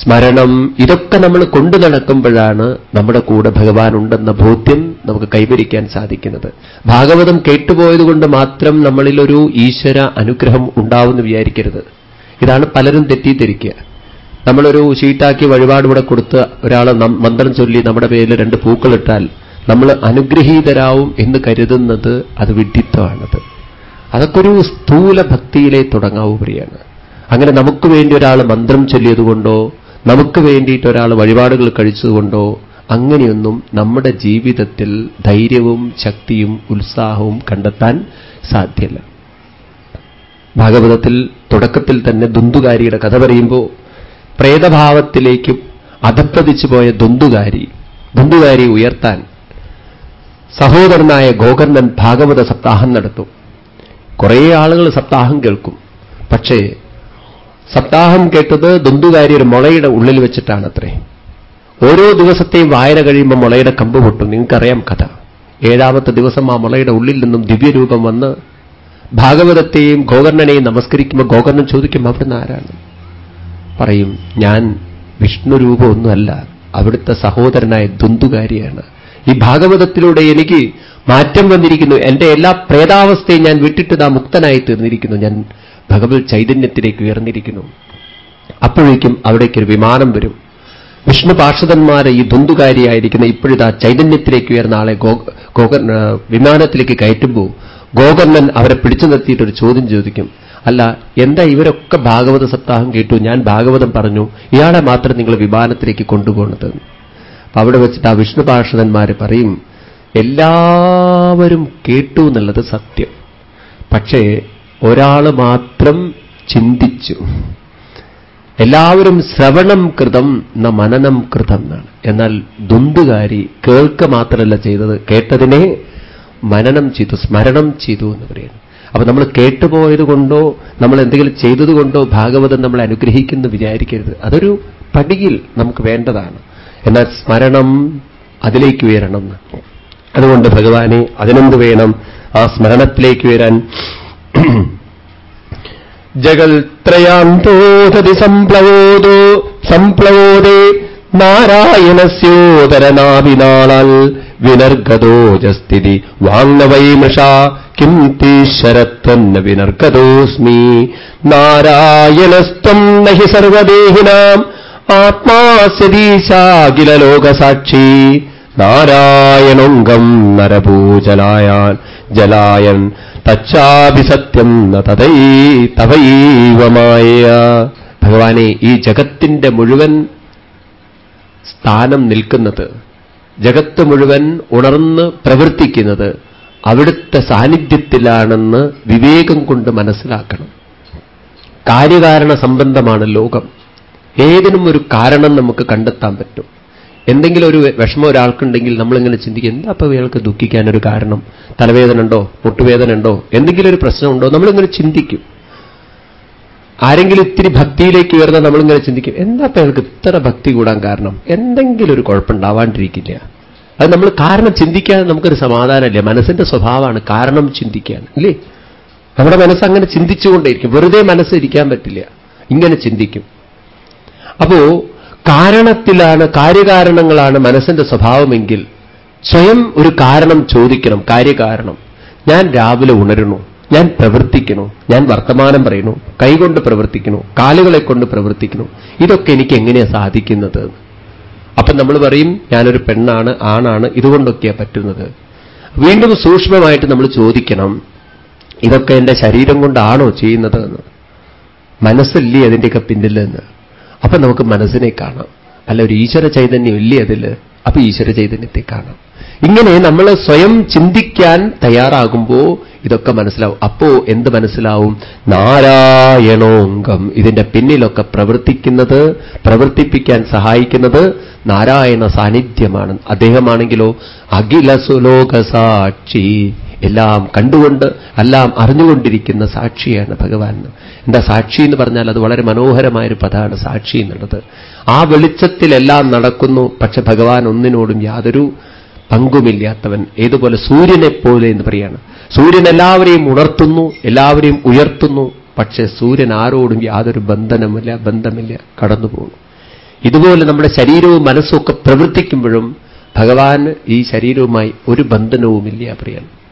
സ്മരണം ഇതൊക്കെ നമ്മൾ കൊണ്ടു നടക്കുമ്പോഴാണ് നമ്മുടെ കൂടെ ഭഗവാൻ ഉണ്ടെന്ന ബോധ്യം നമുക്ക് കൈവരിക്കാൻ സാധിക്കുന്നത്. ഭാഗവതം കേട്ടുപോയതുകൊണ്ട് മാത്രം നമ്മളിലൊരു ഈശ്വര അനുഗ്രഹം ഉണ്ടാവുമെന്ന് വിചാരിക്കരുത്. ഇതാണ് പലരും തെറ്റിദ്ധരിക്കുക. നമ്മളൊരു ഷീട്ടാക്കി വഴിപാട് ഇവിടെ കൊടുത്ത് ഒരാളെ മന്ത്രം ചൊല്ലി നമ്മുടെ പേരിൽ രണ്ട് പൂക്കളിട്ടാൽ നമ്മൾ അനുഗ്രഹീതരാവും എന്ന് കരുതുന്നത് അത് വിഡ്ഢിത്വമാണത്. അതൊക്കെ ഒരു സ്ഥൂല ഭക്തിയിലെ തുടങ്ങാവുകയാണ് അങ്ങനെ നമുക്ക് വേണ്ടി ഒരാൾ മന്ത്രം ചൊല്ലിയതുകൊണ്ടോ നമുക്ക് വേണ്ടിയിട്ട് ഒരാൾ വഴിപാടുകൾ കഴിച്ചതുകൊണ്ടോ അങ്ങനെയൊന്നും നമ്മുടെ ജീവിതത്തിൽ ധൈര്യവും ശക്തിയും ഉത്സാഹവും കണ്ടെത്താൻ സാധ്യല്ല. ഭാഗവതത്തിൽ തുടക്കത്തിൽ തന്നെ ദുന്തുകാരിയുടെ കഥ പറയുമ്പോൾ പ്രേതഭാവത്തിലേക്ക് അധപ്പതിച്ചു പോയ ദുന്തുകാരി ദുന്തുകാരി ഉയർത്താൻ സഹോദരനായ ഗോകർണൻ ഭാഗവത സപ്താഹം നടത്തും. കുറേ ആളുകൾ സപ്താഹം കേൾക്കും. പക്ഷേ സപ്താഹം കേട്ടത് ദുന്തുകാരി ഒരു മുളയുടെ ഉള്ളിൽ വെച്ചിട്ടാണത്രേ. ഓരോ ദിവസത്തെയും വായന കഴിയുമ്പോൾ മുളയുടെ കമ്പ് പൊട്ടും. നിങ്ങൾക്കറിയാം കഥ. ഏഴാമത്തെ ദിവസം ആ മുളയുടെ ഉള്ളിൽ നിന്നും ദിവ്യരൂപം വന്ന് ഭാഗവതത്തെയും ഗോകർണനെയും നമസ്കരിക്കുമ്പോൾ ഗോകർണൻ ചോദിക്കും അവിടുന്ന് ആരാണ്? പറയും ഞാൻ വിഷ്ണു രൂപമൊന്നുമല്ല അവിടുത്തെ സഹോദരനായ ദുന്തുകാരിയാണ്. ഈ ഭാഗവതത്തിലൂടെ എനിക്ക് മാറ്റം വന്നിരിക്കുന്നു. എന്റെ എല്ലാ പ്രേതാവസ്ഥയും ഞാൻ വിട്ടിട്ട് ഇതാ മുക്തനായി തീർന്നിരിക്കുന്നു. ഞാൻ ഭഗവത് ചൈതന്യത്തിലേക്ക് ഉയർന്നിരിക്കുന്നു. അപ്പോഴേക്കും അവിടേക്കൊരു വിമാനം വരും. വിഷ്ണു പാർഷദന്മാരെ ഈ ധുന്തുകാരിയായിരിക്കുന്ന ഇപ്പോഴിതാ ചൈതന്യത്തിലേക്ക് ഉയർന്ന ആളെ വിമാനത്തിലേക്ക് കയറ്റുമ്പോൾ ഗോകർണൻ അവരെ പിടിച്ചു നിർത്തിയിട്ട് ഒരു ചോദ്യം ചോദിക്കും. അല്ല എന്താ ഇവരൊക്കെ ഭാഗവത സപ്താഹം കേട്ടു? ഞാൻ ഭാഗവതം പറഞ്ഞു. ഇയാളെ മാത്രം നിങ്ങൾ വിമാനത്തിലേക്ക് കൊണ്ടുപോകുന്നത് അപ്പൊ അവിടെ വെച്ചിട്ട് ആ വിഷ്ണു പാർഷദന്മാർ പറയും എല്ലാവരും കേട്ടു എന്നുള്ളത് സത്യം. പക്ഷേ ഒരാൾ മാത്രം ചിന്തിച്ചു. എല്ലാവരും ശ്രവണം കൃതം ന മനനം കൃതം എന്നാണ്. എന്നാൽ ദുന്തുകാരി കേൾക്ക മാത്രമല്ല ചെയ്തത്. കേട്ടതിനെ മനനം ചെയ്തു സ്മരണം ചെയ്തു എന്ന് പറയുന്നു. അപ്പൊ നമ്മൾ കേട്ടുപോയത് കൊണ്ടോ നമ്മൾ എന്തെങ്കിലും ചെയ്തതുകൊണ്ടോ ഭാഗവതം നമ്മൾ അനുഗ്രഹിക്കുന്നു വിചാരിക്കരുത്. അതൊരു പടിയിൽ നമുക്ക് വേണ്ടതാണ്. എന്നാൽ സ്മരണം അതിലേക്ക് ഉയരണം. അതുകൊണ്ട് ഭഗവാനെ അതിനെന്ത് വേണം? ആ സ്മരണത്തിലേക്ക് ഉയരാൻ ജഗൽത്രയാന്തോധതി സംപ്ലവോദോ സംപ്ലവോദേ നാരായണസ്യോദരനാവിനാളാൽ വിനർഗതോജസ്ഥിതി വാങ്നവൈമൃഷ കിം തീശ്വരത്വന്ന വിനർഗതോസ്മി. നാരായണസ്ത്വം നഹി സർവദേഹിനാം ആത്മാസ്യതീശാഖിലോകസാക്ഷി നാരായണോംഗം നരഭൂജലായാൻ ജലായൻ തച്ചാഭിസത്യം നതൈ തവൈവമായ. ഭഗവാനെ ഈ ജഗത്തിന്റെ മുഴുവൻ സ്ഥാനം നിൽക്കുന്നത് ജഗത്ത് മുഴുവൻ ഉണർന്ന് പ്രവർത്തിക്കുന്നത് അവിടുത്തെ സാന്നിധ്യത്തിലാണെന്ന് വിവേകം കൊണ്ട് മനസ്സിലാക്കണം. കാര്യകാരണ സംബന്ധമാണ് ലോകം. ഏതിനും ഒരു കാരണം നമുക്ക് കണ്ടെത്താൻ പറ്റും. എന്തെങ്കിലും ഒരു വിഷമം ഒരാൾക്കുണ്ടെങ്കിൽ നമ്മളിങ്ങനെ ചിന്തിക്കും എന്താ അപ്പൊ ഇയാൾക്ക് ദുഃഖിക്കാനൊരു കാരണം? തലവേദന ഉണ്ടോ? മുട്ടുവേദന ഉണ്ടോ? എന്തെങ്കിലും ഒരു പ്രശ്നമുണ്ടോ നമ്മളിങ്ങനെ ചിന്തിക്കും. ആരെങ്കിലും ഇത്തിരി ഭക്തിയിലേക്ക് ഉയർന്ന നമ്മളിങ്ങനെ ചിന്തിക്കും എന്താ അപ്പൊ അയാൾക്ക് ഇത്ര ഭക്തി കൂടാൻ കാരണം? എന്തെങ്കിലും ഒരു കുഴപ്പമുണ്ടാവാണ്ടിരിക്കില്ല. അത് നമ്മൾ കാരണം ചിന്തിക്കാതെ നമുക്കൊരു സമാധാനമില്ല. മനസ്സിന്റെ സ്വഭാവമാണ് കാരണം ചിന്തിക്കാൻ ഇല്ലേ നമ്മുടെ മനസ്സ് അങ്ങനെ ചിന്തിച്ചുകൊണ്ടേയിരിക്കും. വെറുതെ മനസ്സിരിക്കാൻ പറ്റില്ല. ഇങ്ങനെ ചിന്തിക്കും. അപ്പോ കാരണത്തിലാണ് കാര്യകാരണങ്ങളാണ് മനസ്സിന്റെ സ്വഭാവമെങ്കിൽ സ്വയം ഒരു കാരണം ചോദിക്കണം. കാര്യകാരണം. ഞാൻ രാവിലെ ഉണരുന്നു ഞാൻ പ്രവർത്തിക്കുന്നു ഞാൻ വർത്തമാനം പറയുന്നു കൈകൊണ്ട് പ്രവർത്തിക്കുന്നു കാലുകളെ കൊണ്ട് പ്രവർത്തിക്കുന്നു. ഇതൊക്കെ എനിക്ക് എങ്ങനെയാ സാധിക്കുന്നത്? അപ്പൊ നമ്മൾ പറയും ഞാനൊരു പെണ്ണാണ് ആണാണ് ഇതുകൊണ്ടൊക്കെയാ പറ്റുന്നത്. വീണ്ടും സൂക്ഷ്മമായിട്ട് നമ്മൾ ചോദിക്കണം ഇതൊക്കെ എന്റെ ശരീരം കൊണ്ടാണോ ചെയ്യുന്നത് എന്ന്. മനസ്സല്ലേ അതിന്റെയൊക്കെ പിന്നിലെന്ന്. അപ്പൊ നമുക്ക് മനസ്സിനെ കാണാം. അല്ല ഒരു ഈശ്വര ചൈതന്യം ഇല്ലേ അതിൽ? അപ്പൊ ഈശ്വര ചൈതന്യത്തെ കാണാം. ഇങ്ങനെ നമ്മൾ സ്വയം ചിന്തിക്കാൻ തയ്യാറാകുമ്പോൾ ഇതൊക്കെ മനസ്സിലാവും. അപ്പോ എന്ത് മനസ്സിലാവും? നാരായണോങ്കം. ഇതിന്റെ പിന്നിലൊക്കെ പ്രവർത്തിക്കുന്നത് പ്രവർത്തിപ്പിക്കാൻ സഹായിക്കുന്നത് നാരായണ സാന്നിധ്യമാണ്. അദ്ദേഹമാണെങ്കിലോ അഖില സുലോക സാക്ഷി എല്ലാം കണ്ടുകൊണ്ട് എല്ലാം അറിഞ്ഞുകൊണ്ടിരിക്കുന്ന സാക്ഷിയാണ് ഭഗവാൻ. എന്താ സാക്ഷി എന്ന് പറഞ്ഞാൽ അത് വളരെ മനോഹരമായൊരു പദമാണ് സാക്ഷി എന്നുള്ളത്. ആ വെളിച്ചത്തിലെല്ലാം നടക്കുന്നു പക്ഷെ ഭഗവാൻ ഒന്നിനോടും യാതൊരു പങ്കുമില്ലാത്തവൻ. ഏതുപോലെ സൂര്യനെപ്പോലെ എന്ന് പറയാണ്. സൂര്യൻ എല്ലാവരെയും ഉണർത്തുന്നു എല്ലാവരെയും ഉയർത്തുന്നു പക്ഷേ സൂര്യൻ ആരോടും യാതൊരു ബന്ധനമില്ല ബന്ധമില്ല കടന്നു പോകുന്നു ഇതുപോലെ നമ്മുടെ ശരീരവും മനസ്സും ഒക്കെ പ്രവർത്തിക്കുമ്പോഴും ഭഗവാൻ ഈ ശരീരവുമായി ഒരു ബന്ധനവുമില്ല പ്രിയൻ.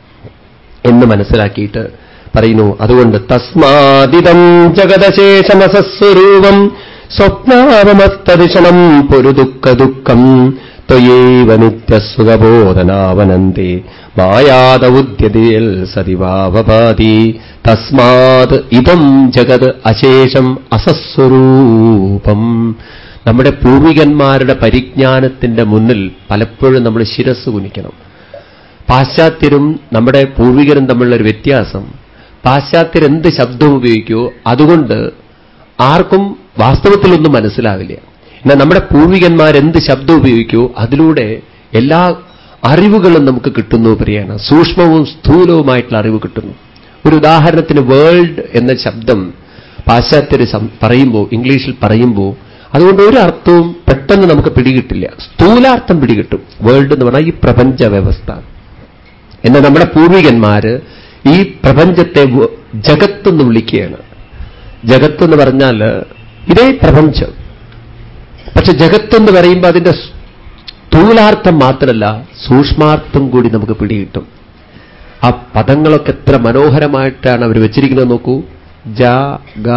എന്ന് മനസ്സിലാക്കിയിട്ട് പറയുന്നു. അതുകൊണ്ട് തസ്മാതിതം ജഗതശേഷമസസ്വരൂപം സ്വപ്നാവമസ്തരിശനം പൊരുദുഃഖ ദുഃഖം ത്വയേവ നിത്യസുഖബോധനാവനന്തി മായാദൗദ്യതിൽ സതിവാവപാതി തസ്മാത് ഇതം ജഗത് അശേഷം അസസ്വരൂപം. നമ്മുടെ പൂർവികന്മാരുടെ പരിജ്ഞാനത്തിന്റെ മുന്നിൽ പലപ്പോഴും നമ്മൾ ശിരസ് കുനിക്കണം പാശ്ചാത്യരും നമ്മുടെ പൂർവികരും തമ്മിലുള്ള ഒരു വ്യത്യാസം. പാശ്ചാത്യർ എന്ത് ശബ്ദം ഉപയോഗിക്കുമോ അതുകൊണ്ട് ആർക്കും വാസ്തവത്തിലൊന്നും മനസ്സിലാവില്ല. എന്നാൽ നമ്മുടെ പൂർവികന്മാരെന്ത് ശബ്ദം ഉപയോഗിക്കുമോ അതിലൂടെ എല്ലാ അറിവുകളും നമുക്ക് കിട്ടുന്നു പ്രിയാണ് സൂക്ഷ്മവും സ്ഥൂലവുമായിട്ടുള്ള അറിവ് കിട്ടുന്നു. ഒരു ഉദാഹരണത്തിന് വേൾഡ് എന്ന ശബ്ദം പാശ്ചാത്യർ പറയുമ്പോൾ ഇംഗ്ലീഷിൽ പറയുമ്പോൾ അതുകൊണ്ട് ഒരു അർത്ഥവും പെട്ടെന്ന് നമുക്ക് പിടികിട്ടില്ല. സ്ഥൂലാർത്ഥം പിടികിട്ടും. വേൾഡ് എന്ന് പറഞ്ഞാൽ ഈ പ്രപഞ്ച വ്യവസ്ഥ എന്നാൽ നമ്മുടെ പൂർവികന്മാര് ഈ പ്രപഞ്ചത്തെ ജഗത്തെന്ന് വിളിക്കുകയാണ്. ജഗത്തെന്ന് പറഞ്ഞാൽ ഇതേ പ്രപഞ്ചം. പക്ഷെ ജഗത്തെന്ന് പറയുമ്പോൾ അതിന്റെ സ്ഥൂലാർത്ഥം മാത്രമല്ല സൂക്ഷ്മാർത്ഥം കൂടി നമുക്ക് പിടികിട്ടും ആ പദങ്ങളൊക്കെ എത്ര മനോഹരമായിട്ടാണ് അവർ വെച്ചിരിക്കുന്നത് നോക്കൂ. ജ ഗ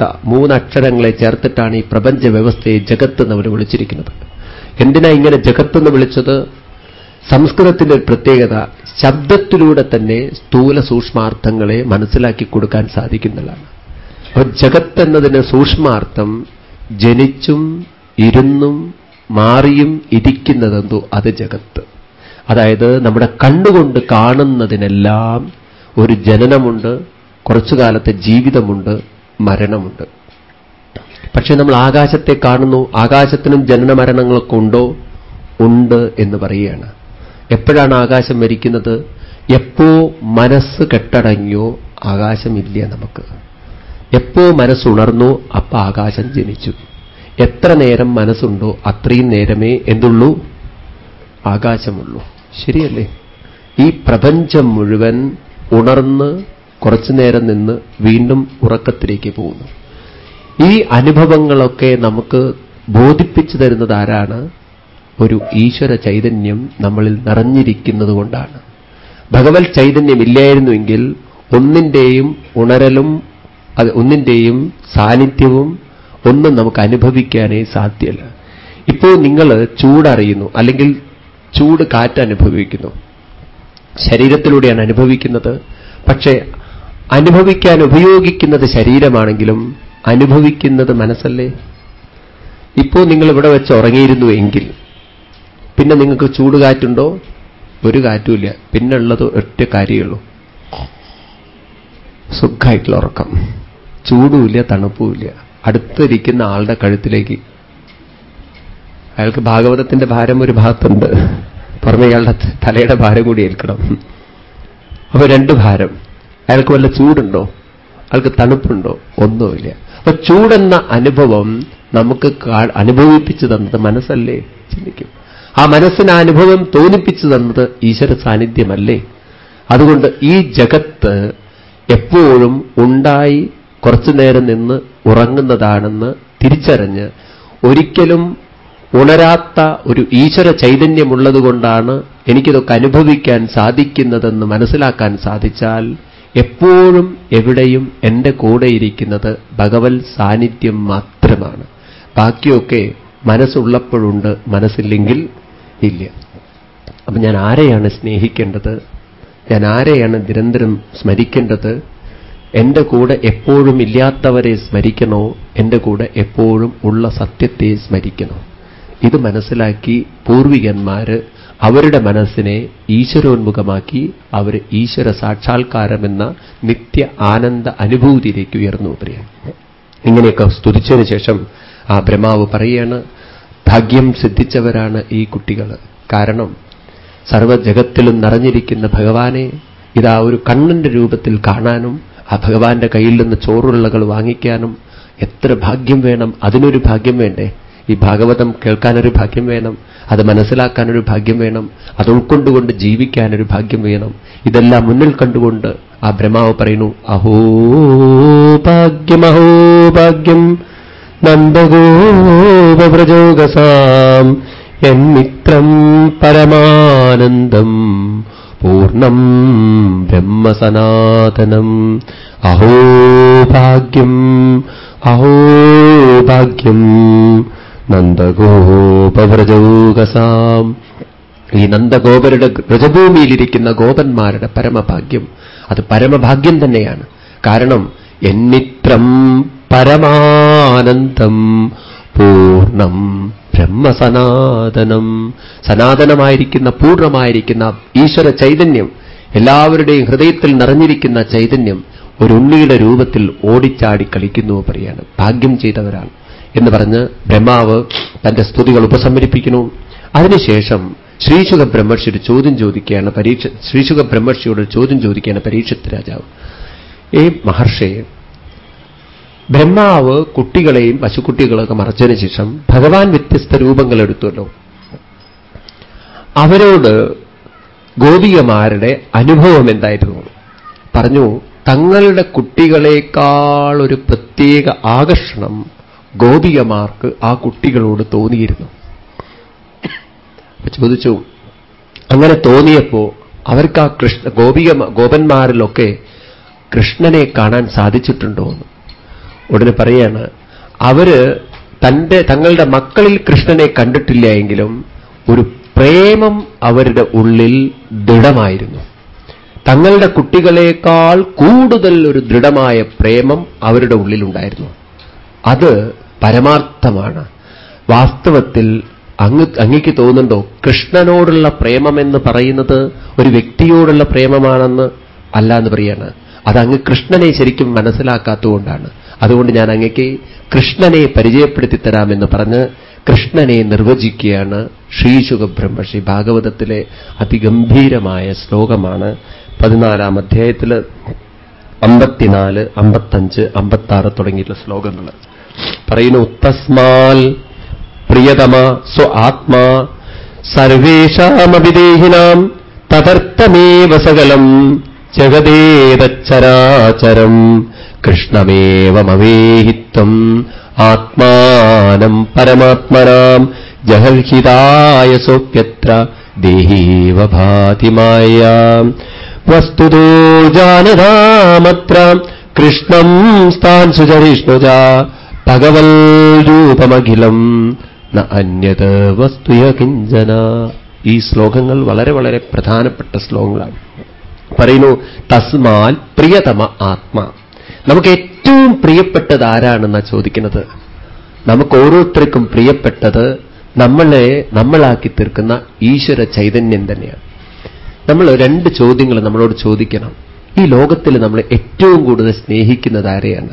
ത മൂന്നക്ഷരങ്ങളെ ചേർത്തിട്ടാണ് ഈ പ്രപഞ്ച വ്യവസ്ഥയെ ജഗത്ത് എന്ന് അവർ വിളിച്ചിരിക്കുന്നത്. എന്തിനാ ഇങ്ങനെ ജഗത്ത് എന്ന് വിളിച്ചത്? സംസ്കൃതത്തിന്റെ ഒരു പ്രത്യേകത ശബ്ദത്തിലൂടെ തന്നെ സ്ഥൂല സൂക്ഷ്മാർത്ഥങ്ങളെ മനസ്സിലാക്കി കൊടുക്കാൻ സാധിക്കുന്നതാണ്. അപ്പൊ ജഗത്ത് എന്നതിന് സൂക്ഷ്മാർത്ഥം ജനിച്ചും ഇരുന്നും മാറിയും ഇരിക്കുന്നതെന്തോ അത് ജഗത്ത്. അതായത് നമ്മുടെ കണ്ണുകൊണ്ട് കാണുന്നതിനെല്ലാം ഒരു ജനനമുണ്ട് കുറച്ചു കാലത്തെ ജീവിതമുണ്ട് മരണമുണ്ട്. പക്ഷെ നമ്മൾ ആകാശത്തെ കാണുന്നു ആകാശത്തിനും ജനന മരണങ്ങളൊക്കെ ഉണ്ടോ? ഉണ്ട് എന്ന് പറയുകയാണ്. എപ്പോഴാണ് ആകാശം മരിക്കുന്നത്? എപ്പോ മനസ്സ് കെട്ടടങ്ങിയോ ആകാശമില്ല നമുക്ക്. എപ്പോ മനസ്സുണർന്നോ അപ്പൊ ആകാശം ജനിച്ചു. എത്ര നേരം മനസ്സുണ്ടോ അത്രയും നേരമേ എന്തുള്ളൂ? ആകാശമുള്ളൂ. ശരിയല്ലേ? ഈ പ്രപഞ്ചം മുഴുവൻ ഉണർന്ന് കുറച്ചു നേരം നിന്ന് വീണ്ടും ഉറക്കത്തിലേക്ക് പോകുന്നു. ഈ അനുഭവങ്ങളൊക്കെ നമുക്ക് ബോധിപ്പിച്ചു തരുന്നത് ആരാണ്? ഒരു ഈശ്വര ചൈതന്യം നമ്മളിൽ നിറഞ്ഞിരിക്കുന്നതുകൊണ്ടാണ് ഭഗവത് ചൈതന്യമില്ലായിരുന്നുവെങ്കിൽ ഒന്നിന്റെയും ഉണരലും അത് ഒന്നിന്റെയും സാന്നിധ്യവും ഒന്നും നമുക്ക് അനുഭവിക്കാനേ സാധ്യമല്ല ഇപ്പോൾ നിങ്ങൾ ചൂടറിയുന്നു അല്ലെങ്കിൽ ചൂട് കാറ്റ് അനുഭവിക്കുന്നു. ശരീരത്തിലൂടെയാണ് അനുഭവിക്കുന്നത്. പക്ഷേ അനുഭവിക്കാൻ ഉപയോഗിക്കുന്നത് ശരീരമാണെങ്കിലും അനുഭവിക്കുന്നത് മനസ്സല്ലേ? ഇപ്പോൾ നിങ്ങൾ ഇവിടെ വെച്ച് ഉറങ്ങിയിരുന്നു എങ്കിൽ പിന്നെ നിങ്ങൾക്ക് ചൂട് കാറ്റുണ്ടോ? ഒരു കാറ്റുമില്ല. പിന്നെ ഉള്ളത് ഒറ്റ കാര്യമുള്ളൂ സുഖമായിട്ടുള്ള ഉറക്കം. ചൂടുമില്ല തണുപ്പുമില്ല. അടുത്തിരിക്കുന്ന ആളുടെ കഴുത്തിലേക്ക്. അയാൾക്ക് ഭാഗവതത്തിന്റെ ഭാരം ഒരു ഭാഗത്തുണ്ട്. പുറമെ അയാളുടെ തലയുടെ ഭാരം കൂടി ഏൽക്കണം. അപ്പൊ രണ്ട് ഭാരം. അയാൾക്ക് വല്ല ചൂടുണ്ടോ? അയാൾക്ക് തണുപ്പുണ്ടോ? ഒന്നുമില്ല. അപ്പൊ ചൂടെന്ന അനുഭവം നമുക്ക് അനുഭവിപ്പിച്ചു തന്നത് മനസ്സല്ലേ? ചിന്തിക്കും. ആ മനസ്സിന് അനുഭവം തോന്നിപ്പിച്ചു തന്നത് ഈശ്വര സാന്നിധ്യമല്ലേ? അതുകൊണ്ട് ഈ ജഗത്ത് എപ്പോഴും ഉണ്ടായി കുറച്ചു നേരം നിന്ന് ഉറങ്ങുന്നതാണെന്ന് തിരിച്ചറിഞ്ഞ് ഒരിക്കലും ഉണരാത്ത ഒരു ഈശ്വര ചൈതന്യമുള്ളതുകൊണ്ടാണ് എനിക്കിതൊക്കെ അനുഭവിക്കാൻ സാധിക്കുന്നതെന്ന് മനസ്സിലാക്കാൻ സാധിച്ചാൽ എപ്പോഴും എവിടെയും എന്റെ കൂടെയിരിക്കുന്നത് ഭഗവത് സാന്നിധ്യം മാത്രമാണ്. ബാക്കിയൊക്കെ മനസ്സുള്ളപ്പോഴുണ്ട് മനസ്സില്ലെങ്കിൽ ഇല്ല. അപ്പം ഞാൻ ആരെയാണ് സ്നേഹിക്കേണ്ടത്? ഞാൻ ആരെയാണ് നിരന്തരം സ്മരിക്കേണ്ടത്? എന്റെ കൂടെ എപ്പോഴും ഇല്ലാത്തവരെ സ്മരിക്കണോ? എന്റെ കൂടെ എപ്പോഴും ഉള്ള സത്യത്തെ സ്മരിക്കണോ? ഇത് മനസ്സിലാക്കി പൂർവികന്മാര് അവരുടെ മനസ്സിനെ ഈശ്വരോന്മുഖമാക്കി അവർ ഈശ്വര സാക്ഷാത്കാരമെന്ന നിത്യ ആനന്ദ അനുഭൂതിയിലേക്ക് ഉയർന്നു. പറയാം ഇങ്ങനെയൊക്കെ സ്തുതിച്ചതിന് ശേഷം ആ ബ്രഹ്മാവ് പറയാണ് ഭാഗ്യം സിദ്ധിച്ചവരാണ് ഈ കുട്ടികൾ കാരണം സർവജഗത്തിലും നിറഞ്ഞിരിക്കുന്ന ഭഗവാനെ ഇതാ ഒരു കണ്ണന്റെ രൂപത്തിൽ കാണാനും ആ ഭഗവാന്റെ കയ്യിൽ നിന്ന് ചോറുള്ളകൾ വാങ്ങിക്കാനും എത്ര ഭാഗ്യം വേണം അതിനൊരു ഭാഗ്യം വേണ്ടേ? ഈ ഭാഗവതം കേൾക്കാനൊരു ഭാഗ്യം വേണം അത് മനസ്സിലാക്കാനൊരു ഭാഗ്യം വേണം അത് ഉൾക്കൊണ്ടുകൊണ്ട് ജീവിക്കാനൊരു ഭാഗ്യം വേണം. ഇതെല്ലാം മുന്നിൽ കണ്ടുകൊണ്ട് ആ ബ്രഹ്മാവ് പറയുന്നു അഹോ ഭാഗ്യം അഹോ ഭാഗ്യം നന്ദഗോപവ്രജോഗസാം എന്നിത്രം പരമാനന്ദം. പൂർണം ബ്രഹ്മസനാതനം. അഹോ ഭാഗ്യം. അഹോ ഭാഗ്യം. നന്ദഗോപവ്രജോഗസാം ഈ നന്ദഗോപരുടെ വ്രജഭൂമിയിലിരിക്കുന്ന ഗോപന്മാരുടെ പരമഭാഗ്യം. അത് പരമഭാഗ്യം തന്നെയാണ്. കാരണം എന്നിത്രം പരമാനന്ദം പൂർണം ബ്രഹ്മസനാതനം. സനാതനമായിരിക്കുന്ന പൂർണമായിരിക്കുന്ന ഈശ്വര ചൈതന്യം എല്ലാവരുടെയും ഹൃദയത്തിൽ നിറഞ്ഞിരിക്കുന്ന ചൈതന്യം ഒരു ഉണ്ണിയുടെ രൂപത്തിൽ ഓടിച്ചാടി കളിക്കുന്നു പറയാണ്. ഭാഗ്യം ചെയ്തവരാണ് എന്ന് പറഞ്ഞ് ബ്രഹ്മാവ് തന്റെ സ്തുതികൾ ഉപസംഹരിപ്പിക്കുന്നു. അതിനുശേഷം ശ്രീശുഖ ബ്രഹ്മർഷി ചോദ്യം ചോദിക്കുകയാണ് പരീക്ഷ ശ്രീശുഖ ബ്രഹ്മർഷിയോട് ചോദ്യം ചോദിക്കുകയാണ് പരീക്ഷത്ത് രാജാവ്. ഏ മഹർഷയെ ബ്രഹ്മാവ് കുട്ടികളെയും പശുക്കുട്ടികളൊക്കെ മറച്ചതിന് ശേഷം ഭഗവാൻ വ്യത്യസ്ത രൂപങ്ങൾ എടുത്തുവല്ലോ. അവരോട് ഗോപികമാരുടെ അനുഭവം എന്തായിരുന്നു? പറഞ്ഞു തങ്ങളുടെ കുട്ടികളേക്കാൾ ഒരു പ്രത്യേക ആകർഷണം ഗോപികമാർക്ക് ആ കുട്ടികളോട് തോന്നിയിരുന്നു. ചോദിച്ചു അങ്ങനെ തോന്നിയപ്പോ അവർക്ക് ആ കൃഷ്ണ ഗോപിക ഗോപന്മാരിലൊക്കെ കൃഷ്ണനെ കാണാൻ സാധിച്ചിട്ടുണ്ടോ എന്ന് ഉടനെ പറയാണ് അവർ തന്റെ തങ്ങളുടെ മക്കളിൽ കൃഷ്ണനെ കണ്ടിട്ടില്ല എങ്കിലും ഒരു പ്രേമം അവരുടെ ഉള്ളിൽ ദൃഢമായിരുന്നു. തങ്ങളുടെ കുട്ടികളെക്കാൾ കൂടുതൽ ഒരു ദൃഢമായ പ്രേമം അവരുടെ ഉള്ളിലുണ്ടായിരുന്നു. അത് പരമാർത്ഥമാണ്. വാസ്തവത്തിൽ അങ്ങ് അങ്ങക്ക് തോന്നുന്നുണ്ടോ കൃഷ്ണനോടുള്ള പ്രേമമെന്ന് പറയുന്നത് ഒരു വ്യക്തിയോടുള്ള പ്രേമമാണെന്ന് അല്ല എന്ന് പറയാണ്. അത് അങ്ങ് കൃഷ്ണനെ ശരിക്കും മനസ്സിലാക്കാത്തതുകൊണ്ടാണ്. അതുകൊണ്ട് ഞാൻ അങ്ങയ്ക്ക് കൃഷ്ണനെ പരിചയപ്പെടുത്തി തരാമെന്ന് പറഞ്ഞ് കൃഷ്ണനെ നിർവചിക്കുകയാണ് ശ്രീശുഖ ബ്രഹ്മശ്രീ ഭാഗവതത്തിലെ അതിഗംഭീരമായ ശ്ലോകമാണ് പതിനാലാം അധ്യായത്തിൽ അമ്പത്തിനാല് അമ്പത്തഞ്ച് അമ്പത്താറ് തുടങ്ങിയിട്ടുള്ള ശ്ലോകങ്ങൾ പറയുന്നു തസ്മാൽ പ്രിയതമ സ്വ ആത്മാ സർവേഷാമവിദേഹിനാം തദർത്ഥമേവ സകലം ജഗദേതച്ചരാചരം കൃഷ്ണമേവമവേഹിത്വം ആത്മാനം പരമാത്മനാം ജഹൽഹിതായ സോപ്യത്ര ദേഹീവ ഭാതിമായ വസ്തുതോ ജാനതാമത്ര കൃഷ്ണം സ്ഥാൻ സുചരിഷ്ണുജ ഭഗവൽ രൂപമഖിലം ന അന്യത് വസ്തുയ കിഞ്ചന. ഈ ശ്ലോകങ്ങൾ വളരെ വളരെ പ്രധാനപ്പെട്ട ശ്ലോകങ്ങളാണ്. പറയുന്നു തസ്മാൽ പ്രിയതമ ആത്മാ. നമുക്ക് ഏറ്റവും പ്രിയപ്പെട്ടത് ആരാണെന്നാ ചോദിക്കുന്നത്? നമുക്ക് ഓരോരുത്തർക്കും പ്രിയപ്പെട്ടത് നമ്മളെ നമ്മളാക്കി തീർക്കുന്ന ഈശ്വര ചൈതന്യം തന്നെയാണ്. നമ്മൾ രണ്ട് ചോദ്യങ്ങൾ നമ്മളോട് ചോദിക്കണം. ഈ ലോകത്തിൽ നമ്മൾ ഏറ്റവും കൂടുതൽ സ്നേഹിക്കുന്നത് ആരെയാണ്?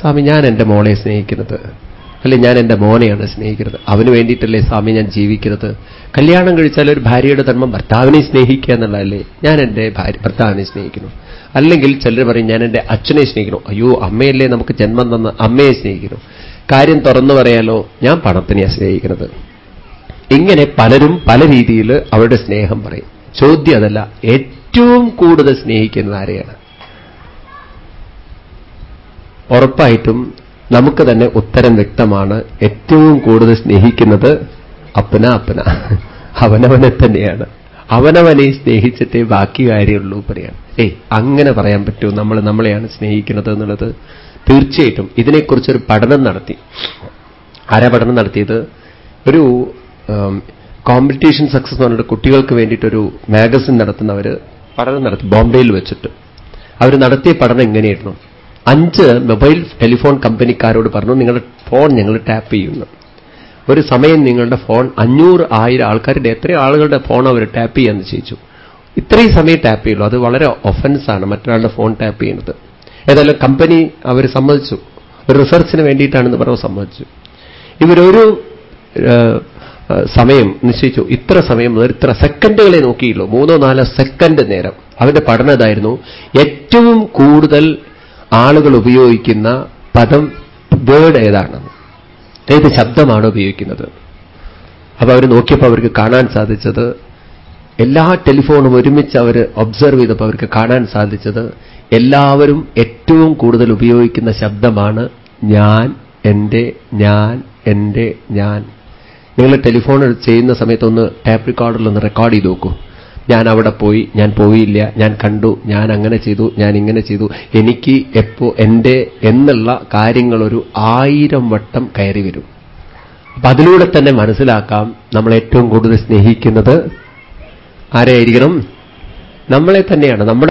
സ്വാമി ഞാൻ എന്റെ മോളെ സ്നേഹിക്കുന്നത്. അല്ലെ ഞാൻ എന്റെ മോനെയാണ് സ്നേഹിക്കുന്നത്. അവന് വേണ്ടിയിട്ടല്ലേ സ്വാമി ഞാൻ ജീവിക്കുന്നത്? കല്യാണം കഴിച്ചാൽ ഒരു ഭാര്യയുടെ ധർമ്മം ഭർത്താവിനെ സ്നേഹിക്കുക എന്നുള്ളതല്ലേ? ഞാൻ എന്റെ ഭാര്യ ഭർത്താവിനെ സ്നേഹിക്കുന്നു. അല്ലെങ്കിൽ ചിലർ പറയും ഞാൻ എന്റെ അച്ഛനെ സ്നേഹിക്കുന്നു. അയ്യോ അമ്മയല്ലേ നമുക്ക് ജന്മം തന്ന അമ്മയെ സ്നേഹിക്കുന്നു. കാര്യം തുറന്നു പറയാലോ ഞാൻ പണത്തിനെയാണ് സ്നേഹിക്കുന്നത്. ഇങ്ങനെ പലരും പല രീതിയിൽ അവരുടെ സ്നേഹം പറയും. ചോദ്യം അതല്ല ഏറ്റവും കൂടുതൽ സ്നേഹിക്കുന്നത് ആരെയാണ്? ഉറപ്പായിട്ടും നമുക്ക് തന്നെ ഉത്തരം വ്യക്തമാണ് ഏറ്റവും കൂടുതൽ സ്നേഹിക്കുന്നത് അപ്പന അപ്പന അവനവനെ തന്നെയാണ്. അവനവനെ സ്നേഹിച്ചിട്ടേ ബാക്കി കാര്യമുള്ളൂ പറയാണ് ഏയ് അങ്ങനെ പറയാൻ പറ്റൂ. നമ്മൾ നമ്മളെയാണ് സ്നേഹിക്കുന്നത് എന്നുള്ളത് തീർച്ചയായിട്ടും ഇതിനെക്കുറിച്ചൊരു പഠനം നടത്തി. ആരാ പഠനം നടത്തിയത്? ഒരു കോമ്പറ്റീഷൻ സക്സസ് എന്ന് പറഞ്ഞിട്ട് കുട്ടികൾക്ക് വേണ്ടിയിട്ടൊരു മാഗസിൻ നടത്തുന്നവർ പഠനം നടത്തി ബോംബെയിൽ വെച്ചിട്ട്. അവർ നടത്തിയ പഠനം എങ്ങനെയായിരുന്നു? അഞ്ച് മൊബൈൽ ടെലിഫോൺ കമ്പനിക്കാരോട് പറഞ്ഞു നിങ്ങളുടെ ഫോൺ ഞങ്ങൾ ടാപ്പ് ചെയ്യുന്നു. ഒരു സമയം നിങ്ങളുടെ ഫോൺ അഞ്ഞൂറ് ആയിരം ആൾക്കാരുടെ എത്ര ആളുകളുടെ ഫോൺ അവർ ടാപ്പ് ചെയ്യാന്ന് ചോദിച്ചു ഇത്രയും സമയം ടാപ്പ് ചെയ്യുള്ളൂ. അത് വളരെ ഒഫൻസാണ് മറ്റൊരാളുടെ ഫോൺ ടാപ്പ് ചെയ്യുന്നത്. ഏതായാലും കമ്പനി അവർ സമ്മതിച്ചു. ഒരു റിസർച്ചിന് വേണ്ടിയിട്ടാണെന്ന് പറഞ്ഞു സമ്മതിച്ചു. ഇവരൊരു സമയം നിശ്ചയിച്ചു. ഇത്ര സമയം മുതൽ ഇത്ര സെക്കൻഡുകളെ നോക്കിയുള്ളൂ. മൂന്നോ നാലോ സെക്കൻഡ് നേരം. അവരുടെ പഠനം ഇതായിരുന്നു ഏറ്റവും കൂടുതൽ ആളുകൾ ഉപയോഗിക്കുന്ന പദം വേർഡ് ഏതാണ്? ഏത് ശബ്ദമാണ് ഉപയോഗിക്കുന്നത്? അപ്പൊ അവർ നോക്കിയപ്പോൾ അവർക്ക് കാണാൻ സാധിച്ചത് എല്ലാ ടെലിഫോണും ഒരുമിച്ച് അവർ ഒബ്സർവ് ചെയ്തപ്പോൾ അവർക്ക് കാണാൻ സാധിച്ചത് എല്ലാവരും ഏറ്റവും കൂടുതൽ ഉപയോഗിക്കുന്ന ശബ്ദമാണ് ഞാൻ എന്റെ ഞാൻ എന്റെ ഞാൻ. നിങ്ങൾ ടെലിഫോൺ ചെയ്യുന്ന സമയത്തൊന്ന് ടാപ്പ് റെക്കോർഡറിൽ ഒന്ന് റെക്കോർഡ് ചെയ്ത് നോക്കൂ. ഞാൻ അവിടെ പോയി ഞാൻ പോയില്ല ഞാൻ കണ്ടു ഞാൻ അങ്ങനെ ചെയ്തു ഞാൻ ഇങ്ങനെ ചെയ്തു. എനിക്ക് എപ്പോ എന്റെ എന്നുള്ള കാര്യങ്ങൾ ഒരു ആയിരം വട്ടം കയറി വരും. അപ്പൊ അതിലൂടെ തന്നെ മനസ്സിലാക്കാം നമ്മൾ ഏറ്റവും കൂടുതൽ സ്നേഹിക്കുന്നത് ആരെയായിരിക്കണം? നമ്മളെ തന്നെയാണ്. നമ്മുടെ